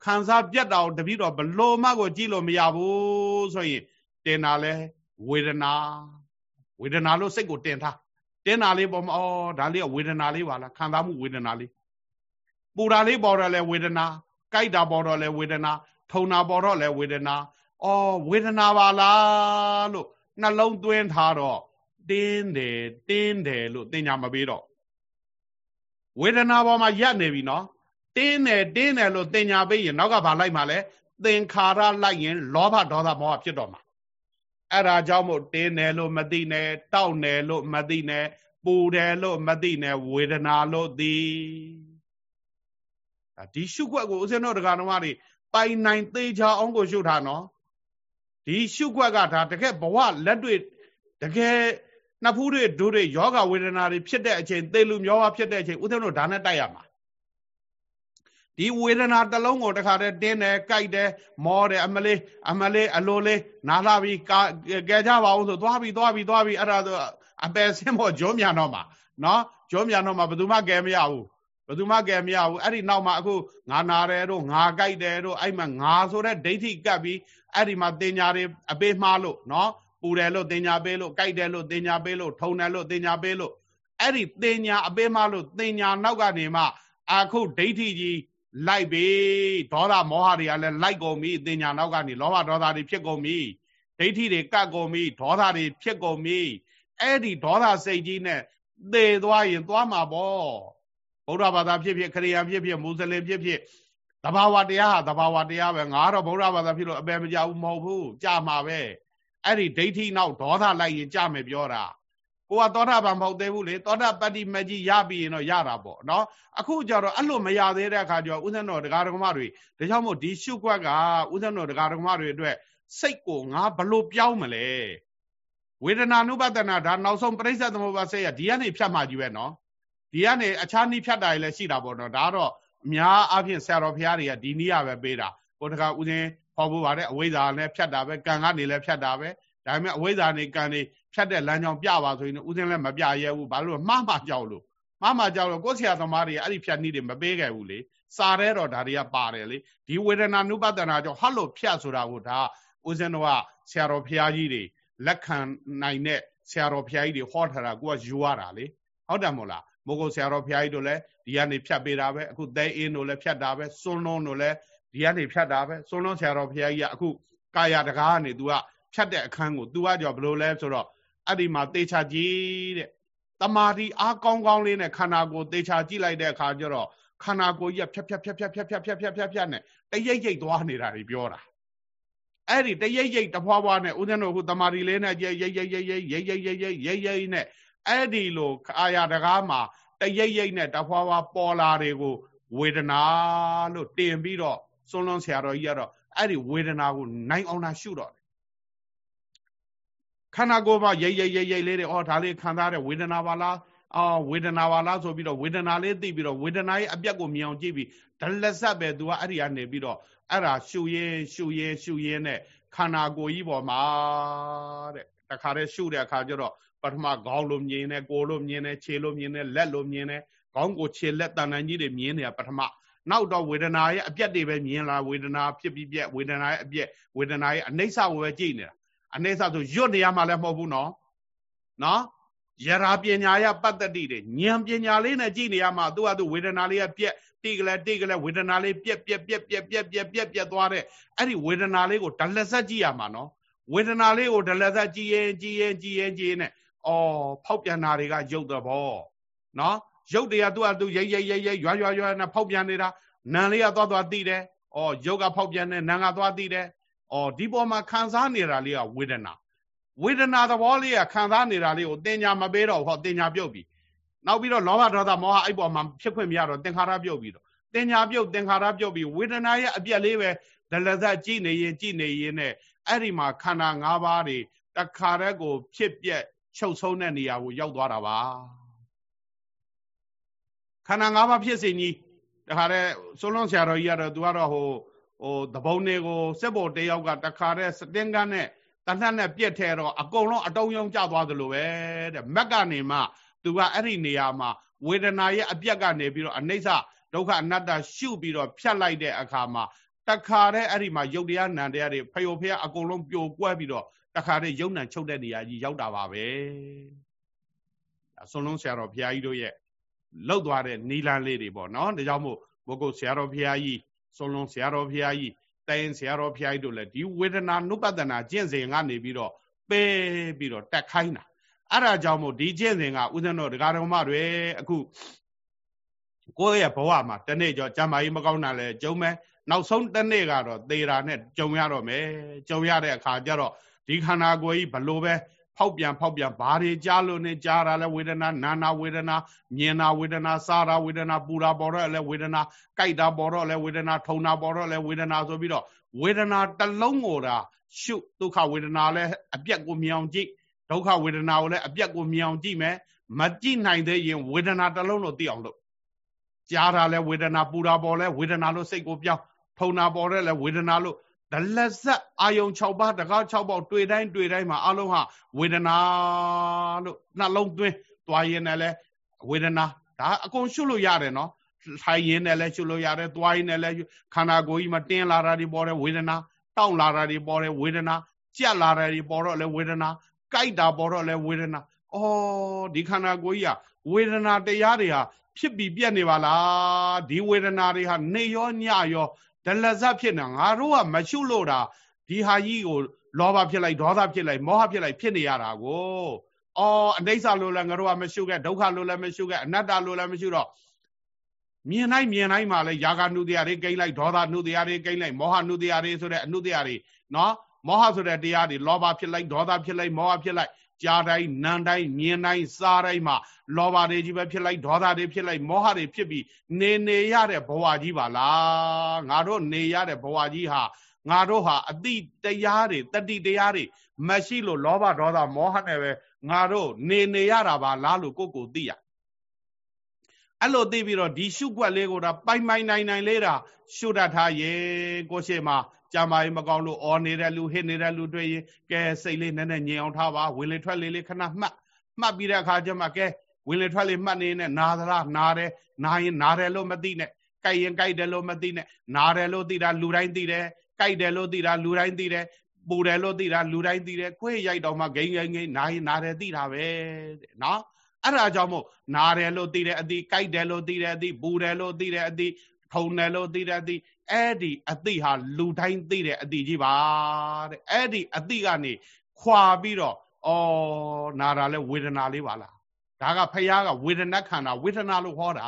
ခံစားပြက်တာကိုတပိတော့ဘလို့မှကိုကြည့်လို့မရဘူးဆိုရင်တင်တာလဲဝေဒနာဝေဒနာလို့စိတ်ကိုတင်ထား တင်တာလေးပေါ်မှာဩဒါလေးကဝေဒနာလေးပါလားခံစားမှုဝေဒနာလေးပူတာလေးပေါ်တော့လဲဝေဒနာကြိုက်တာပေါ်တော့လဲဝေဒနာထုံတာပေါ်တော့လဲဝေဒနာဩဝေဒနာပါလားလို့နှလုံးသွင်းထားတော့တင်းတယ်တင်းတယ်လို့သင်ညာမပေးတော့ဝေဒနာပေါ်မှာရပ်နေပြီနော်တင်းတယ်တင်းတယ်လို့သင်ညာပေးရင်နောက်ကဘာလိုက်မှာလဲသင်္ခါရလိုက်ရင်လောဘဒေါသမောဟဖြစ်တော့မှာ အဲ့ဒါကြောင့်မို့တင်းတယ်လို့မသိနဲ့တောက်တယ်လို့မသိနဲ့ပူတယ်လို့မသိနဲ့ဝေဒနာလို့သိဒီရှုွက်ကိုဦးဇင်းတို့တရားတော်မတွေပိုင်နိုင်သေးချအောင်ကိုရှုထားနော်ဒီရှုွက်ကဒါတကယ်ဘဝလက်တွေ့တကယ်နှစ်ဖူးတွေဒုတွေယောဂဝေဒနာတွေဖြစ်တဲ့အချိန်သေလူမျောဝဖြစ်တဲ့အချိန်ဦးဇင်းတို့ဒါနဲ့တိုက်ရမှာ ဒီဝေဒနာတစ်လုံးကိုတခါတည်းတင်းတယ်ကြိုက်တယ်မောတယ်အမလေးအမလေးအလိုလေးနာလာပြီးကဲကြပါအောင်ဆိုသွားပြီးသွားပြီးသွားပြီးအဲ့ဒါဆိုအပယ်ဆင်းဖို့ဂျုံးမြန်တော့မှာနော်ဂျုံးမြန်တော့မှာဘယ်သူမှကဲမရဘူးဘယ်သူမှကဲမရဘူးအဲ့ဒီနောက်မှာအခုငါနာတယ်တို့ငါကြိုက်တယ်တို့အဲ့မှာငါဆိုတဲ့ဒိဋ္ဌိကပ်ပြီးအဲ့ဒီမှာတင်ညာတွေအပေးမှားလို့နော်ပူတယ်လို့တင်ညာပေးလို့ကြိုက်တယ်လို့တင်ညာပေးလို့ထုံတယ်လို့တင်ညာပေးလို့အဲ့ဒီတင်ညာအပေးမှားလို့တင်ညာနောက်ကနေမှအခုဒိဋ္ဌိကြီး လိုက်ပြီဒေါသမောဟတွေကလည်းလိုက်ကုန်ပြီတင်ညာနောက်ကနေလောဘဒေါသတွေဖြစ်ကုန်ပြီဒိဋ္ဌိတွေကတ်ကုန်ပြီဒေါသတွေဖြစ်ကုန်ပြီအဲ့ဒီဒေါသစိတ်ကြီးနဲ့သေသွားရင်သွားမှာပေါ့ဗုဒ္ဓဘာသာဖြစ်ဖြစ်ခရိယာဖြစ်ဖြစ်မွတ်စလင်ဖြစ်ဖြစ်တဘာဝတရားဟာတဘာဝတရားပဲငါတော့ဗုဒ္ဓဘာသာဖြစ်လို့အပယ်မကြဘူးမဟုတ်ဘူးကြာမှာပဲအဲ့ဒီဒိဋ္ဌိနောက်ဒေါသလိုက်ရင်ကြာမယ်ပြောတာ ကိုကသောတာပန်မဟုတ်သေးဘူးလေသောတာပတ္တိမကြီးရပြီရင်တော့ရတာပေါ့နော်အခုကြတော့အဲ့လိုမရသေးတဲ့အခါကျတော့ဥစ္စံတော်တရားတော်မတွေဒါကြောင့်မို့ဒီရှုွက်ကဥစ္စံတော်တရားတော်မတွေအတွက်စိတ်ကိုငါဘလို့ပြောင်းမလဲဝေဒနာနုပဒနာဒါနောက်ဆုံးပရိစ္ဆေသမုပ္ပါစေရဒီကနေဖြတ်မှကြီးပဲနော်ဒီကနေအခြားနည်းဖြတ်တာလည်းရှိတာပေါ့နော်ဒါတော့အများအားဖြင့်ဆရာတော်ဘုရားတွေကဒီနည်းရပဲပေးတာကိုတခါဥစဉ်ဟောဖို့ပါတယ်အဝိဇ္ဇာနဲ့ဖြတ်တာပဲကံကနေလည်းဖြတ်တာပဲဒါပေမဲ့အဝိဇ္ဇာနေကံနေ ဖြတ်တဲ့လမ်းကြောင်းပြပါဆိုရင်ဥစဉ်လည်းမပြရဲဘူးဘာလို့မှားမှကြောက်လို့မှားမှကြောက်လို့ကိုယ်ဆရာသမားတွေအဲ့ဒီဖြတ်နည်းတွေမပေးခဲ့ဘူးလေစာရဲတော့ဒါတွေကပါတယ်လေဒီဝေဒနာနုပဒနာကြောင့်ဟတ်လို့ဖြတ်ဆိုတာကိုဒါဥစဉ်တော့ဆရာတော်ဘုရားကြီးတွေလက်ခံနိုင်တဲ့ဆရာတော်ဘုရားကြီးတွေဟောထားတာကိုကယူရတာလေဟုတ်တယ်မို့လားမိုးကုတ်ဆရာတော်ဘုရားကြီးတို့လည်းဒီကနေဖြတ်ပေးတာပဲအခုသဲအင်းတို့လည်းဖြတ်တာပဲစွန်းလုံးတို့လည်းဒီကနေဖြတ်တာပဲစွန်းလုံးဆရာတော်ဘုရားကြီးကအခုကာယတကားကနေ तू ကဖြတ်တဲ့အခန်းကို तू ကကြောဘလို့လဲဆိုတော့ အဲ့ဒီမှာသေချာကြည့်တဲ့တမာတိအားကောင်းကောင်းလေးနဲ့ခန္ဓာကိုယ်သေချာကြည့်လိုက်တဲ့အခါကျတော့ခန္ဓာကိုယ်ကြီးကဖြတ်ဖြတ်ဖြတ်ဖြတ်ဖြတ်ဖြတ်ဖြတ်ဖြတ်ဖြတ်ဖြတ်နဲ့တရိပ်ရိပ်သွားနေတာတွေပြောတာအဲ့ဒီတရိပ်ရိပ်တဖွာဖွာနဲ့ဦးဇင်းတို့အခုတမာတိလေးနဲ့ရိပ်ရိပ်ရိပ်ရိပ်ရိပ်ရိပ်ရိပ်ရိပ်ရိပ်ရိပ်ရိပ်နဲ့အဲ့ဒီလိုအာရတကားမှာတရိပ်ရိပ်နဲ့တဖွာဖွာပေါ်လာတွေကိုဝေဒနာလို့တင်ပြီးတော့စွန်းလွန်ဆရာတော်ကြီးကတော့အဲ့ဒီဝေဒနာကိုနိုင်အောင်တာရှုတော့ ခန္ဓာကိုယ်မှာရိပ်ရိပ်ရိပ်ရိပ်လေးတွေအော်ဒါလေးခံစားတဲ့ဝေဒနာပါလားအော်ဝေဒနာပါလားဆိုပြီးတော့ဝေဒနာလေးသိပြီးတော့ဝေဒနာရဲ့အပြက်ကိုမြင်အောင်ကြည့်ပြီးဒလဆက်ပဲသူကအဲ့ဒီကနေပြီးတော့အဲ့ဒါရှုရင်ရှုရင်ရှုရင်နဲ့ခန္ဓာကိုယ်ကြီးပေါ်မှာတဲ့တခါတည်းရှုတဲ့အခါကျတော့ပထမခေါင်းလိုမြင်တယ်ကိုယ်လိုမြင်တယ်ခြေလိုမြင်တယ်လက်လိုမြင်တယ်ခေါင်းကိုခြေလက်တန်တန်ကြီးတွေမြင်နေတာပထမနောက်တော့ဝေဒနာရဲ့အပြက်တွေပဲမြင်လာဝေဒနာဖြစ်ပြီးပြက်ဝေဒနာရဲ့အပြက်ဝေဒနာရဲ့အနိစ္စကိုပဲကြည့်နေတာ အနိစ္စဆိုရွတ်နေရမှလည်းမဟုတ်ဘူးနော်နော်ယရာပညာရပတ္တတိတွေဉာဏ်ပညာလေးနဲ့ကြည့်နေရမှသူ့ဟာသူဝေဒနာလေးကပြက်တိကလေးတိကလေးဝေဒနာလေးပြက်ပြက်ပြက်ပြက်ပြက်ပြက်ပြက်ပြက်သွားတဲ့အဲ့ဒီဝေဒနာလေးကိုဒလဆက်ကြည့်ရမှာနော်ဝေဒနာလေးကိုဒလဆက်ကြည့်ရင်ကြည့်ရင်ကြည့်ရင်ကြည့်ရင်နဲ့အော်ဖောက်ပြန်တာတွေကရုပ်သဘောနော်ရုပ်တွေကသူ့ဟာသူရိပ်ရိပ်ရိပ်ရိပ်ရွာရွာရွာနဲ့ဖောက်ပြန်နေတာနာလေးကသွားသွားသိတယ်အော်ရုပ်ကဖောက်ပြန်နေနာကသွားသိတယ် အော်ဒီပေါ်မှာခံစားနေတာလေးကဝေဒနာဝေဒနာသဘောလေးကခံစားနေတာလေးကိုတင်ညာမပေးတော့ဟောတင်ညာပြုတ်ပြီနောက်ပြီးတော့လောဘဒေါသမောဟအဲ့ပေါ်မှာဖြစ်ခွင့်မရတော့သင်္ခါရပြုတ်ပြီးတော့တင်ညာပြုတ်သင်္ခါရပြုတ်ပြီးဝေဒနာရဲ့အပြက်လေးပဲဒလဇတ်ကြည်နေရင်ကြည်နေရင်နဲ့အဲ့ဒီမှာခန္ဓာ၅ပါးတွေတခါတည်းကို ဖြစ်ပြက်ချုပ်ဆုံးတဲ့နေရာကိုရောက်သွားတာပါခန္ဓာ၅ပါးဖြစ်စဉ်ကြီးတခါတည်းစိုးလွန်ဆရာတော်ကြီးကတော့သူကတော့ဟို ဟိုသဘုံတွေကိုစက်ပေါ်တယောက်ကတခါတည်းစတင်ကန်းနဲ့တဏှတ်နဲ့ပြက်ထဲတော့အကုန်လုံးအတုံးယုံကျသွားသလိုပဲတဲ့မက်ကနေမှသူကအဲ့ဒီနေရာမှာဝေဒနာရဲ့အပြက်ကနေပြီးတော့အနိစ္စဒုက္ခအနတ္တရှုပြီးတော့ဖြတ်လိုက်တဲ့အခါမှာတခါတည်းအဲ့ဒီမှာယုတ်တရားနံတရားတွေဖယိုဖယအကုန်လုံးပြိုကွဲပြီးတော့တခါတည်းယုံနံချုပ်တဲ့နေရာကြီးရောက်တာပါပဲအဆုံးလုံးဆရာတော်ဘုရားကြီးတို့ရဲ့လောက်သွားတဲ့နီလန်းလေးတွေပေါ့နော်ဒါကြောင့်မို့ဘုဂုတ်ဆရာတော်ဘုရားကြီး ဆုံးလုံးဆရာတော်ဘုရားကြီးတိုင်ဆရာတော်ဘုရားကြီးတို့လည်းဒီဝေဒနာနုပတနာကျင့်စဉ်ကနေပြီးတော့ပေးပြီးတော့တက်ခိုင်းတာအဲ့ဒါကြောင့်မို့ဒီကျင့်စဉ်ကဥဒ္ဒနောဒကာတော်မတွေအခုကိုယ့်ရဲ့ဘဝမှာတနေ့ကျော်ကျမ်းမာရေးမကောင်းတာလဲကြုံမယ်နောက်ဆုံးတနေ့ကတော့သေတာနဲ့ကြုံရတော့မယ်ကြုံရတဲ့အခါကျတော့ဒီခန္ဓာကိုယ်ကြီးဘလို့ပဲ ဖောက်ပြန်ဖောက်ပြန်ဘာတွေကြားလို့နေကြားတာလဲဝေဒနာနာနာဝေဒနာမြင်တာဝေဒနာစားတာဝေဒနာပူတာပေါ်တော့လဲဝေဒနာကြိုက်တာပေါ်တော့လဲဝေဒနာထုံတာပေါ်တော့လဲဝေဒနာဆိုပြီးတော့ဝေဒနာတစ်လုံးကိုတာရှုဒုက္ခဝေဒနာလဲအပြက်ကိုမြောင်ကြည့်ဒုက္ခဝေဒနာကိုလည်းအပြက်ကိုမြောင်ကြည့်မယ်မကြည့်နိုင်သေးရင်ဝေဒနာတစ်လုံးလို့သိအောင်လုပ်ကြားတာလဲဝေဒနာပူတာပေါ်လဲဝေဒနာလို့စိတ်ကိုပြောင်းထုံတာပေါ်တဲ့လဲဝေဒနာလို့ ဒလဇတ်အာယုံ6ပါးတကား6ပေါက်တွေ့တိုင်းတွေ့တိုင်းမှာအလုံးဟာဝေဒနာလို့နှလုံးသွင်းသွားရင်လည်းဝေဒနာဒါအကုန်ရှုလို့ရတယ်နော်ထိုင်ရင်လည်းရှုလို့ရတယ်သွားရင်လည်းခန္ဓာကိုယ်ကြီးမှာတင်းလာတာဒီပေါ်တဲ့ဝေဒနာတောင့်လာတာဒီပေါ်တဲ့ဝေဒနာကြက်လာတာဒီပေါ်တော့လည်းဝေဒနာကြိုက်တာပေါ်တော့လည်းဝေဒနာအော်ဒီခန္ဓာကိုယ်ကြီးကဝေဒနာတရားတွေဟာဖြစ်ပြီးပြက်နေပါလားဒီဝေဒနာတွေဟာနေရောညရော ဒလဇတ်ဖြစ်နေငါတို့ကမရှုလို့တာဒီဟာကြီးကိုလောဘဖြစ်လိုက်ဒေါသဖြစ်လိုက်မောဟဖြစ်လိုက်ဖြစ်နေရတာကိုအော်အနိစ္စလို့လည်းငါတို့ကမရှုခဲ့ဒုက္ခလို့လည်းမရှုခဲ့အနတ္တလို့လည်းမရှုတော့မြင်တိုင်းမြင်တိုင်းမှာလဲယာကနုတရားတွေကိမ့်လိုက်ဒေါသနုတရားတွေကိမ့်လိုက်မောဟနုတရားတွေဆိုတဲ့အနုတရားတွေနော်မောဟဆိုတဲ့တရားတွေလောဘဖြစ်လိုက်ဒေါသဖြစ်လိုက်မောဟဖြစ်လိုက် ကြားတိုင်းနံတိုင်းမြင်တိုင်းစားတိုင်းမှာလောဘတွေကြီးပဲဖြစ်လိုက်ဒေါသတွေဖြစ်လိုက်မောဟတွေဖြစ်ပြီးနေနေရတဲ့ဘဝကြီးပါလားငါတို့နေရတဲ့ဘဝကြီးဟာငါတို့ဟာအတိတရားတွေတတိတရားတွေမရှိလို့လောဘဒေါသမောဟနဲ့ပဲငါတို့နေနေရတာပါလားလို့ကိုကိုသိရအဲ့လိုသိပြီးတော့ဒီရှုွက်လေးကိုဒါပိုင်ပိုင်နိုင်နိုင်လေးတာရှုတတ်ထားရေကိုရှိမှာ ကြမ်းမာရေးမကောင်းလို့အော်နေတဲ့လူဟစ်နေတဲ့လူတွေ့ရင်ကဲစိတ်လေးနည်းနည်းငြိမ်အောင်ထားပါဝင်လေထွက်လေလေးခဏမှတ်မှတ်ပြီးတဲ့အခါကျမှကဲဝင်လေထွက်လေမှတ်နေနဲ့နာသလားနာတယ်နာရင်နာတယ်လို့မသိနဲ့ကြိုက်ရင်ကြိုက်တယ်လို့မသိနဲ့နာတယ်လို့သိတာလူတိုင်းသိတယ်ကြိုက်တယ်လို့သိတာလူတိုင်းသိတယ်ပူတယ်လို့သိတာလူတိုင်းသိတယ်ခွေးရိုက်တော့မှဂိမ်းဂိမ်းဂိမ်းနာရင်နာတယ်သိတာပဲတဲ့နော်အဲ့ဒါကြောင့်မို့နာတယ်လို့သိတယ်အတိကြိုက်တယ်လို့သိတယ်အတိပူတယ်လို့သိတယ်အတိထုံတယ်လို့သိတဲ့အတိ အဲ့ဒီအတိဟာလူတိုင်းသိတဲ့အတိကြီးပါတဲ့အဲ့ဒီအတိကနေခွာပြီးတော့ဩနာတာလဲဝေဒနာလေးပါလားဒါကဖះကဝေဒနာခန္ဓာဝေဒနာလို့ဟောတာ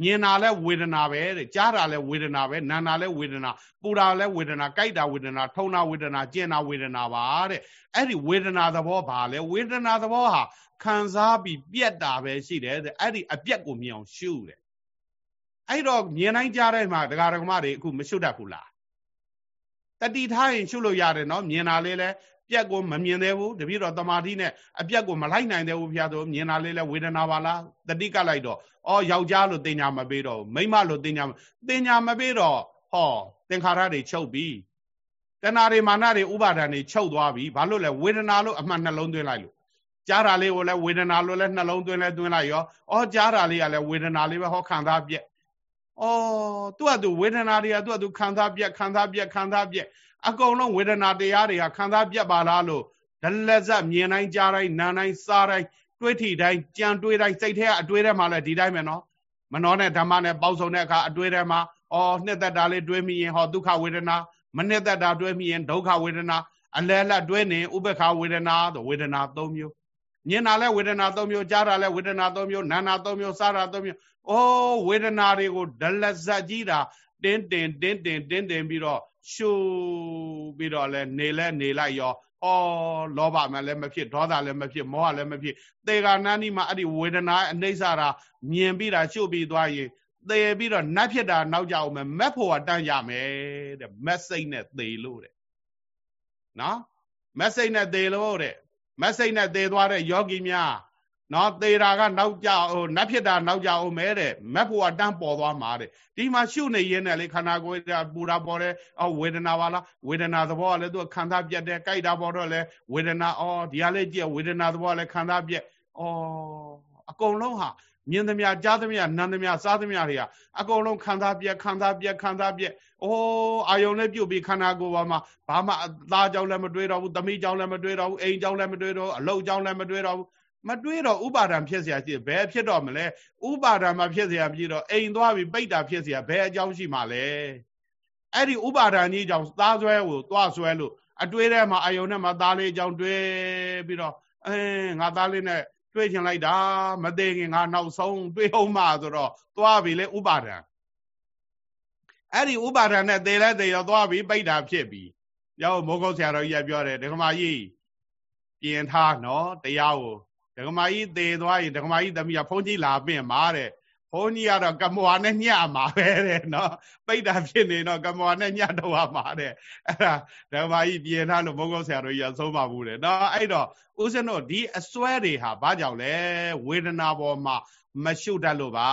မြင်တာလဲဝေဒနာပဲတဲ့ကြားတာလဲဝေဒနာပဲနာတာလဲဝေဒနာပူတာလဲဝေဒနာကြိုက်တာဝေဒနာထုံတာဝေဒနာကျင်တာဝေဒနာပါတဲ့အဲ့ဒီဝေဒနာသဘောဘာလဲဝေဒနာသဘောဟာခံစားပြီးပြက်တာပဲရှိတယ်တဲ့အဲ့ဒီအပြက်ကိုမြင်အောင်ရှုတယ် အဲ့တော့မြင်တိုင်းကြားတဲ့မှာဒကာဒကမတွေအခုမရှုတတ်ဘူးလားတတိထားရင်ရှုလို့ရတယ်နော်မြင်တာလေးလဲပြက်ကိုမမြင်သေးဘူးတပြည့်တော့တမာတိနဲ့အပြက်ကိုမလိုက်နိုင်သေးဘူးဖျားဆိုမြင်တာလေးလဲဝေဒနာပါလားတတိကလိုက်တော့အော်ယောက်ျားလို့တင်ညာမပေးတော့မိန်းမလို့တင်ညာတင်ညာမပေးတော့ဟောသင်္ခါရတွေချုပ်ပြီတဏှာတွေမာနတွေဥပါဒဏ်တွေချုပ်သွားပြီဘာလို့လဲဝေဒနာလို့အမှန်နှလုံးသွင်းလိုက်လို့ကြားတာလေးကိုလည်းဝေဒနာလို့လည်းနှလုံးသွင်းလဲသွင်းလိုက်ရောအော်ကြားတာလေးကလည်းဝေဒနာလေးပဲဟောခံစားပြက် အော်သူ့အတူဝေဒနာတွေကသူ့အတူခံစားပြက်ခံစားပြက်ခံစားပြက်အကုန်လုံးဝေဒနာတရားတွေကခံစားပြက်ပါလားလို့ဒလဇတ်မြင်တိုင်းကြားတိုင်းနားတိုင်းစားတိုင်းတွေးထီတိုင်းကြံတွေးတိုင်းစိတ်ထဲကအတွေးထဲမှာလည်းဒီတိုင်းပဲနော်မနှောနဲ့ဓမ္မနဲ့ပေါက်ဆုံတဲ့အခါအတွေးထဲမှာအော်နှစ်သက်တာလေးတွေးမိရင်ဟောဒုက္ခဝေဒနာမနှစ်သက်တာတွေးမိရင်ဒုက္ခဝေဒနာအလဲအလတ်တွေးနေဥပ္ပခဝေဒနာဆိုဝေဒနာ၃မျိုး မြင်တာလဲဝေဒနာ၃မျိုးကြားတာလဲဝေဒနာ၃မျိုးနာနာ၃မျိုးစားတာ၃မျိုးအိုးဝေဒနာတွေကိုဒလဇတ်ကြီးတာတင်းတင်တင်းတင်တင်းတင်ပြီးတော့ရှုပြီးတော့လဲနေလဲနေလိုက်ရောဩလောဘမှလည်းမဖြစ်ဒေါသလည်းမဖြစ်မောဟလည်းမဖြစ်သေဂာနန္ဒီမှာအဲ့ဒီဝေဒနာအနှိမ့်စာတာမြင်ပြီးတာရှုပြီးသွားရင်သေပြီးတော့နတ်ဖြစ်တာနောက်ကြအောင်မယ်မက်ဖို့ကတန်းရမယ်တဲ့မက်စိတ်နဲ့သေလို့တဲ့နော်မက်စိတ်နဲ့သေလို့တဲ့ မက်စိတ်နဲ့သေသွားတဲ့ယောဂီများနော်သေတာကနောက်ကြဟိုနတ်ဖြစ်တာနောက်ကြအောင်မဲတဲ့မက်ဖို့ကတန်းပေါ်သွားမှာတဲ့ဒီမှာရှုနေရင်းနဲ့လေခန္ဓာကိုယ်ကပူတာပေါ်တယ်အော်ဝေဒနာပါလားဝေဒနာသဘောကလည်းသူခံစားပြတ်တယ်ကြိုက်တာပေါ်တော့လေဝေဒနာအော်ဒီကလေးကြည့်ဝေဒနာသဘောကလည်းခံစားပြတ်အော်အကုန်လုံးဟာ မြင်သမျှကြားသမျှနားသမျှစားသမျှတွေကအကုန်လုံးခံစားပြက်ခံစားပြက်ခံစားပြက်အိုးအာယုံနဲ့ပြုတ်ပြီးခန္ဓာကိုယ်ပေါ်မှာဘာမှအသားကြောင့်လည်းမတွေးတော့ဘူးသမီးကြောင့်လည်းမတွေးတော့ဘူးအိမ်ကြောင့်လည်းမတွေးတော့ဘူးအလုပ်ကြောင့်လည်းမတွေးတော့ဘူးမတွေးတော့ဥပါဒံဖြစ်เสียရှိဘယ်ဖြစ်တော့မလဲဥပါဒံမှာဖြစ်เสียပြီးတော့အိမ်သွားပြီးပိတ်တာဖြစ်เสียဘယ်အကြောင်းရှိမှလဲအဲ့ဒီဥပါဒံကြီးကြောင့်သားဆွဲကိုသွားဆွဲလို့အတွေးထဲမှာအာယုံနဲ့မှာသားလေးအကြောင်းတွေးပြီးတော့အဲငါသားလေးနဲ့ တွေးချင်လိုက်တာမသေးခင်ငါနောက်ဆုံးတွေးအောင်မှဆိုတော့သွားပြီလေဥပါဒံအဲ့ဒီဥပါဒံနဲ့သေလဲသေရောသွားပြီပိတ်တာဖြစ်ပြီရောက်မိုးကုတ်ဆရာတော်ကြီးကပြောတယ်ဒကမာကြီးပြင်ထားနော်တရားကိုဒကမာကြီးသေသွားရင်ဒကမာကြီးသမီးကဖုန်းကြီးလာပင့်မာတဲ့ ဘုန်းကြီးကတော့ကမွာနဲ့ညမှာပဲတဲ့နော်ပိတ်တာဖြစ်နေတော့ကမွာနဲ့ညတော့မှာတဲ့အဲ့ဒါဓမ္မကြီးပြင်ထားလို့ဘုန်းကောဆရာတို့ကြီးအဆုံးပါဘူးတဲ့နော်အဲ့တော့ဦးဇင်းတို့ဒီအစွဲတွေဟာဘာကြောင့်လဲဝေဒနာပေါ်မှာမရှုတတ်လို့ပါ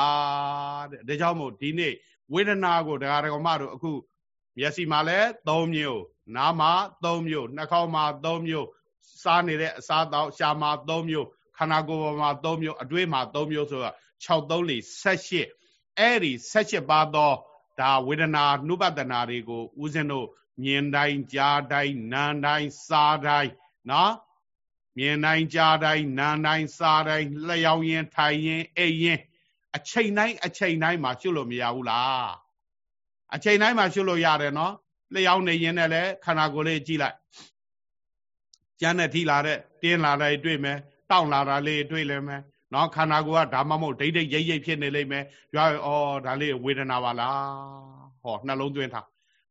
တဲ့ဒါကြောင့်မို့ဒီနေ့ဝေဒနာကိုဒကာဒကမတို့အခုမျက်စိမှာလည်း၃မျိုးနားမှာ၃မျိုးနှာခေါင်းမှာ၃မျိုးစားနေတဲ့အစားအသောက်ရှာမှာ၃မျိုးခန္ဓာကိုယ်ပေါ်မှာ၃မျိုးအတွေးမှာ၃မျိုးဆိုတော့ 6 3 4 18အဲ့ဒီ18ပါသောဒါဝေဒနာနှုပတနာတွေကိုဦးဇင်းတို့မြင်တိုင်းကြားတိုင်းနားတိုင်းစားတိုင်းနော်မြင်တိုင်းကြားတိုင်းနားတိုင်းစားတိုင်းလျှောက်ရင်ထိုင်ရင်အိပ်ရင်အချိန်တိုင်းအချိန်တိုင်းမှာရှုလို့မရဘူးလားအချိန်တိုင်းမှာရှုလို့ရတယ်နော်လျှောက်နေရင်လည်းခန္ဓာကိုယ်လေးကြည့်လိုက်ကျန်တဲ့ထိလာတဲ့တင်းလာတဲ့တွေ့မယ်တောင့်လာတာလေးတွေ့လည်းမယ် နော်ခန္ဓာကိုယ်ကဒါမှမဟုတ်ဒိတ်ဒိတ်ရိပ်ရိပ်ဖြစ်နေလိမ့်မယ်ပြောရဩဒါလေးဝေဒနာပါလားဟောနှလုံးသွင်းထား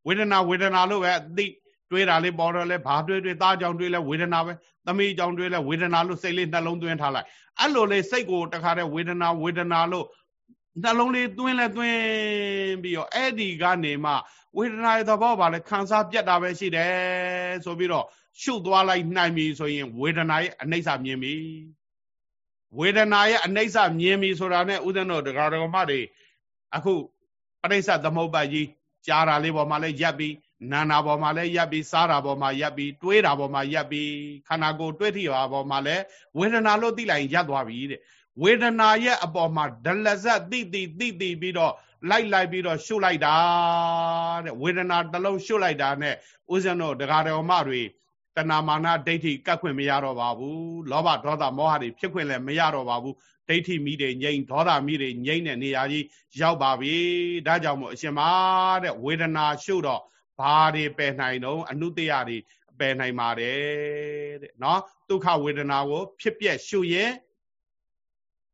ဝေဒနာဝေဒနာလို့ပဲအသိတွေးတာလေးပေါ်တော့လဲဘာတွေးတွေးသားကြောင့်တွေးလဲဝေဒနာပဲသမီးကြောင့်တွေးလဲဝေဒနာလို့စိတ်လေးနှလုံးသွင်းထားလိုက်အဲ့လိုလေးစိတ်ကိုတခါတည်းဝေဒနာဝေဒနာလို့နှလုံးလေးသွင်းလဲသွင်းပြီးတော့အဲ့ဒီကနေမှဝေဒနာရဲ့သဘောပါလဲခံစားပြတ်တာပဲရှိတယ်ဆိုပြီးတော့ရှုပ်သွားလိုက်နိုင်ပြီဆိုရင်ဝေဒနာရဲ့အနိစ္စမြင်ပြီ ဝေဒနာရဲ့အနိစ္စမြင်ပြီဆိုတာနဲ့ဥဒ္ဒနောဒကာဒကမတွေအခုပရိစ္ဆသမုပ္ပါကြီးကြားတာလေးပေါ်မှာလဲရပ်ပြီးနာနာပေါ်မှာလဲရပ်ပြီးစားတာပေါ်မှာရပ်ပြီးတွေးတာပေါ်မှာရပ်ပြီးခန္ဓာကိုယ်တွေးထိတာပေါ်မှာလဲဝေဒနာလို့သိလိုက်ရင်ရပ်သွားပြီတဲ့ဝေဒနာရဲ့အပေါ်မှာဒလဇတ်တိတိတိတိပြီးတော့လိုက်လိုက်ပြီးတော့ရှုလိုက်တာတဲ့ဝေဒနာတစ်လုံးရှုလိုက်တာနဲ့ဥစ္စံတို့ဒကာတော်မတွေ တဏမာနဒိဋ္ဌိကတ်ခွင့်မရတော့ပါဘူးလောဘဒေါသမောဟတွေဖြစ်ခွင့်လည်းမရတော့ပါဘူးဒိဋ္ဌိမိတွေငြိမ့်ဒေါသမိတွေငြိမ့်တဲ့နေရာကြီးရောက်ပါပြီဒါကြောင့်မို့အရှင်မတဲ့ဝေဒနာရှုတော့ဘာတွေပယ်နိုင်တော့အနုတ္တရတွေပယ်နိုင်ပါတယ်တဲ့နော်ဒုက္ခဝေဒနာကိုဖြစ်ပြက်ရှုရင်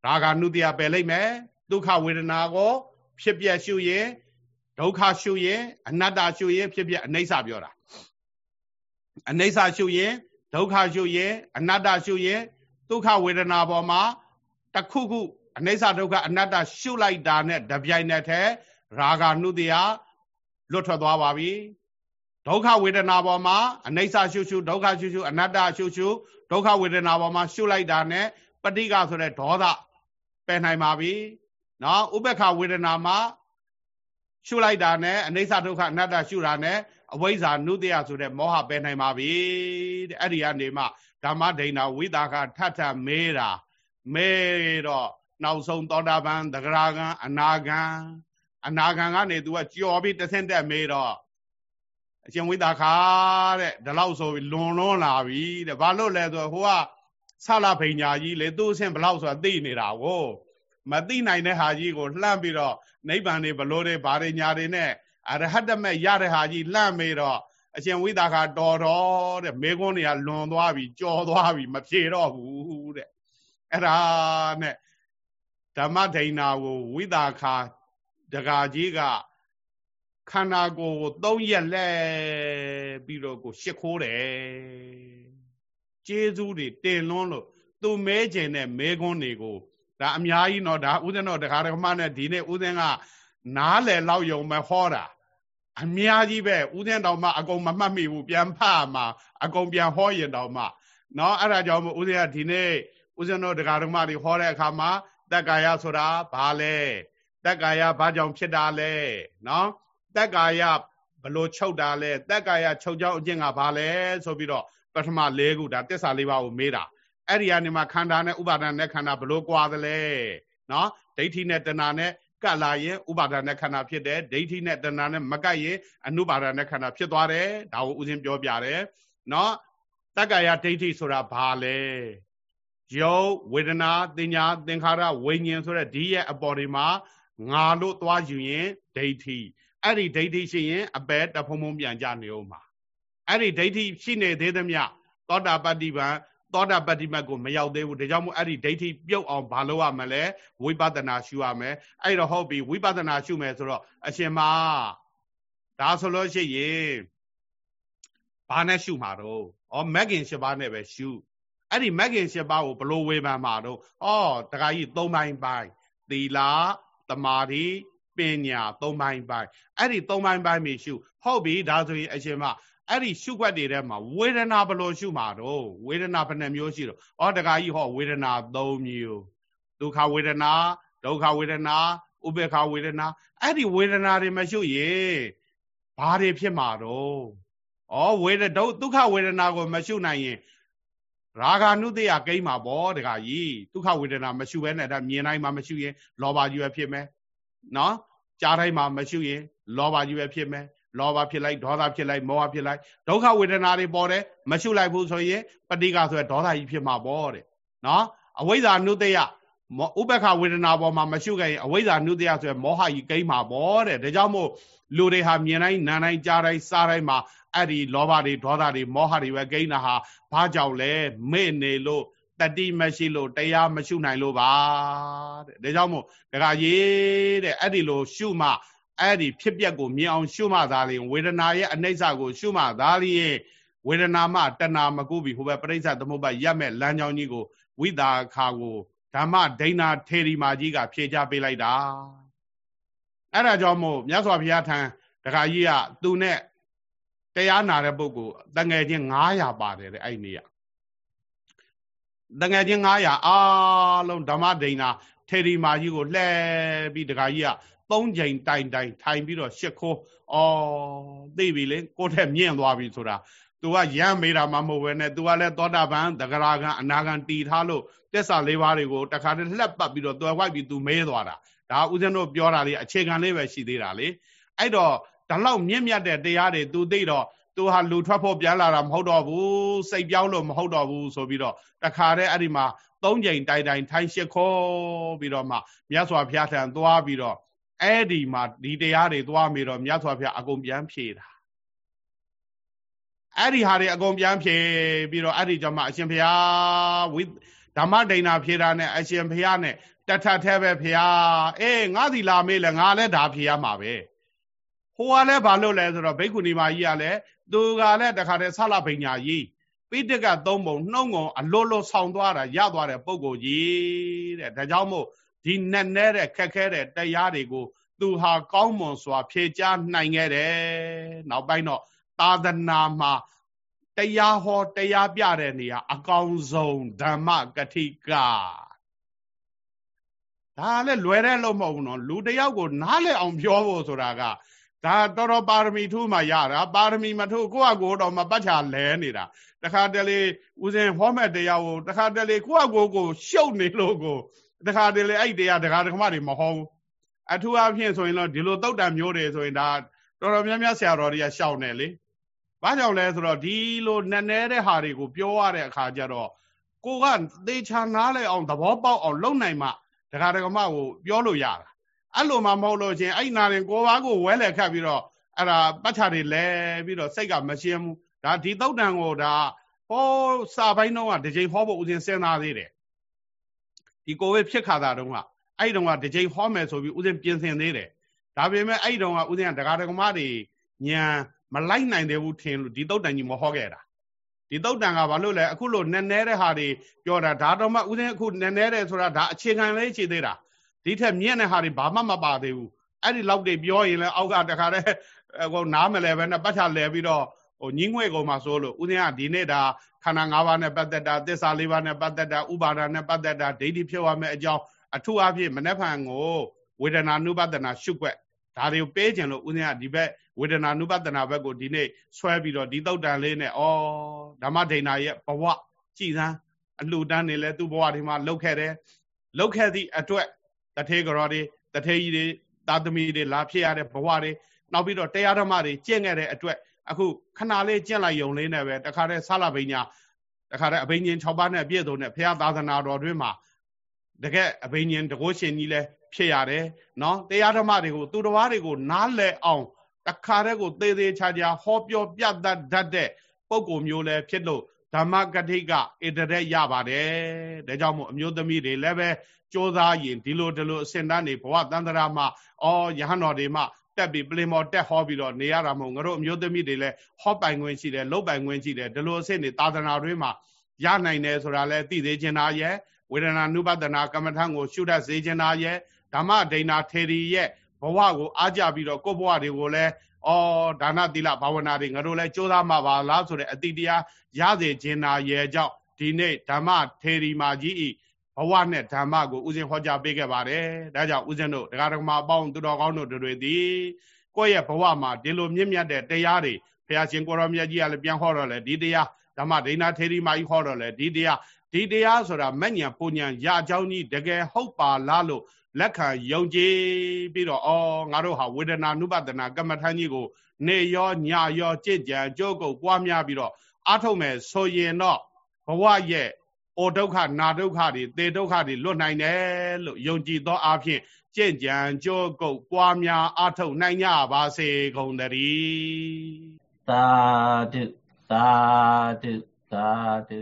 ရာဂနုတ္တရပယ်လိုက်မယ်ဒုက္ခဝေဒနာကိုဖြစ်ပြက်ရှုရင်ဒုက္ခရှုရင်အနတ္တရှုရင်ဖြစ်ပြက်အနိစ္စပြောတာ အနိစ္စရှုရင်ဒုက္ခရှုရင်အနတ္တရှုရင်ဒုက္ခဝေဒနာပေါ်မှာတခုခုအနိစ္စဒုက္ခအနတ္တရှုလိုက်တာနဲ့တပြိုင်နက်တည်းရာဂနုတ္တယလွတ်ထွက်သွားပါပြီဒုက္ခဝေဒနာပေါ်မှာအနိစ္စရှုရှုဒုက္ခရှုရှုအနတ္တရှုရှုဒုက္ခဝေဒနာပေါ်မှာရှုလိုက်တာနဲ့ပဋိကဆိုတဲ့ဒေါသပယ်နိုင်ပါပြီနော်ဥပ္ပခဝေဒနာမှာရှုလိုက်တာနဲ့အနိစ္စဒုက္ခအနတ္တရှုတာနဲ့ အဝိဇ္ဇာနုတ္တယဆိုတဲ့မောဟပယ်နိုင်ပါပြီတဲ့အဲ့ဒီကနေမှဓမ္မဒိဏဝိတာကထထမဲတာမဲတော့နောက်ဆုံးသောတာပန်သဂရာဂံအနာဂံအနာဂံကနေ तू ကကြော်ပြီးတဆင့်တက်မဲတော့အရှင်ဝိတာခာတဲ့ဒီလောက်ဆိုပြီးလွန်လွန်းလာပြီတဲ့ဘာလို့လဲဆိုဟိုကဆလာဖိညာကြီးလေသူ့အဆင့်ဘလောက်ဆိုတာသိနေတာကိုမသိနိုင်တဲ့ဟာကြီးကိုလှမ်းပြီးတော့နိဗ္ဗာန်တွေဘလို့တွေဘာတွေညာတွေနဲ့ အရဟတမေရတဲ့ဟာကြီးလှမ်းမေတော့အရှင်ဝိသခာတော်တော်တဲ့မေကွန်းတွေကလွန်သွားပြီကြော်သွားပြီမဖြေတော့ဘူးတဲ့အဲ့ဒါနဲ့ဓမ္မဒိဏကိုဝိသခာဒကာကြီးကခန္ဓာကိုယ်ကိုသုံးရက်လဲပြီးတော့ကိုရှ िख ိုးတယ်ကျေးဇူးတွေတင်လွန်းလို့သူမဲကျင်တဲ့မဲကွန်းတွေကိုဒါအများကြီးတော့ဒါဥစဉ်တော့တရားဓမ္မနဲ့ဒီနေ့ဥစဉ်ကနားလည်လောက်ယုံမဲ့ဟောတာ အများကြီးပဲဦးဇင်းတော်မှအကုန်မမှတ်မိဘူးပြန်ဖတ်မှာအကုန်ပြန်ဟောရင်တော်မှနော်အဲ့ဒါကြောင့်မို့ဦးဇင်းကဒီနေ့ဦးဇင်းတို့ဒကာဒကမတွေဟောတဲ့အခါမှာတက္ကာယဆိုတာဘာလဲတက္ကာယဘာကြောင့်ဖြစ်တာလဲနော်တက္ကာယဘလို့ချုပ်တာလဲတက္ကာယချုပ်ကြောင်းအကျင့်ကဘာလဲဆိုပြီးတော့ပထမ၄ခုဒါတစ္ဆာ၄ပါးကိုမေးတာအဲ့ဒီကနေမှခန္ဓာနဲ့ဥပါဒဏ်နဲ့ခန္ဓာဘလို့ကွာသလဲနော်ဒိဋ္ဌိနဲ့တဏှာနဲ့ ကပ်လာရင်ဥပါဒณနဲ့ခန္ဓာဖြစ်တယ်ဒိဋ္ဌိနဲ့တဏှာနဲ့မကပ်ရင်အနုပါဒณနဲ့ခန္ဓာဖြစ်သွားတယ်ဒါကိုဥစဉ်ပြောပြတယ်နော်တက္ကာယဒိဋ္ဌိဆိုတာဘာလဲယုတ်ဝေဒနာတင်ညာသင်္ခါရဝိညာဉ်ဆိုတဲ့ဒီရဲ့အပေါ်ဒီမှာငါလို့သွားယူရင်ဒိဋ္ဌိအဲ့ဒီဒိဋ္ဌိရှိရင်အပယ်တဖုံဖုံပြန်ကြနေဦးမှာအဲ့ဒီဒိဋ္ဌိရှိနေသေးသမျှသောတာပတ္တိပံ သောတာပတ္တိမတ်ကိုမရောက်သေးဘူးဒါကြောင့်မို့အဲ့ဒီဒိဋ္ဌိပြုတ်အောင်ဘာလုပ်ရမလဲဝိပဿနာရှုရမယ်အဲ့တော့ဟုတ်ပြီဝိပဿနာရှုမယ်ဆိုတော့အရှင်မဒါဆိုလို့ရှိရင်ဘာနဲ့ရှုမှာတော့ဩမက်ကင်၈ပါးနဲ့ပဲရှုအဲ့ဒီမက်ကင်၈ပါးကိုဘလို့ဝေဖန်မှာတော့ဩတခါကြီး၃ပိုင်းပိုင်းသီလသမာဓိပညာ၃ပိုင်းပိုင်းအဲ့ဒီ၃ပိုင်းပိုင်းမျိုးရှုဟုတ်ပြီဒါဆိုရင်အရှင်မ အဲ့ဒီရှုွက်တွေထဲမှာဝေဒနာဘလို့ရှုမှာတော့ဝေဒနာဘယ်နှမျိုးရှိတော့ဩတခါကြီးဟောဝေဒနာ၃မျိုးဒုက္ခဝေဒနာဒုက္ခဝေဒနာဥပေက္ခဝေဒနာအဲ့ဒီဝေဒနာတွေမရှုရင်ဘာတွေဖြစ်မှာတော့ဩဝေဒဒုဒုက္ခဝေဒနာကိုမရှုနိုင်ရင်ရာဂ ानु တယကိမ့်မှာပေါ့တခါကြီးဒုက္ခဝေဒနာမရှုဘဲနဲ့ဒါမြင်တိုင်းမှာမရှုရင်လောဘကြီးပဲဖြစ်မယ်နော်ကြားတိုင်းမှာမရှုရင်လောဘကြီးပဲဖြစ်မယ် လောဘဖြစ်လိုက်ဒေါသဖြစ်လိုက်မောဟဖြစ်လိုက်ဒုက္ခဝေဒနာတွေပေါ်တယ်မရှုလိုက်ဘူးဆိုရင်ပဋိကဆိုရဒေါသကြီးဖြစ်မှာပေါ့တဲ့နော်အဝိဇ္ဇာနုတယဥပ္ပခဝေဒနာပေါ်မှာမရှုခဲ့ရင်အဝိဇ္ဇာနုတယဆိုရမောဟကြီးကိမ့်မှာပေါ့တဲ့ဒါကြောင့်မို့လူတွေဟာမြင်တိုင်းနားတိုင်းကြားတိုင်းစားတိုင်းမှာအဲ့ဒီလောဘတွေဒေါသတွေမောဟတွေပဲကိန်းတာဟာဘာကြောင့်လဲမေ့နေလို့တတိမရှိလို့တရားမရှုနိုင်လို့ပါတဲ့ဒါကြောင့်မို့ဒကာရေးတဲ့အဲ့ဒီလိုရှုမှ အဲ့ဒီဖြစ်ပျက်ကိုမြင်အောင်ရှုမှသာလျှင်ဝေဒနာရဲ့အနိစ္စကိုရှုမှသာလျှင်ဝေဒနာမှတဏမကုပြီဟိုဘက်ပရိစ္ဆသမုပ္ပါရက်မဲ့လမ်းကြောင်းကြီးကိုဝိတာခါကိုဓမ္မဒိဏထေရီမာကြီးကဖြေချပေးလိုက်တာအဲ့ဒါကြောင့်မို့မြတ်စွာဘုရားထံဒကာကြီးကသူနဲ့တရားနာတဲ့ပုဂ္ဂိုလ်တငယ်ချင်း900ပါတယ်တဲ့အဲ့ဒီနေ့ကတငယ်ချင်း900အားလုံးဓမ္မဒိဏထေရီမာကြီးကိုလှဲပြီးဒကာကြီးက သုံးချိန်တိုင်တိုင်ထိုင်ပြီးတော့ရှစ်ခိုးအော်သိပြီလေကိုထက်မြင့်သွားပြီဆိုတာ तू ကရမ်းမေးတာမှမဟုတ်ဘဲနဲ့ तू ကလည်းသောတာပန်တဂရကံအနာကံတီထားလို့တစ္ဆာလေးပါးတွေကိုတခါတည်းလှက်ပတ်ပြီးတော့တွယ်ဝိုက်ပြီး तू မဲသွားတာဒါဦးဇင်းတို့ပြောတာလေးအခြေခံလေးပဲရှိသေးတာလေအဲ့တော့ဒါလောက်မြင့်မြတ်တဲ့တရားတွေ तू သိတော့သူဟာလူထွက်ဖို့ပြန်လာတာမဟုတ်တော့ဘူးစိတ်ပြောင်းလို့မဟုတ်တော့ဘူးဆိုပြီးတော့တခါတည်းအဲ့ဒီမှာသုံးချိန်တိုင်တိုင်ထိုင်ရှစ်ခေါ်ပြီးတော့မှမြတ်စွာဘုရားထံသွားပြီးတော့ အဲ့ဒီမှာဒီတရားတွေသွားပြီးတော့မြတ်စွာဘုရားအကုန်ပြန်ဖြေတာအဲ့ဒီဟာတွေအကုန်ပြန်ဖြေပြီးတော့အဲ့ဒီကြောင့်မှအရှင်ဘုရားဝိဓမ္မဒိဏဖြေတာနဲ့အရှင်ဘုရားနဲ့တထထဲပဲဘုရားအေးငါစီလာမေးလဲငါလည်းဒါဖြေရမှာပဲဟိုကလည်းဘာလို့လဲဆိုတော့ဘိက္ခုနီမကြီးကလည်းသူကလည်းတခါတည်းဆလပညာကြီးပိဋကသုံးပုံနှုံငုံအလွတ်လွတ်ဆောင်သွားတာရသွားတဲ့ပုံကိုကြီးတဲ့ဒါကြောင့်မို့ ဒီနဲ့နဲ့တဲ့ခက်ခဲတဲ့တရားတွေကို သူဟာကောင်းမွန်စွာ ဖြေကြားနိုင်ခဲ့တယ်နောက်ပိုင်းတော့သာသနာမှာတရားဟောတရားပြတဲ့နေရာအကောင်းဆုံးဓမ္မကတိကဒါလည်းလွယ်တဲ့လို့မဟုတ်ဘူးနော်လူတယောက်ကိုနားလည်အောင်ပြောဖို့ဆိုတာကဒါတော်တော်ပါရမီထူးမှရတာပါရမီမထူးကိုယ့်အကိုတော့မပတ်ချလဲနေတာတခါတလေဦးစင်ဟောမဲ့တရားကိုတခါတလေကိုယ့်အကိုကိုရှုပ်နေလို့ကို တခါတလေအဲ့တရားတခါတခါမှတွေမဟောဘူးအထူးအဖြင့်ဆိုရင်တော့ဒီလိုတုတ်တံမျိုးတွေဆိုရင်ဒါတော်တော်များများဆရာတော်တွေကရှောက်နေလေဘာကြောင့်လဲဆိုတော့ဒီလိုနက်နဲတဲ့ဟာတွေကိုပြောရတဲ့အခါကျတော့ကိုကသေချာနားလဲအောင်သဘောပေါက်အောင်လုပ်နိုင်မှဒကာဒကမကိုပြောလို့ရတာအဲ့လိုမှမဟုတ်လို့ချင်းအဲ့နာရင်ကိုဘာကိုဝဲလဲခတ်ပြီးတော့အဲ့ဒါပတ်ချတွေလဲပြီးတော့စိတ်ကမရှင်းဘူးဒါဒီတုတ်တန်ကိုဒါဟောစာပိုင်းတော့ကဒီချိန်ဟောဖို့ဦးဇင်းစဉ်းစားသေးတယ် ဒီကိုဗစ်ဖြစ်ခါတာတုန်းကအဲ့တုန်းကဒီချိန်ဟောမယ်ဆိုပြီးဦးဇင်းပြင်ဆင်သေးတယ်ဒါပေမဲ့အဲ့တုန်းကဦးဇင်းကဒကာဒကမတွေညံမလိုက်နိုင်သေးဘူးထင်လို့ဒီတုတ်တန်ကြီးမဟောခဲ့တာဒီတုတ်တန်ကဘာလို့လဲအခုလို့နည်းနည်းတဲ့ဟာတွေပြောတာဒါတော့မှဥစဉ်အခုနည်းနည်းတယ်ဆိုတာဒါအခြေခံလေးရှိသေးတာဒီထက်မြင့်တဲ့ဟာတွေဘာမှမပါသေးဘူးအဲ့ဒီလောက်တွေပြောရင်လည်းအောက်ကတခါတည်းဟိုနားမလဲပဲနဲ့ပတ်ချလဲပြီးတော့ ဟိုညင်းငွေကုန်မှာဆိုလို့ဥစဉ်ကဒီနေ့ဒါခန္ဓာ၅ပါးနဲ့ပတ်သက်တာသစ္စာ၄ပါးနဲ့ပတ်သက်တာဥပါဒာနဲ့ပတ်သက်တာဒိဋ္ဌိဖြစ်သွားမယ့်အကြောင်းအထူးအဖြစ်မနှက်ဖန်ကိုဝေဒနာနုပဒနာရှုွက်ဒါတွေကိုပေးခြင်းလို့ဥစဉ်ကဒီဘက်ဝေဒနာနုပဒနာဘက်ကိုဒီနေ့ဆွဲပြီးတော့ဒီတုတ်တန်လေးနဲ့ဩဓမ္မဒိဏရဲ့ဘဝကြည်စမ်းအလှူဒန်းနေလဲသူ့ဘဝဒီမှာလောက်ခဲ့တယ်လောက်ခဲ့သည့်အတွက်တထေကရောတွေတထေကြီးတွေသာသမီတွေလာဖြစ်ရတဲ့ဘဝတွေနောက်ပြီးတော့တရားဓမ္မတွေကျင့်ခဲ့တဲ့အတွက် အခုခဏလေးကျင့်လိုက်ယုံလေးနဲ့ပဲတခါတည်းဆလာဘိညာတခါတည်းအဘိညာဉ်6ပါးနဲ့ပြည့်စုံတဲ့ဘုရားသာသနာတော်တွင်မှာတကယ်အဘိညာဉ်တကုရှင်ကြီးလဲဖြစ်ရတယ်နော်တရားဓမ္မတွေကိုသူတော်ဘာတွေကိုနားလည်အောင်တခါတည်းကိုသေးသေးချာချာဟောပြောပြတတ်တတ်တဲ့ပုံကိုမျိုးလဲဖြစ်လို့ဓမ္မကတိကဣတရက်ရပါတယ်ဒါကြောင့်မို့အမျိုးသမီးတွေလည်းပဲကြိုးစားရင်ဒီလိုဒီလိုအစင်တန်းနေဘဝတန္တရာမှာအော်ယဟန်တော်တွေမှာ တက်ပြီးပလင်မော်တက်ဟောပြီးတော့နေရတာမဟုတ်ငါတို့အမျိုးသမီးတွေလည်းဟောပိုင်ခွင့်ရှိတယ်လုတ်ပိုင်ခွင့်ရှိတယ်ဒီလိုအဆင့်တွေသာသနာတွင်းမှာရနိုင်တယ်ဆိုတာလဲသိသေးချင်တာရဲ့ဝေဒနာနုပဒနာကမ္မထံကိုရှုတတ်စေချင်တာရဲ့ဓမ္မဒိဏထေရီရဲ့ဘဝကိုအားကြပြီးတော့ကိုယ့်ဘဝတွေကိုလည်းအော်ဒါနသီလဘာဝနာတွေငါတို့လည်းကြိုးစားမှာပါလားဆိုတဲ့အတိတရားရစေခြင်းနာရဲ့ကြောင့်ဒီနေ့ဓမ္မထေရီမာကြီးဤ ဘဝနဲ့ဓမ္မကိုဥစဉ်ဟောကြားပေးခဲ့ပါတယ်ဒါကြောင့်ဥစဉ်တို့တရားဓမ္မအပေါင်းသူတော်ကောင်းတို့တွေသည်ကိုယ့်ရဲ့ဘဝမှာဒီလိုမြင့်မြတ်တဲ့တရားတွေဘုရားရှင်ကိုရောမြတ်ကြီးကလည်းပြန်ဟောတော့လေဒီတရားဓမ္မဒိဏထေရီမာကြီးဟောတော့လေဒီတရားဒီတရားဆိုတာမညံပူညံရအကြောင်းကြီးတကယ်ဟုတ်ပါလားလို့လက်ခံယုံကြည်ပြီးတော့အော်ငါတို့ဟာဝေဒနာနုပဒနာကမ္မထန်ကြီးကို နေရောညရောကြင့်ကြံကြိုးကုပ်ပွားများပြီးတော့အားထုတ်မယ်ဆိုရင်တော့ဘဝရဲ့ အိုဒုက္ခနာဒုက္ခတွေသေဒုက္ခတွေလွတ်နိုင်တယ်လို့ယုံကြည်သောအဖြစ်ကြင့်ကြံကြိုးကုပ်ပွားများအားထုတ်နိုင်ကြပါစေကုန်သတည်းသာဓုသာဓုသာဓု